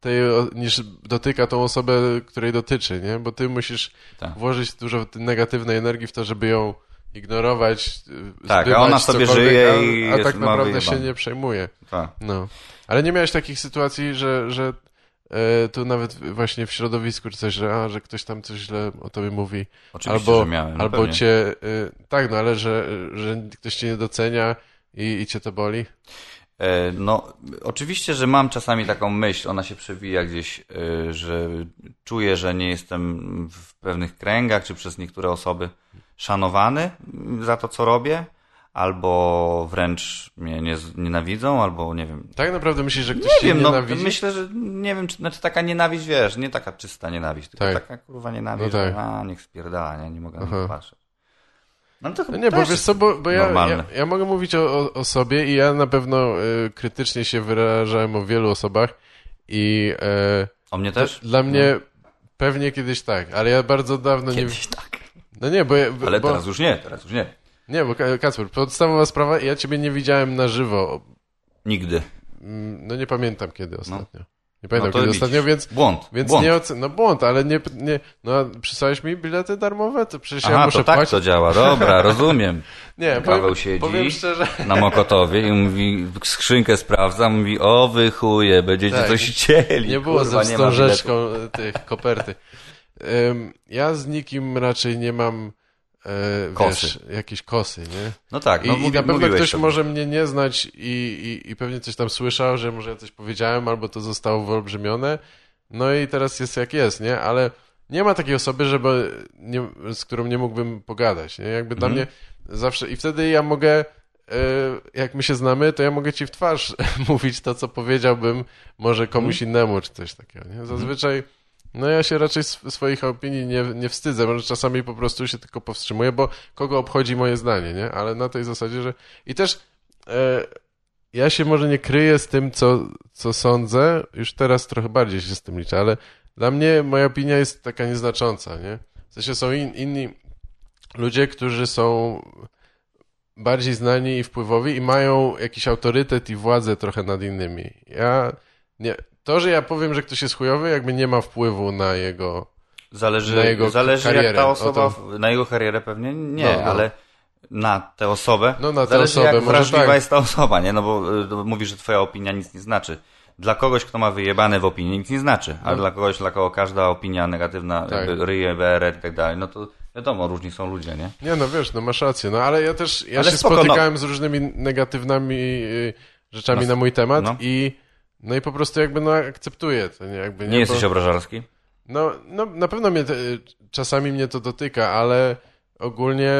tej, niż dotyka tą osobę, której dotyczy, nie? Bo ty musisz Tak. włożyć dużo negatywnej energii w to, żeby ją ignorować, y, Tak, a ona sobie żyje a, i a jest- tak naprawdę się nie przejmuje. Tak. No. Ale nie miałeś takich sytuacji, że, że e, tu nawet właśnie w środowisku czy coś, że, a, że ktoś tam coś źle o tobie mówi, Oczywiście, albo, że miałem. no albo pewnie. cię, y, tak, no ale że, że ktoś cię nie docenia i, i cię to boli. E, No, oczywiście, że mam czasami taką myśl, ona się przewija gdzieś, e, że czuję, że nie jestem w pewnych kręgach, czy przez niektóre osoby szanowany za to, co robię, albo wręcz mnie nie, nienawidzą, albo nie wiem. Tak naprawdę myślisz, że ktoś Nie wiem, no nienawidzi? myślę, że nie wiem, czy znaczy taka nienawiść, wiesz, nie taka czysta nienawiść, tylko Tak. taka kurwa nienawiść, No tak. a, niech spierdala, nie, nie mogę na to patrzeć. No, to No nie, bo wiesz co, bo, bo ja, ja, ja mogę mówić o, o, sobie i ja na pewno y, krytycznie się wyrażałem o wielu osobach i e, O mnie też? dla mnie pewnie kiedyś tak, ale ja bardzo dawno Kiedyś nie... tak. No nie, bo, ja, Ale bo teraz już nie, teraz już nie. Nie, bo Ka- Kacper, podstawowa sprawa, ja ciebie nie widziałem na żywo. Nigdy. Mm, No nie pamiętam kiedy ostatnio. Nie pamiętam No kiedy widzisz. ostatnio, więc, Błąd. więc błąd. nie ocen... No błąd, ale nie, nie... No przysłałeś mi bilety darmowe? To przecież ja Aha, muszę to tak płacić. to działa, dobra, rozumiem. Nie, Paweł powiem, siedzi. powiem szczerze... Na Mokotowie i mówi, skrzynkę sprawdza, mówi, o wy chuje, będziecie Tak. coś chcieli. Nie było Kurwa, ze wstążeczką tych koperty. Ym, ja z nikim raczej nie mam e, Kosy. wiesz, jakieś kosy, nie? No tak, I, no I mówi, na pewno ktoś to. może mnie nie znać i, i, i pewnie coś tam słyszał, że może ja coś powiedziałem, albo to zostało wyolbrzymione. No i teraz jest jak jest, nie? Ale nie ma takiej osoby, żeby nie, z którą nie mógłbym pogadać. Nie? Jakby dla Mhm. mnie zawsze i wtedy ja mogę, e, jak my się znamy, to ja mogę ci w twarz mówić to, co powiedziałbym może komuś Mhm. innemu, czy coś takiego. Nie? Zazwyczaj, no ja się raczej sw- swoich opinii nie, nie wstydzę, może czasami po prostu się tylko powstrzymuję, bo kogo obchodzi moje zdanie, nie? Ale na tej zasadzie, że i też e, ja się może nie kryję z tym, co, co sądzę, już teraz trochę bardziej się z tym liczę, ale dla mnie moja opinia jest taka nieznacząca, nie? W sensie są in, inni ludzie, którzy są bardziej znani i wpływowi i mają jakiś autorytet i władzę trochę nad innymi. Ja nie, to, że ja powiem, że ktoś jest chujowy, jakby nie ma wpływu na jego Zależy, Na jego zależy jak karierę, ta o osoba, to- na jego karierę pewnie nie, No, no. ale na tę osobę, No, na tę zależy osobę, jak wrażliwa tak. jest ta osoba, nie? No bo, y, mówisz, że twoja opinia nic nie znaczy. Dla kogoś, kto ma wyjebane w opinii, nic nie znaczy, ale No. dla kogoś, dla kogo każda opinia negatywna, Tak. jakby ryje, beret i tak dalej, no to wiadomo, różni są ludzie, nie? Nie, no wiesz, no masz rację, no ale ja też, ja Ale się spoko, no. spotykałem z różnymi negatywnymi y, rzeczami No, na mój temat no. i no i po prostu jakby no akceptuję to, nie? Jakby, nie, Nie jesteś bo, obrażarski? no, no na pewno mnie, te, czasami mnie to dotyka, ale ogólnie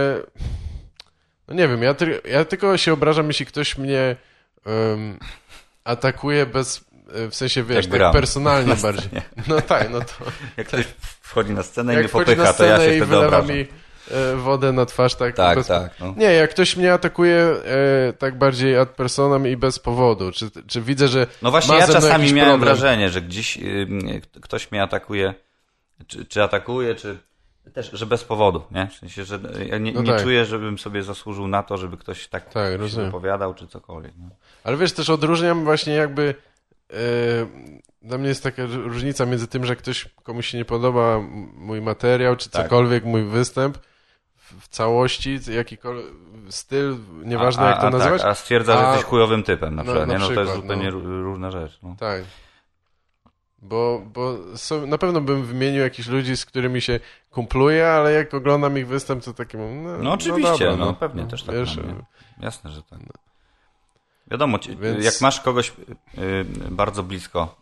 no nie wiem, ja, ty, ja tylko się obrażam, jeśli ktoś mnie um, atakuje bez, w sensie wiesz, tak gram. personalnie Na bardziej. No tak, no to Jak ktoś wchodzi na scenę i mnie popycha, to ja się i wtedy obrażam. mi e, wodę na twarz, tak? Tak, bez, tak, no. Nie, jak ktoś mnie atakuje e, tak bardziej ad personam i bez powodu, czy, czy widzę, że No właśnie, ja czasami miałem problem. wrażenie, że gdzieś y, ktoś mnie atakuje, czy, czy atakuje, czy też, że bez powodu, nie? W sensie, że ja nie, No nie tak. czuję, żebym sobie zasłużył na to, żeby ktoś tak, Tak, się rozumiem. wypowiadał, czy cokolwiek. No. Ale wiesz, też odróżniam właśnie jakby. E, dla mnie jest taka różnica między tym, że ktoś komuś się nie podoba mój materiał, czy Tak. cokolwiek mój występ w, całości, jakikolwiek styl, nieważne a, jak to a, nazywać. Tak, a stwierdza, że A- jesteś chujowym typem na No, przykład, na nie? No to jest zupełnie no. ró- różna rzecz. No. Tak. Bo, bo są, na pewno bym wymienił jakichś ludzi, z którymi się kumpluję, ale jak oglądam ich występ, to taki mam, no, No oczywiście, dobra, no, pewnie też tak wiesz, mam, nie? Jasne, że tak. Wiadomo, Więc- jak masz kogoś y, y, bardzo blisko,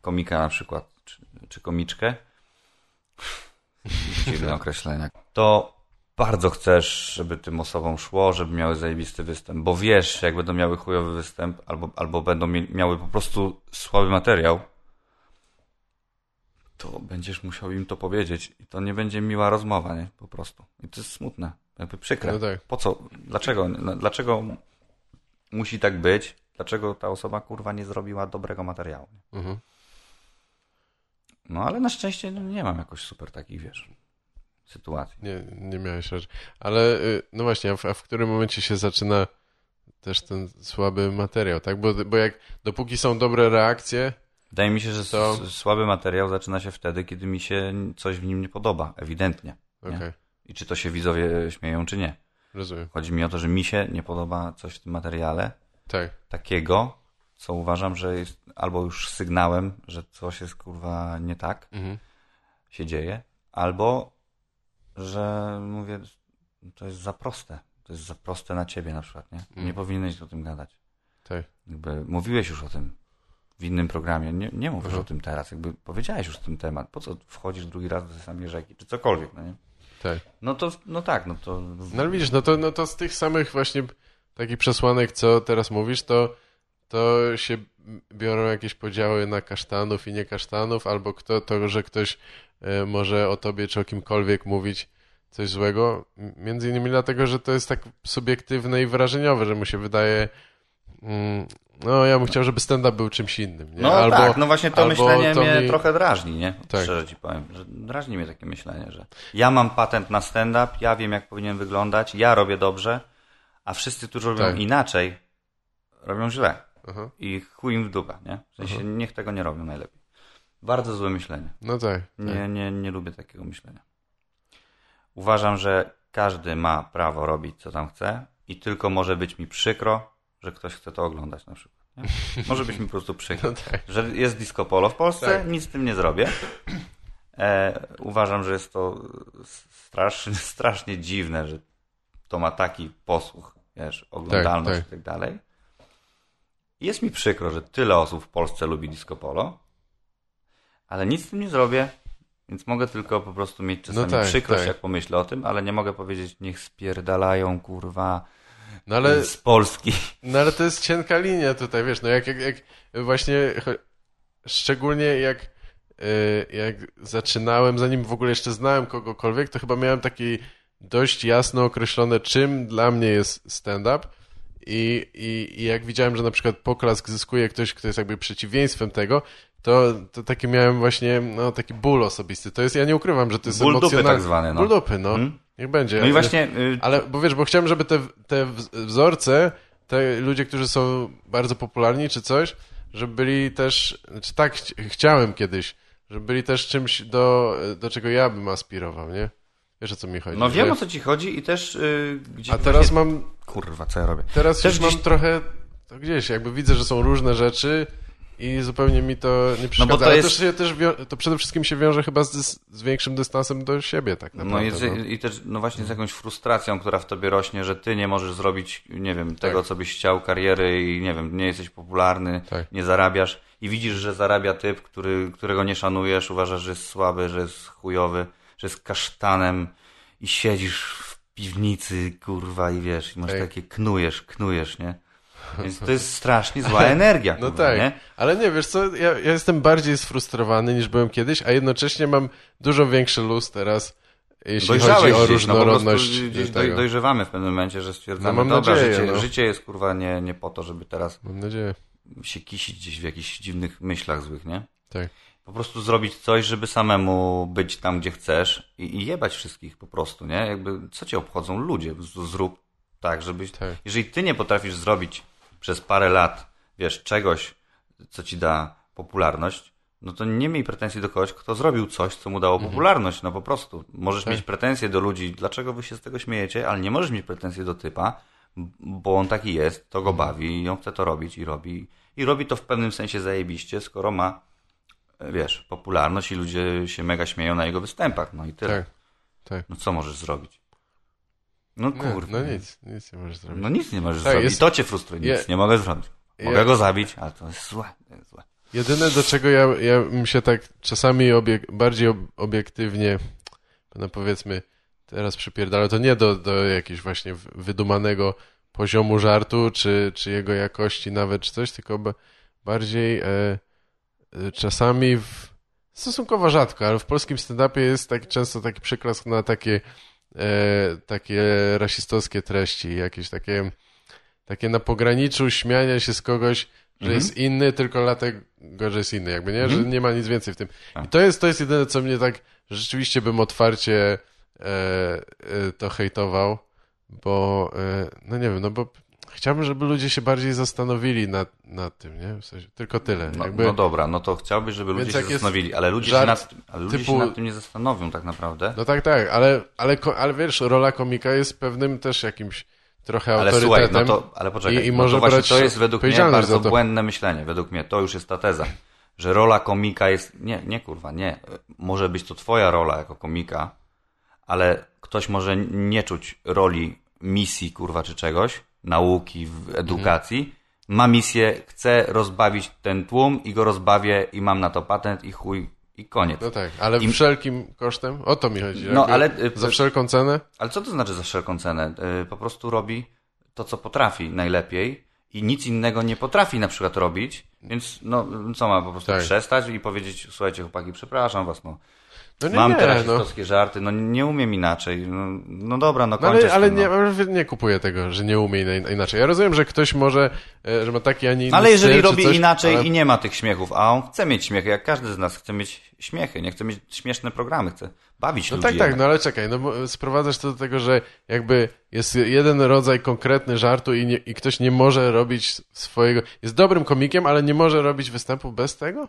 komika na przykład, czy, czy komiczkę, dziwne określenia, to bardzo chcesz, żeby tym osobom szło, żeby miały zajebisty występ, bo wiesz, jak będą miały chujowy występ, albo, albo będą miały po prostu słaby materiał, to będziesz musiał im to powiedzieć i to nie będzie miła rozmowa, nie? Po prostu. I to jest smutne, jakby przykre. No tak. Po co? Dlaczego? No, Dlaczego musi tak być? Dlaczego ta osoba kurwa nie zrobiła dobrego materiału? Mhm. No ale na szczęście no, nie mam jakoś super takich, wiesz, sytuacji. Nie, nie miałeś racji. Ale y, no właśnie, a w, a w którym momencie się zaczyna też ten słaby materiał, tak? Bo, bo jak dopóki są dobre reakcje, Wydaje mi się, że To- słaby materiał zaczyna się wtedy, kiedy mi się coś w nim nie podoba, ewidentnie. Nie. I czy to się widzowie śmieją, czy nie. rozumiem. Chodzi mi o to, że mi się nie podoba coś w tym materiale Tak, takiego, co uważam, że jest albo już sygnałem, że coś jest kurwa nie tak, mhm. się dzieje, albo że mówię, to jest za proste. To jest za proste na ciebie na przykład, nie? Nie Mm. powinieneś o tym gadać. tak, Jakby mówiłeś już o tym w innym programie, nie, nie mówisz Mhm. o tym teraz, jakby powiedziałeś już ten temat. Po co wchodzisz drugi raz do tej samej rzeki, czy cokolwiek, no nie? tak. No to, no tak, no to... No ale widzisz, no to, no to z tych samych właśnie takich przesłanek, co teraz mówisz, to, to się biorą jakieś podziały na kasztanów i nie kasztanów, albo kto, to, że ktoś e, może o tobie czy o kimkolwiek mówić coś złego. Między innymi dlatego, że to jest tak subiektywne i wrażeniowe, że mu się wydaje mm, no ja bym chciał, żeby stand-up był czymś innym. Nie? No albo, tak, no właśnie to myślenie to mnie mi- trochę drażni, nie? Tak. Szczerze ci powiem, że drażni mnie takie myślenie, że ja mam patent na stand-up, ja wiem jak powinien wyglądać, ja robię dobrze, a wszyscy, którzy robią Tak. inaczej, robią źle. Aha, I chuj im w dupę, nie? W sensie Aha. niech tego nie robią najlepiej. Bardzo złe myślenie. no tak. Nie, nie, nie lubię takiego myślenia. Uważam, że każdy ma prawo robić, co tam chce i tylko może być mi przykro, że ktoś chce to oglądać na przykład. Nie? Może być mi po prostu przykro. No tak. Że jest disco polo w Polsce, Tak. nic z tym nie zrobię. E, uważam, że jest to strasznie, strasznie dziwne, że to ma taki posłuch, wiesz, oglądalność Tak, tak. i tak dalej. Jest mi przykro, że tyle osób w Polsce lubi disco polo, ale nic z tym nie zrobię Więc mogę tylko po prostu mieć czasami No tak, przykrość, tak. jak pomyślę o tym, ale nie mogę powiedzieć, niech spierdalają, kurwa, No ale, z Polski. no ale to jest cienka linia tutaj, wiesz, no jak, jak, jak właśnie, szczególnie jak, y, jak zaczynałem, zanim w ogóle jeszcze znałem kogokolwiek, to chyba miałem taki dość jasno określone, czym dla mnie jest stand-up i, i, i jak widziałem, że na przykład poklask zyskuje ktoś, kto jest jakby przeciwieństwem tego, to, to taki miałem właśnie, no taki ból osobisty. To jest, ja nie ukrywam, że to jest Ból emocjonalne. tak zwany, no. Ból dupy, no. Hmm? Niech będzie. No i właśnie, y, Ale, bo wiesz, bo chciałem, żeby te, te wz- wzorce, te ludzie, którzy są bardzo popularni czy coś, żeby byli też, znaczy tak chci- chciałem kiedyś, żeby byli też czymś, do, do czego ja bym aspirował, nie? Wiesz o co mi chodzi? no wiem że- o co ci chodzi i też y, gdzieś A teraz właśnie... mam, Kurwa, co ja robię? teraz Też już mam gdzieś- trochę, to gdzieś, jakby widzę, że są różne rzeczy i zupełnie mi to nie przeszkadza. No to Ale jest- też, też wią- to przede wszystkim się wiąże chyba z, z większym dystansem do siebie, tak No naprawdę. i, z, i też no właśnie z jakąś frustracją, która w tobie rośnie, że ty nie możesz zrobić, nie wiem, tego, co byś chciał, kariery i nie wiem, nie jesteś popularny, Tak. nie zarabiasz i widzisz, że zarabia typ, który, którego nie szanujesz, uważasz, że jest słaby, że jest chujowy, jest kasztanem i siedzisz w piwnicy, kurwa, i wiesz, i masz Tak. takie knujesz, knujesz, nie? Więc to jest strasznie zła energia, No kurwa, tak, nie? ale nie, wiesz co, ja, ja jestem bardziej sfrustrowany niż byłem kiedyś, a jednocześnie mam dużo większy luz teraz, jeśli chodzi Dojrzałeś o gdzieś, no różnorodność prostu gdzieś doj, dojrzewamy w pewnym momencie, że stwierdzamy, No mam dobra, nadzieję, życie, no. życie jest kurwa nie, nie po to, żeby teraz Mam nadzieję, się kisić gdzieś w jakichś dziwnych myślach złych, nie? tak. Po prostu zrobić coś, żeby samemu być tam, gdzie chcesz i, i jebać wszystkich po prostu, nie? Jakby, co cię obchodzą ludzie? Zrób tak, żebyś... Tak. Jeżeli ty nie potrafisz zrobić przez parę lat, wiesz, czegoś, co ci da popularność, no to nie miej pretensji do kogoś, kto zrobił coś, co mu dało Mhm. popularność, no po prostu. Możesz Tak. mieć pretensje do ludzi, dlaczego wy się z tego śmiejecie, ale nie możesz mieć pretensji do typa, bo on taki jest, to go Mhm. bawi i on chce to robić i robi. I robi to w pewnym sensie zajebiście, skoro ma, wiesz, popularność i ludzie się mega śmieją na jego występach, no i tyle. Tak, tak. No co możesz zrobić? No kurwa. no nic, nic nie możesz zrobić. No nic nie możesz Tak, zrobić. jest- I to cię frustruje. Nic Je- nie mogę zrobić. Mogę go zabić, ale to jest złe. To jest złe. Jedyne, do czego ja, ja bym się tak czasami obiek, bardziej ob, obiektywnie, no powiedzmy, teraz przypierdalał, to nie do, do jakiegoś właśnie wydumanego poziomu żartu, czy, czy jego jakości nawet, czy coś, tylko ba- bardziej e, czasami w, stosunkowo rzadko, ale w polskim stand-upie jest tak często taki przyklask na takie e, takie rasistowskie treści, jakieś takie takie na pograniczu śmiania się z kogoś, że Mhm. jest inny tylko dlatego, że jest inny, jakby, nie? Że Mhm. nie ma nic więcej w tym. I to jest, to jest jedyne, co mnie tak rzeczywiście bym otwarcie e, e, to hejtował, bo e, no nie wiem, no bo chciałbym, żeby ludzie się bardziej zastanowili nad, nad tym, nie? W sensie, tylko tyle. No, jakby, no dobra, no to chciałbyś, żeby ludzie się zastanowili, ale ludzie, się nad, tym- ale ludzie typu- się nad tym nie zastanowią tak naprawdę. No tak, tak, ale, ale, ale wiesz, rola komika jest pewnym też jakimś trochę ale autorytetem. słuchaj, no to, ale poczekaj, i- i no może to właśnie brać to jest według mnie bardzo to. błędne myślenie, według mnie, to już jest ta teza, że rola komika jest, nie, nie kurwa, nie, może być to twoja rola jako komika, ale ktoś może nie czuć roli misji, kurwa, czy czegoś, nauki, w edukacji, ma misję, chce rozbawić ten tłum i go rozbawię i mam na to patent i chuj, i koniec. No tak, ale I- wszelkim kosztem? O to mi chodzi. No, ale, y, Za wszelką cenę? Ale co to znaczy za wszelką cenę? Yy, Po prostu robi to, co potrafi najlepiej i nic innego nie potrafi na przykład robić, więc no, co ma po prostu Tak. przestać i powiedzieć, słuchajcie chłopaki, przepraszam was, no. No nie, Mam nie, te no. żarty, no nie umiem inaczej, no, no dobra, no No kończę ale, ale z tym, nie, no. ale nie kupuję tego, że nie umie ina- inaczej. Ja rozumiem, że ktoś może, e, że ma taki, a nie inny Ale jeżeli styl, robi coś, inaczej ale... i nie ma tych śmiechów, a on chce mieć śmiechy, jak każdy z nas chce mieć śmiechy, nie chce mieć śmieszne programy, chce bawić No ludzi. tak, tak, jednak. no ale czekaj, no sprowadzasz to do tego, że jakby jest jeden rodzaj konkretny żartu i, nie, i ktoś nie może robić swojego, jest dobrym komikiem, ale nie może robić występu bez tego?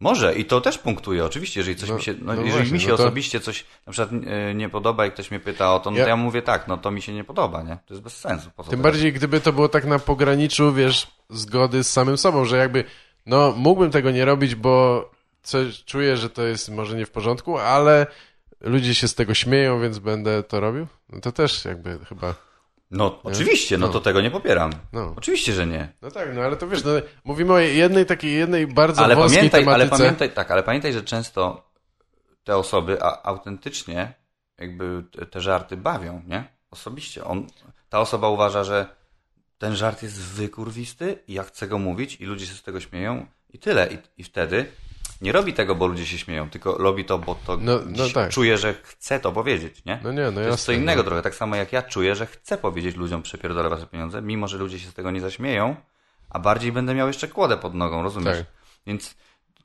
Może i to też punktuje, oczywiście, jeżeli coś No, mi się, no, no jeżeli właśnie, mi się no to- osobiście coś na przykład y, nie podoba i ktoś mnie pyta o to, no Ja- to ja mówię tak, no to mi się nie podoba, nie? To jest bez sensu. Tym teraz? bardziej, gdyby to było tak na pograniczu, wiesz, zgody z samym sobą, że jakby, no, mógłbym tego nie robić, bo coś czuję, że to jest może nie w porządku, ale ludzie się z tego śmieją, więc będę to robił. No to też jakby chyba, No oczywiście, no, No. to tego nie popieram. no. Oczywiście, że nie. No tak, no ale to wiesz, no, mówimy o jednej takiej, jednej bardzo Ale wąskiej pamiętaj, ale tematyce. pamiętaj, tak, ale pamiętaj, że często te osoby a, autentycznie jakby te, te żarty bawią, nie? Osobiście. On, ta osoba uważa, że ten żart jest wykurwisty i ja chcę go mówić i ludzie się z tego śmieją i tyle. I, i wtedy nie robi tego, bo ludzie się śmieją, tylko robi to, bo to No- no tak. czuje, że chce to powiedzieć, nie? No nie, no to jest co jasne, innego no. trochę. Tak samo jak ja czuję, że chcę powiedzieć ludziom przepierdolę wasze pieniądze, mimo że ludzie się z tego nie zaśmieją, a bardziej będę miał jeszcze kłodę pod nogą, rozumiesz? Tak. Więc,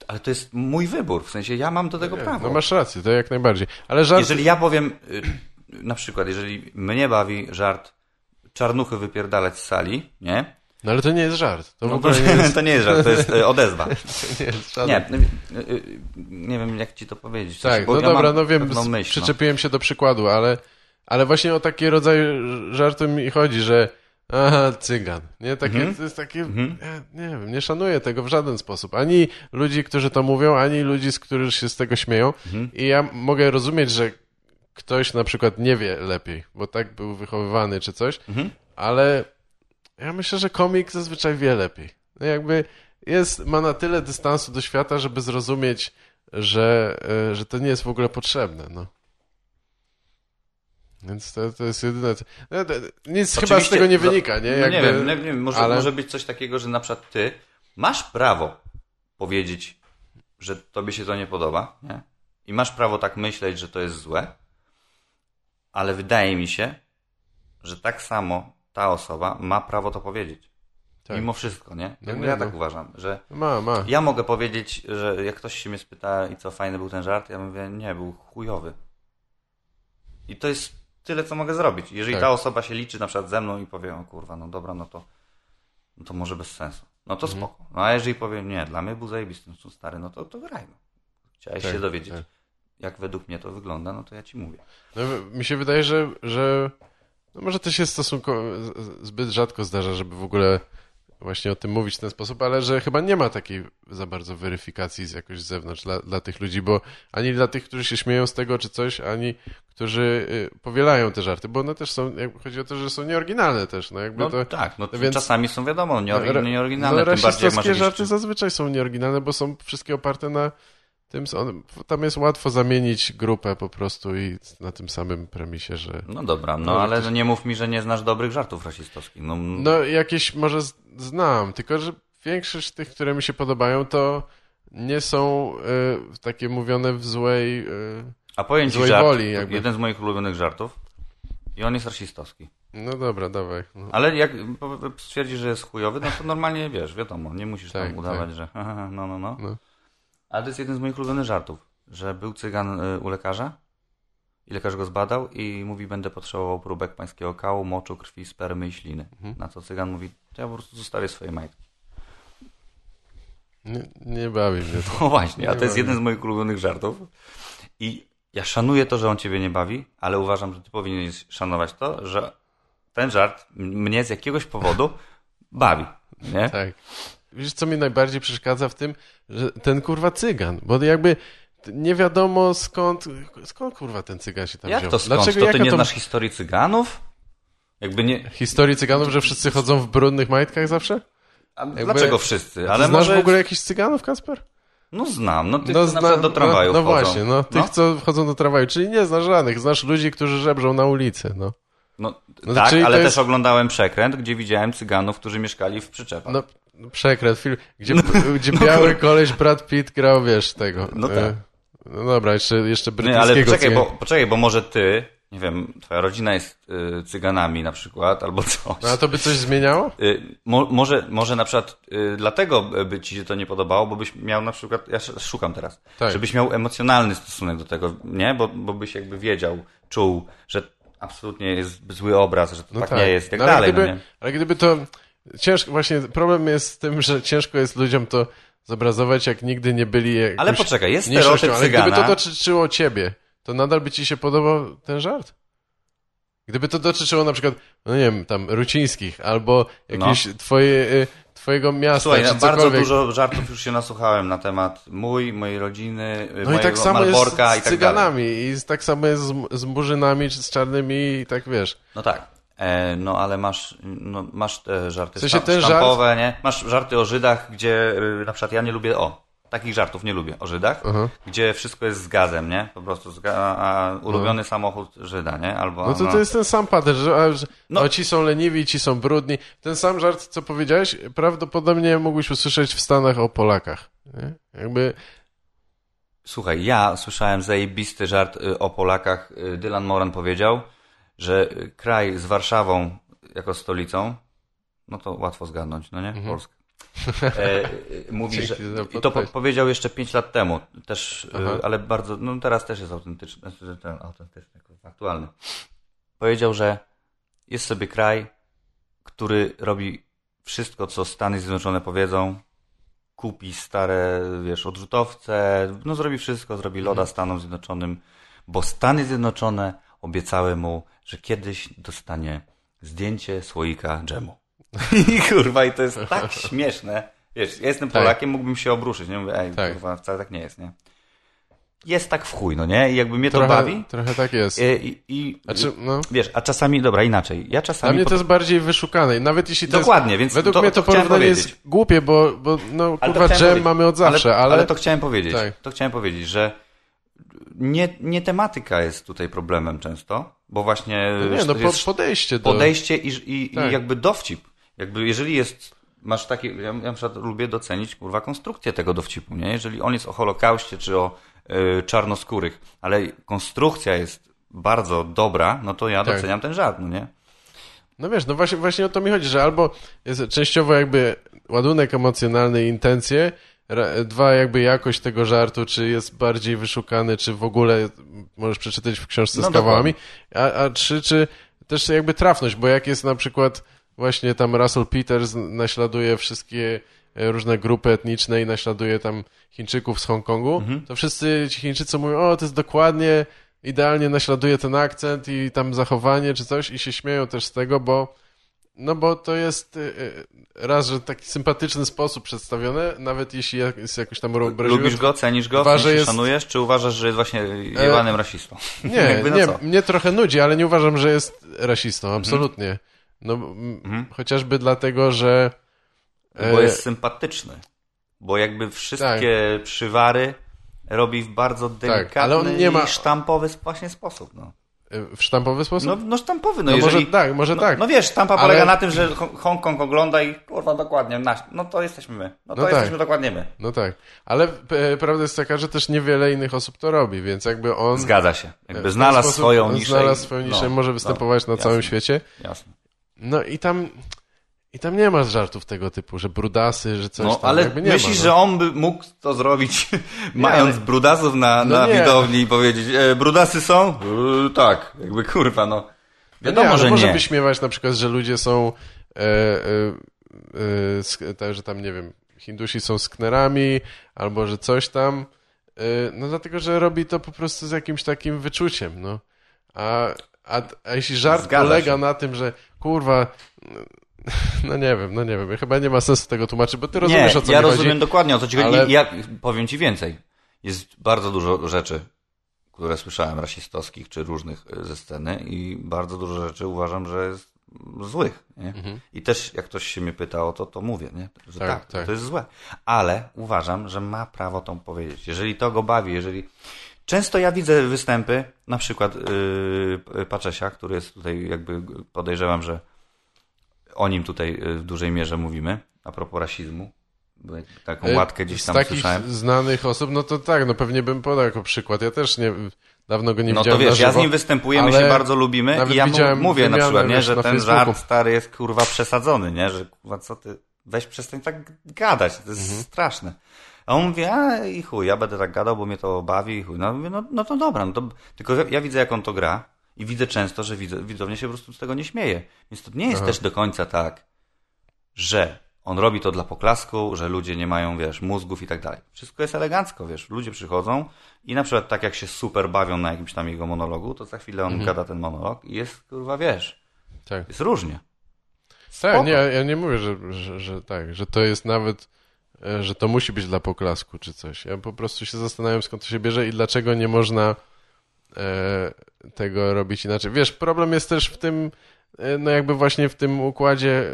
ale to jest mój wybór, w sensie ja mam do tego prawo. No masz rację, to jak najbardziej. Ale żart... Jeżeli ja powiem, y, na przykład, jeżeli mnie bawi żart czarnuchy wypierdalać z sali, nie? No ale to nie jest żart. To No to, nie jest, to nie jest żart, to jest y, odezwa. to nie jest żart. Nie, y, y, nie wiem jak ci to powiedzieć. Tak, bo no ja dobra, no wiem, myśl, no. przyczepiłem się do przykładu, ale, ale właśnie o taki rodzaj żartu mi chodzi, że aha, cygan. Nie, takie, Mhm. to jest takie, ja, nie wiem, nie szanuję tego w żaden sposób. Ani ludzi, którzy to mówią, ani ludzi, z których się z tego śmieją. Mhm. I ja mogę rozumieć, że ktoś na przykład nie wie lepiej, bo tak był wychowywany czy coś, Mhm. ale ja myślę, że komik zazwyczaj wie lepiej. No jakby jest, ma na tyle dystansu do świata, żeby zrozumieć, że, e, że to nie jest w ogóle potrzebne. No. Więc to, to jest jedyne. No, to, nic chyba z Oczywiście, tego nie za- wynika, nie? No Jakby, nie wiem, nie, nie wiem może, ale- może być coś takiego, że na przykład ty masz prawo powiedzieć, że tobie się to nie podoba, nie? I masz prawo tak myśleć, że to jest złe, ale wydaje mi się, że tak samo ta osoba ma prawo to powiedzieć. Tak. Mimo wszystko, nie? No Ja, nie, ja no. tak uważam, że Ma, ma. ja mogę powiedzieć, że jak ktoś się mnie spyta i co fajny był ten żart, ja mówię, nie, był chujowy. I to jest tyle, co mogę zrobić. Jeżeli Tak. ta osoba się liczy na przykład ze mną i powie, o kurwa, no dobra, no to, no to może bez sensu. No to Mhm. spoko. No a jeżeli powiem, nie, dla mnie był zajebisty, no stary, no to, to grajmy. Chciałeś Tak, się dowiedzieć, tak. jak według mnie to wygląda, no to ja ci mówię. No, mi się wydaje, że, że no może to się stosunkowo zbyt rzadko zdarza, żeby w ogóle właśnie o tym mówić w ten sposób, ale że chyba nie ma takiej za bardzo weryfikacji z jakoś z zewnątrz dla, dla tych ludzi, bo ani dla tych, którzy się śmieją z tego czy coś, ani którzy y, powielają te żarty, bo one też są, chodzi o to, że są nieoryginalne też, no jakby No to... tak, no no więc- czasami są wiadomo, nie, No, ra- nieoryginalne, no, tym bardziej żarty zazwyczaj są nieoryginalne, bo są wszystkie oparte na tym, tam jest łatwo zamienić grupę po prostu i na tym samym premisie, że... No dobra, no No, ale ktoś- nie mów mi, że nie znasz dobrych żartów rasistowskich. No, No jakieś może znam, tylko że większość tych, które mi się podobają, to nie są y, takie mówione w złej... Y, A powiem ci złej żart, woli jakby. jeden z moich ulubionych żartów i on jest rasistowski. no dobra, dawaj. No. Ale jak stwierdzisz, że jest chujowy, no to normalnie wiesz, wiadomo, nie musisz Tak, tam udawać, że haha, no, no, no. No. Ale to jest jeden z moich ulubionych żartów, że był cygan y, u lekarza i lekarz go zbadał i mówi, będę potrzebował próbek pańskiego kału, moczu, krwi, spermy i śliny. Mhm. Na co cygan mówi, to ja po prostu zostawię swoje majtki. Nie, nie bawi mnie to. No właśnie, a to jest bawi. jeden z moich ulubionych żartów. I ja szanuję to, że on ciebie nie bawi, ale uważam, że ty powinieneś szanować to, że ten żart mnie z jakiegoś powodu bawi. Nie? Tak. Wiesz, co mi najbardziej przeszkadza w tym, że ten kurwa cygan, bo jakby nie wiadomo skąd, skąd kurwa ten cygan się tam Jak wziął. to skąd? Dlaczego, to ty nie to znasz historii cyganów? Jakby nie... historii cyganów, że wszyscy chodzą w brudnych majtkach zawsze? Jakby- dlaczego wszyscy? Ale znasz może... w ogóle jakichś cyganów, Kasper? No znam, no tych, no, co na przykład do tramwaju no, no właśnie, no tych, co wchodzą do tramwaju, czyli nie znasz żadnych, znasz ludzi, którzy żebrzą na ulicy, no. No, No, tak, ale też jest- oglądałem przekręt, gdzie widziałem cyganów, którzy mieszkali w przyczepach. No, przekręt film, gdzie, gdzie biały koleś Brad Pitt grał, wiesz, tego. No tak. e, No dobra, jeszcze, jeszcze Nie, brytyjskiego ale poczekaj bo, poczekaj, bo może ty, nie wiem, twoja rodzina jest y, cyganami na przykład, albo coś. No a to by coś zmieniało? Y, mo, może, może na przykład y, dlatego by ci się to nie podobało, bo byś miał na przykład, ja sz- szukam teraz, Tak. żebyś miał emocjonalny stosunek do tego, nie? Bo, bo byś jakby wiedział, czuł, że absolutnie jest zły obraz, że to tak, nie jest i tak No, ale dalej, gdyby, no nie? Ale gdyby to... Ciężko, właśnie problem jest z tym, że ciężko jest ludziom to zobrazować, jak nigdy nie byli Ale poczekaj, jest stereotyp Ale gdyby to cygana. dotyczyło ciebie, to nadal by ci się podobał ten żart? Gdyby to dotyczyło na przykład, no nie wiem, tam Rucińskich, albo jakieś twoje, y, twojego miasta, Słuchaj, czy ja bardzo dużo żartów już się nasłuchałem na temat mój, mojej rodziny, No i mojego tak samo Malborka jest z i tak dalej. cyganami i z, tak samo jest z, z murzynami, czy z czarnymi i tak wiesz. No tak. E, no ale masz, no, masz te żarty W sensie sztam- ten żart- sztampowe, nie? Masz żarty o Żydach, gdzie y, na przykład ja nie lubię, o, takich żartów nie lubię o Żydach, Aha. gdzie wszystko jest z gazem, nie? Po prostu z a ulubiony samochód Żyda, nie? Albo, No to to jest ten sam że, a, że No. o, ci są leniwi, ci są brudni. Ten sam żart, co powiedziałeś, prawdopodobnie mógłbyś usłyszeć w Stanach o Polakach. Nie? Jakby, Słuchaj, ja słyszałem zajebisty żart y, o Polakach. Y, Dylan Moran powiedział, że kraj z Warszawą jako stolicą, no to łatwo zgadnąć, no nie? Polska. E, mówi, że, I to po, powiedział jeszcze 5 lat temu, też, y, Aha. ale bardzo, no teraz też jest autentyczny, znaczy, ten autentyczny, aktualny. Powiedział, że jest sobie kraj, który robi wszystko, co Stany Zjednoczone powiedzą, kupi stare, wiesz, odrzutowce, no zrobi wszystko, zrobi loda Stanom Zjednoczonym, bo Stany Zjednoczone obiecały mu, że kiedyś dostanie zdjęcie słoika dżemu. I kurwa, i to jest tak śmieszne. Wiesz, ja jestem Tak. Polakiem, mógłbym się obruszyć, nie? Mówię, ej, Tak. kurwa, wcale tak nie jest, nie? Jest tak w chuj, no nie? I jakby mnie to trochę, bawi. trochę tak jest. I, i, i Znaczy, no, wiesz, a czasami, dobra, inaczej. Ja dla czasami... mnie pot- to jest bardziej wyszukane. Nawet jeśli to Dokładnie, jest, więc według to- mnie to to porównanie jest głupie, bo, bo no, Ale to kurwa, dżem mamy od zawsze, ale... ale to chciałem powiedzieć. Tak. To chciałem powiedzieć, że nie, nie tematyka jest tutaj problemem często, bo właśnie No nie, no po, podejście do... podejście i, i, Tak. i jakby dowcip. Jakby jeżeli jest, masz takie, ja, ja na przykład lubię docenić, kurwa, konstrukcję tego dowcipu, nie? Jeżeli on jest o Holokauście czy o y, czarnoskórych, ale konstrukcja jest bardzo dobra, no to ja Tak. doceniam ten żart, no nie? No wiesz, no właśnie, właśnie o to mi chodzi, że albo jest częściowo jakby ładunek emocjonalny i intencje, dwa jakby jakość tego żartu, czy jest bardziej wyszukany, czy w ogóle możesz przeczytać w książce No z kawałami, a, a trzy, czy też jakby trafność, bo jak jest na przykład właśnie tam Russell Peters naśladuje wszystkie e, różne grupy etniczne i naśladuje tam Chińczyków z Hongkongu, Mhm. to wszyscy ci Chińczycy mówią, o to jest dokładnie idealnie naśladuje ten akcent i tam zachowanie czy coś i się śmieją też z tego, bo no bo to jest y, y, raz, że w taki sympatyczny sposób przedstawione, nawet jeśli jest jakoś tam obraźliwe. Lubisz go, cenisz go, sensie jest- szanujesz, czy uważasz, że jest właśnie jebanym rasistą? Nie, no nie, co? mnie trochę nudzi, ale nie uważam, że jest rasistą, absolutnie. No, m- Mhm. chociażby dlatego, że Bo e, jest sympatyczny. Bo jakby wszystkie przywary robi w bardzo delikatny Tak, ale on nie ma- i sztampowy właśnie sposób. No, e, w sztampowy sposób? no, no sztampowy. No, No jeżeli, może tak, może no, tak. No wiesz, sztampa Ale- polega na tym, że Hong- Hongkong ogląda i kurwa dokładnie, nasz, no to jesteśmy my. No to No tak. jesteśmy dokładnie my. No tak, ale e, prawda jest taka, że też niewiele innych osób to robi, więc jakby on Zgadza się. Jakby ten znalazł sposób swoją niszę. Znalazł swoją no, niszę, może no, występować na całym jasne, świecie. Jasne. No i tam, i tam nie ma żartów tego typu, że brudasy, że coś No, tam ale nie myślisz, ma. że no. on by mógł to zrobić, mając ale- brudasów na, No na nie. widowni i powiedzieć, e, brudasy są? E, tak, jakby kurwa, no. No Wiadomo, nie, ale że może nie. wyśmiewać na przykład, że ludzie są, e, e, e, tak, że tam, nie wiem, Hindusi są sknerami, albo że coś tam, e, no dlatego, że robi to po prostu z jakimś takim wyczuciem, no. A, a, a jeśli żart Zgadza polega się. na tym, że kurwa, no nie wiem, no nie wiem, chyba nie ma sensu tego tłumaczyć, bo ty Nie, rozumiesz o co ja mi rozumiem chodzi. dokładnie o co ci chodzi. ale- Ja powiem ci więcej. Jest bardzo dużo rzeczy, które słyszałem rasistowskich czy różnych e, ze sceny i bardzo dużo rzeczy uważam, że jest złych. Nie? Mhm. I też jak ktoś się mnie pyta o to, to mówię, nie? że Tak, tak, tak. to jest złe. Ale uważam, że ma prawo to powiedzieć. Jeżeli to go bawi, jeżeli... Często ja widzę występy, na przykład yy, Paczesia, który jest tutaj jakby, podejrzewam, że o nim tutaj y, w dużej mierze mówimy, a propos rasizmu. Taką E, łatkę gdzieś Z tam takich słyszałem. znanych osób, no to tak, no pewnie bym podał jako przykład. Ja też nie, dawno go nie No to widziałem wiesz, na ja z żywo. nim występujemy, ale się bardzo lubimy i ja mu mówię na przykład, nie, że ten Facebooku. żart stary jest kurwa przesadzony, nie, że kurwa co ty, weź przestań tak gadać, to jest Mhm. straszne. A on mówi, a i chuj, ja będę tak gadał, bo mnie to bawi i chuj. No, mówię, no, no to dobra, no to, tylko ja widzę jak on to gra i widzę często, że widownia się po prostu z tego nie śmieje. Więc to nie jest Aha. też do końca tak, że on robi to dla poklasku, że ludzie nie mają, wiesz, mózgów i tak dalej. Wszystko jest elegancko, wiesz, ludzie przychodzą i na przykład tak jak się super bawią na jakimś tam jego monologu, to za chwilę on gada ten monolog i jest, kurwa, wiesz, Tak. jest różnie. Tak, nie, ja nie mówię, że, że, że tak, że to jest nawet, e, że to musi być dla poklasku czy coś. Ja po prostu się zastanawiam, skąd to się bierze i dlaczego nie można tego robić inaczej. Wiesz, problem jest też w tym, e, no jakby właśnie w tym układzie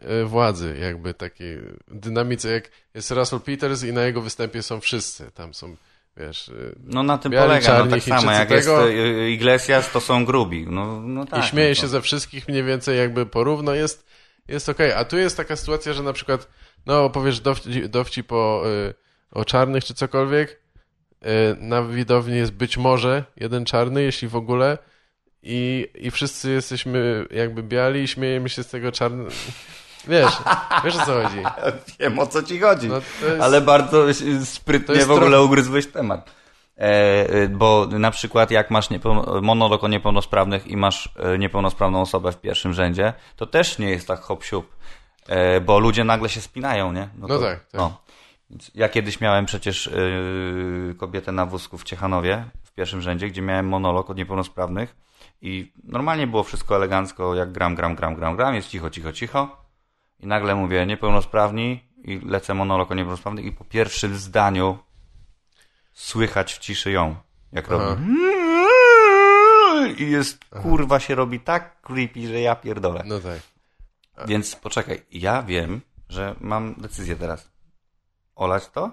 e, e, władzy, jakby takiej dynamice, jak jest Russell Peters i na jego występie są wszyscy. Tam są, wiesz... e, No na tym Biali, polega, no czarni, tak samo jak tego- jest Iglesias, to są grubi. No, no tak, I śmieje no się ze wszystkich mniej więcej jakby porówno, jest, jest okej. A tu jest taka sytuacja, że na przykład, no opowiesz dowci, dowcip o, o czarnych czy cokolwiek, na widowni jest być może jeden czarny, jeśli w ogóle, i, i wszyscy jesteśmy jakby biali i śmiejemy się z tego czarnego. Wiesz, wiesz o co chodzi. Wiem o co ci chodzi, No, jest- ale bardzo sprytnie w ogóle trochę- ugryzłeś temat. E, y, bo na przykład jak masz niepełno, monolog o niepełnosprawnych i masz e, niepełnosprawną osobę w pierwszym rzędzie, to też nie jest tak hop siup, e, bo ludzie nagle się spinają, nie? No to, tak, tak. No. Ja kiedyś miałem przecież y, kobietę na wózku w Ciechanowie, w pierwszym rzędzie, gdzie miałem monolog od niepełnosprawnych i normalnie było wszystko elegancko, jak gram, gram, gram, gram, gram, jest cicho, cicho, cicho i nagle mówię niepełnosprawni i lecę monolog o niepełnosprawnych i po pierwszym zdaniu słychać w ciszy ją, jak Aha. robi i jest, kurwa się robi tak creepy, że ja pierdolę. No tak. Więc poczekaj, ja wiem, że mam decyzję teraz. Olać to,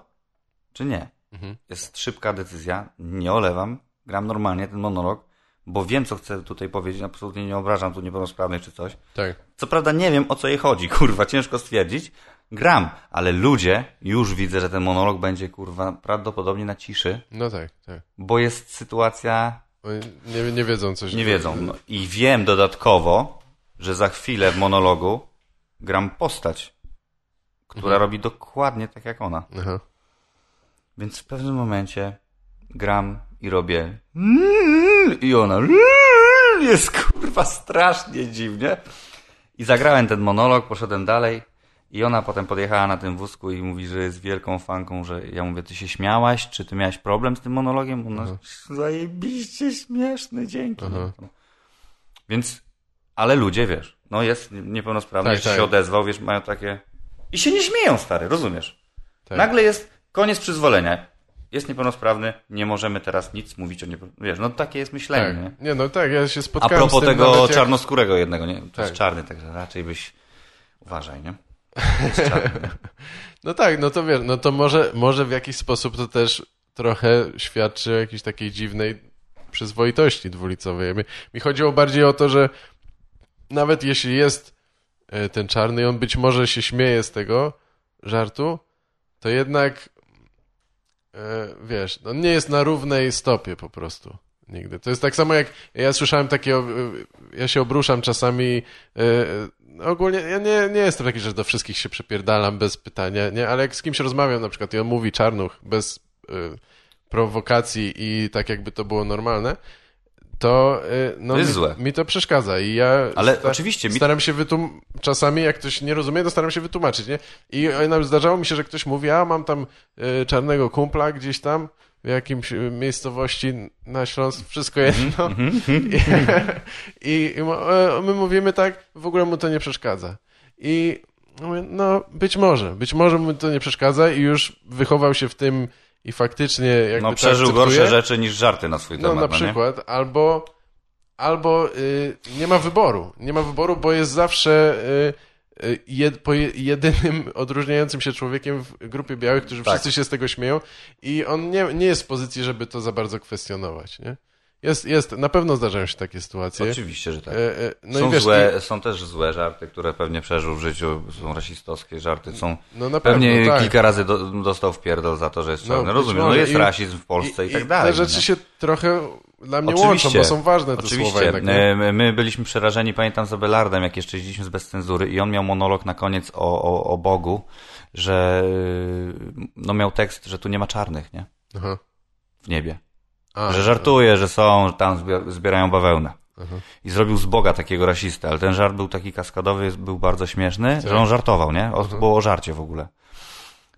czy nie? Mhm. Jest szybka decyzja, nie olewam, gram normalnie ten monolog, bo wiem, co chcę tutaj powiedzieć, absolutnie nie obrażam tu niepełnosprawnych czy coś. Tak. Co prawda nie wiem, o co jej chodzi, kurwa, ciężko stwierdzić. Gram, ale ludzie, już widzę, że ten monolog będzie, kurwa, prawdopodobnie na ciszy, No tak, tak. bo jest sytuacja Nie, nie wiedzą coś. nie wiedzą. No, I wiem dodatkowo, że za chwilę w monologu gram postać, która Mhm. robi dokładnie tak jak ona. Aha. Więc w pewnym momencie gram i robię i ona jest kurwa strasznie dziwnie. I zagrałem ten monolog, poszedłem dalej i ona potem podjechała na tym wózku i mówi, że jest wielką fanką, że ja mówię, ty się śmiałaś, czy ty miałeś problem z tym monologiem? Ona, zajebiście śmieszny, dzięki. Aha. Więc, ale ludzie, wiesz, no jest niepełnosprawny, Tak, tak. się odezwał, wiesz, mają takie... I się nie śmieją, stary, rozumiesz? Tak. Nagle jest koniec przyzwolenia. Jest niepełnosprawny, nie możemy teraz nic mówić o niepełnosprawnym. Wiesz, no takie jest myślenie, nie? Tak. Nie, no tak, ja się A spotkałem propos z tym tego jak- czarnoskórego jednego, nie? To Tak. jest czarny, także raczej byś... Uważaj, nie? Nie? No tak, no to wiesz, no to może, może w jakiś sposób to też trochę świadczy o jakiejś takiej dziwnej przyzwoitości dwulicowej. Mi, mi chodziło bardziej o to, że nawet jeśli jest ten czarny i on być może się śmieje z tego żartu, to jednak e, wiesz, on nie jest na równej stopie po prostu. Nigdy. To jest tak samo jak ja słyszałem takie, ja się obruszam czasami, e, e, ogólnie ja nie, nie jestem taki, że do wszystkich się przepierdalam bez pytania, nie, ale jak z kimś rozmawiam na przykład i on mówi czarnuch bez e, prowokacji i tak jakby to było normalne, to, e, no, To jest mi, złe. mi to przeszkadza i ja Ale oczywiście mi- staram się wytłumaczyć, czasami jak ktoś nie rozumie, to staram się wytłumaczyć, nie? I nawet zdarzało mi się, że ktoś mówi, a mam tam e, czarnego kumpla gdzieś tam w jakimś e, miejscowości na Śląsku, wszystko jedno. I, i mo- e, my mówimy tak, w ogóle mu to nie przeszkadza. I mówię, no być może, być może mu to nie przeszkadza i już wychował się w tym i faktycznie jakby No to przeżył gorsze rzeczy niż żarty na swój No temat, na no nie? przykład, albo, albo y, nie ma wyboru. Nie ma wyboru, bo jest zawsze y, y, jed, jedynym odróżniającym się człowiekiem w grupie białych, którzy Tak. wszyscy się z tego śmieją i on nie, nie jest w pozycji, żeby to za bardzo kwestionować, nie? Jest, jest, na pewno zdarzają się takie sytuacje. Oczywiście, że tak. E, e, no są, i wiesz, złe, są też złe żarty, które pewnie przeżył w życiu, są rasistowskie żarty, są... i, no na pewno, Pewnie tak. kilka razy do, dostał w pierdol za to, że jest No, czarny. być Rozumiem, no jest I- rasizm w Polsce i, tak dalej. Te rzeczy nie? się trochę dla mnie Oczywiście. łączą, bo są ważne te słowa Oczywiście. jednak. nie? E, my- My byliśmy przerażeni, pamiętam, z Abelardem, jak jeszcze jeździliśmy z Bez Cenzury i on miał monolog na koniec o, o, o Bogu, że no miał tekst, że tu nie ma czarnych, nie? Aha. W niebie. A, że żartuje, że są, że tam zbier- zbierają bawełnę. Aha. I zrobił z Boga takiego rasistę, ale ten żart był taki kaskadowy, był bardzo śmieszny, że on żartował, nie? O, było o żarcie w ogóle.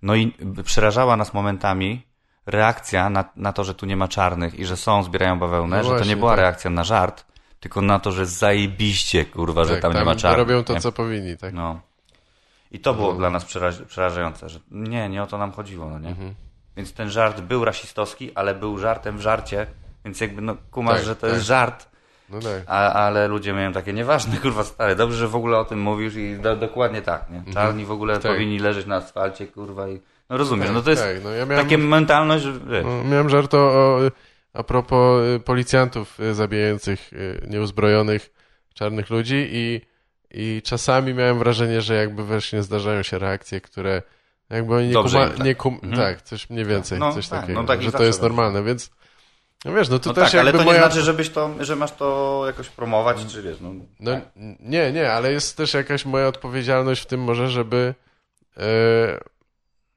No i przerażała nas momentami reakcja na, na to, że tu nie ma czarnych i że są, zbierają bawełnę, No że to właśnie, nie była tak. reakcja na żart, tylko na to, że zajebiście, kurwa, że tak, tam, nie ma czarnych. robią to, nie? co powinni, tak? No. I to było dla nas przeraż przerażające, że nie, nie o to nam chodziło, no nie? Mhm. Więc ten żart był rasistowski, ale był żartem w żarcie, więc jakby no kumasz, Tak, że to tak. jest żart, No tak. A, ale ludzie mają takie, nieważne, kurwa stary, dobrze, że w ogóle o tym mówisz i do, dokładnie tak, nie? Czarni w ogóle Tak. powinni leżeć na asfalcie, kurwa i... No rozumiem, no to jest tak, no ja miałem, takie mentalność, że no, miałem żart o, o, a propos y, policjantów y, zabijających y, nieuzbrojonych czarnych ludzi i, i czasami miałem wrażenie, że jakby właśnie zdarzają się reakcje, które jakby oni nie, Dobrze kuma, tak. nie kum, Mhm. tak, coś mniej więcej, No, coś tak, takiego, no tak że to jest normalne, więc no wiesz, no to no też tak, ale jakby to nie moja... znaczy, żebyś to, że masz to jakoś promować, czy wiesz, no... No tak. nie, nie, ale jest też jakaś moja odpowiedzialność w tym może, żeby e,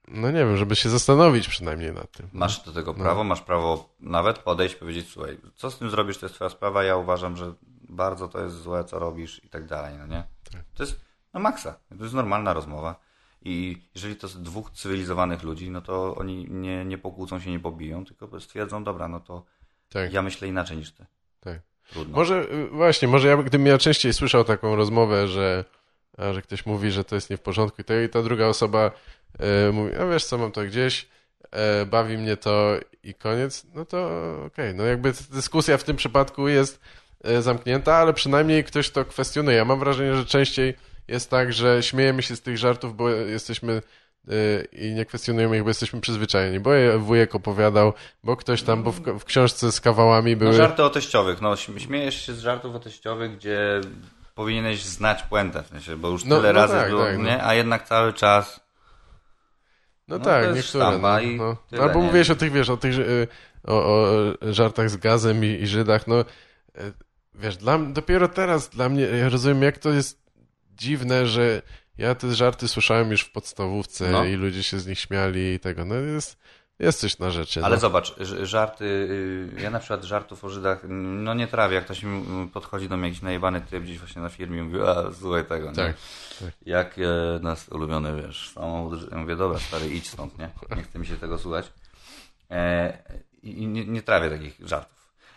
no nie wiem, żeby się zastanowić przynajmniej nad tym. Masz do tego No. prawo, masz prawo nawet podejść, powiedzieć, słuchaj, co z tym zrobisz, to jest twoja sprawa, ja uważam, że bardzo to jest złe, co robisz i tak dalej, no nie? Tak. To jest, no maksa, to jest normalna rozmowa i jeżeli to jest dwóch cywilizowanych ludzi, no to oni nie, nie pokłócą się, nie pobiją, tylko stwierdzą, dobra, no to Tak. ja myślę inaczej niż ty. Tak. Trudno. Może y, właśnie, może ja gdybym ja częściej słyszał taką rozmowę, że, że ktoś mówi, że to jest nie w porządku i, to, i ta druga osoba e, mówi, a wiesz co, mam to gdzieś, e, bawi mnie to i koniec, no to okej, no jakby dyskusja w tym przypadku jest e, zamknięta, ale przynajmniej ktoś to kwestionuje. Ja mam wrażenie, że częściej jest tak, że śmiejemy się z tych żartów, bo jesteśmy e, i nie kwestionujemy ich, bo jesteśmy przyzwyczajeni, bo je wujek opowiadał, bo ktoś tam, bo w, w książce z kawałami były... No żarty o teściowych, no śm- śmiejesz się z żartów o teściowych, gdzie powinieneś znać puentę, w sensie, bo już No- tyle no razy tak, było, tak, no. nie? A jednak cały czas No, No tak, niektóre. No, i no. tyle, Albo nie? mówiłeś o tych, wiesz, o tych y, o, o żartach z gazem i, i Żydach, no y, wiesz, dla, dopiero teraz dla mnie, ja rozumiem jak to jest dziwne, że ja te żarty słyszałem już w podstawówce No. i ludzie się z nich śmiali i tego, no jest, jest coś na rzeczy. Ale no. zobacz, żarty, y, ja na przykład żartów o Żydach, no nie trawię, jak ktoś mi mm, podchodzi do mnie jakiś najebany typ gdzieś właśnie na firmie i mówi, a słuchaj tego, nie? Tak. Jak e, nas ulubiony, wiesz, samochód, ja mówię, dobra stary, idź stąd, nie? Nie chce mi się tego słuchać. E, I nie, nie trawię takich żartów.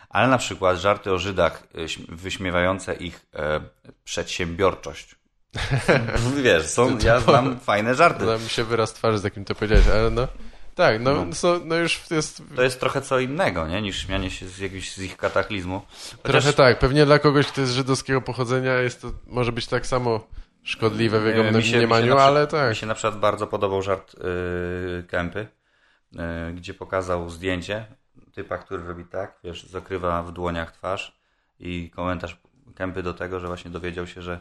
Ale na przykład żarty o Żydach e, śm- wyśmiewające ich e, przedsiębiorczość. Wiesz, są, ja znam fajne żarty. No, mi się wyraz twarzy, z jakim to powiedziałeś, ale no, tak, no, No. są- no już jest To jest trochę co innego, nie? Niż śmianie się z jakiegoś z ich kataklizmu. Chociaż, Trochę tak, pewnie dla kogoś, kto jest żydowskiego pochodzenia, jest to może być tak samo szkodliwe w jego e, mi się- mi się mniemaniu, na przykład- ale tak. Mi się na przykład bardzo podobał żart yy, Kępy, yy, gdzie pokazał zdjęcie typa, który robi tak, wiesz, zakrywa w dłoniach twarz i komentarz Kępy do tego, że właśnie dowiedział się, że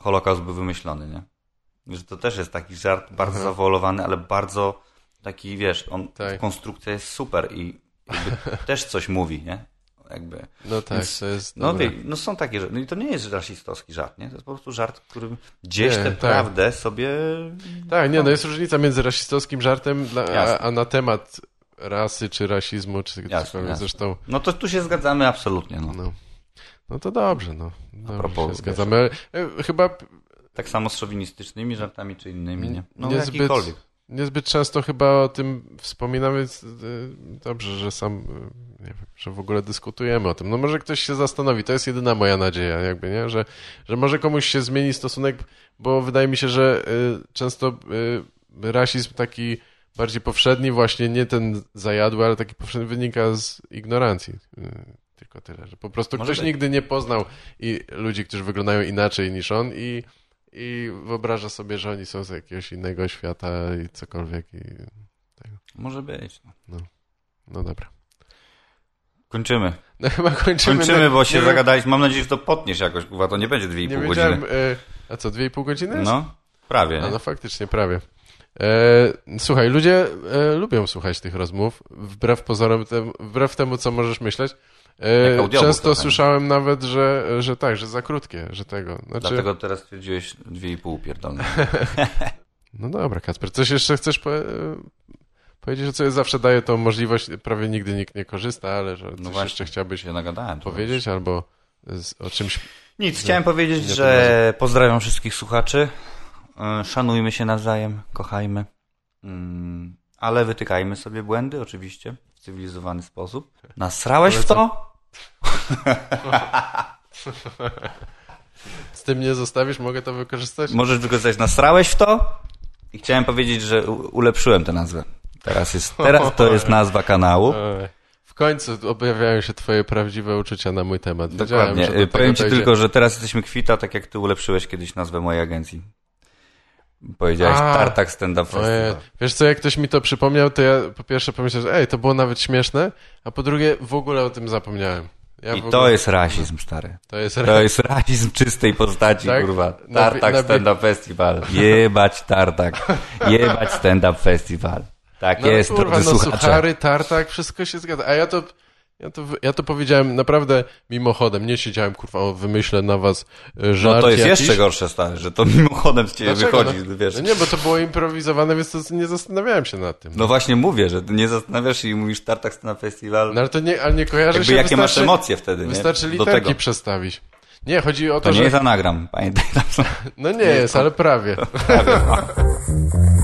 Holokaust był wymyślony, nie? Że to też jest taki żart bardzo Aha. zawołowany, ale bardzo taki, wiesz, on, Tak. konstrukcja jest super i też coś mówi, nie? Jakby. No tak, Więc- to jest. No, wie, no są takie, no i to nie jest rasistowski żart, nie? To jest po prostu żart, którym gdzieś Nie, tę tak. prawdę sobie... Tak, nie, no jest różnica między rasistowskim żartem dla, a, a na temat rasy, czy rasizmu, czy Jasne, cokolwiek. jasne. Zresztą, No to tu się zgadzamy absolutnie, no. no. No to dobrze, no. Dobrze propos, się zgadzamy. Ale, e, Chyba Tak samo z szowinistycznymi żartami, czy innymi, nie? No Niezbyt- jakikolwiek. niezbyt często chyba o tym wspominamy. więc, e, Dobrze, że sam, e, nie wiem, że w ogóle dyskutujemy o tym. No może ktoś się zastanowi, to jest jedyna moja nadzieja, jakby, nie? Że, że może komuś się zmieni stosunek, bo wydaje mi się, że e, często e, rasizm taki bardziej powszedni, właśnie nie ten zajadły, ale taki powszedni wynika z ignorancji. Tylko tyle, że po prostu Może ktoś być. nigdy nie poznał i ludzi, którzy wyglądają inaczej niż on i, i wyobraża sobie, że oni są z jakiegoś innego świata i cokolwiek. I... Może być. No. No dobra. Kończymy. No chyba kończymy. Kończymy, na- bo się nie zagadaliśmy. Mam nadzieję, że to potniesz jakoś, kurwa, to nie będzie Nie 2,5 wiedziałem. godziny. E, a co, dwie i pół godziny? jest? No, prawie. Nie? no faktycznie, prawie. E, słuchaj, ludzie e, lubią słuchać tych rozmów, wbrew pozorom, tem, wbrew temu, co możesz myśleć. E, audiobook często słyszałem nawet, że, że tak, że za krótkie, że tego. Znaczy, Dlatego teraz stwierdziłeś 2,5 pierdolne. No dobra, Kacper, coś jeszcze chcesz po, powiedzieć, że co zawsze daje tą możliwość, prawie nigdy nikt nie korzysta, ale że No właśnie. jeszcze chciałbyś nagadałem. powiedzieć albo o czymś. Nic, chciałem powiedzieć, nie że pozdrawiam wszystkich słuchaczy. E, Szanujmy się nawzajem, kochajmy. Mm, Ale wytykajmy sobie błędy, oczywiście, w cywilizowany sposób. Nasrałeś Ale w to? Z tym nie zostawisz, mogę to wykorzystać? Możesz wykorzystać nasrałeś w to? I chciałem powiedzieć, że ulepszyłem tę nazwę. Teraz, jest, teraz to jest nazwa kanału. W końcu objawiają się twoje prawdziwe uczucia na mój temat. Wiedziałem, Dokładnie. Powiem ci dojdzie. tylko, że teraz jesteśmy kwita, tak jak ty ulepszyłeś kiedyś nazwę mojej agencji. Powiedziałeś A. Tartak Stand Up Ojej. Festival. Wiesz co, jak ktoś mi to przypomniał, to ja po pierwsze pomyślałem, że ej, to było nawet śmieszne, a po drugie w ogóle o tym zapomniałem. Ja I ogóle... to jest rasizm, stary. To jest... To jest rasizm czystej postaci, Tak? kurwa. Tartak na- Stand Up Festival. Jebać Tartak. Jebać Stand Up Festival. Tak No jest, kurwa, drodzy no słuchacze. suchary, tartak, wszystko się zgadza. A ja to, ja to, ja to powiedziałem naprawdę mimochodem. Nie siedziałem, kurwa, wymyślę na was y, żart No to jest jakiś. jeszcze gorsze, stary, że to mimochodem z ciebie Dlaczego? wychodzi, no, wiesz. No nie, bo to było improwizowane, więc to nie zastanawiałem się nad tym. No właśnie mówię, że ty nie zastanawiasz się i mówisz Tartak Stand Up Festival. No ale to nie, ale nie kojarzy Jakby się, jakie masz emocje wtedy, nie? wystarczy literki przestawić. Nie, chodzi o to, To nie że... jest anagram, pamiętaj. No nie jest, ale prawie. prawie.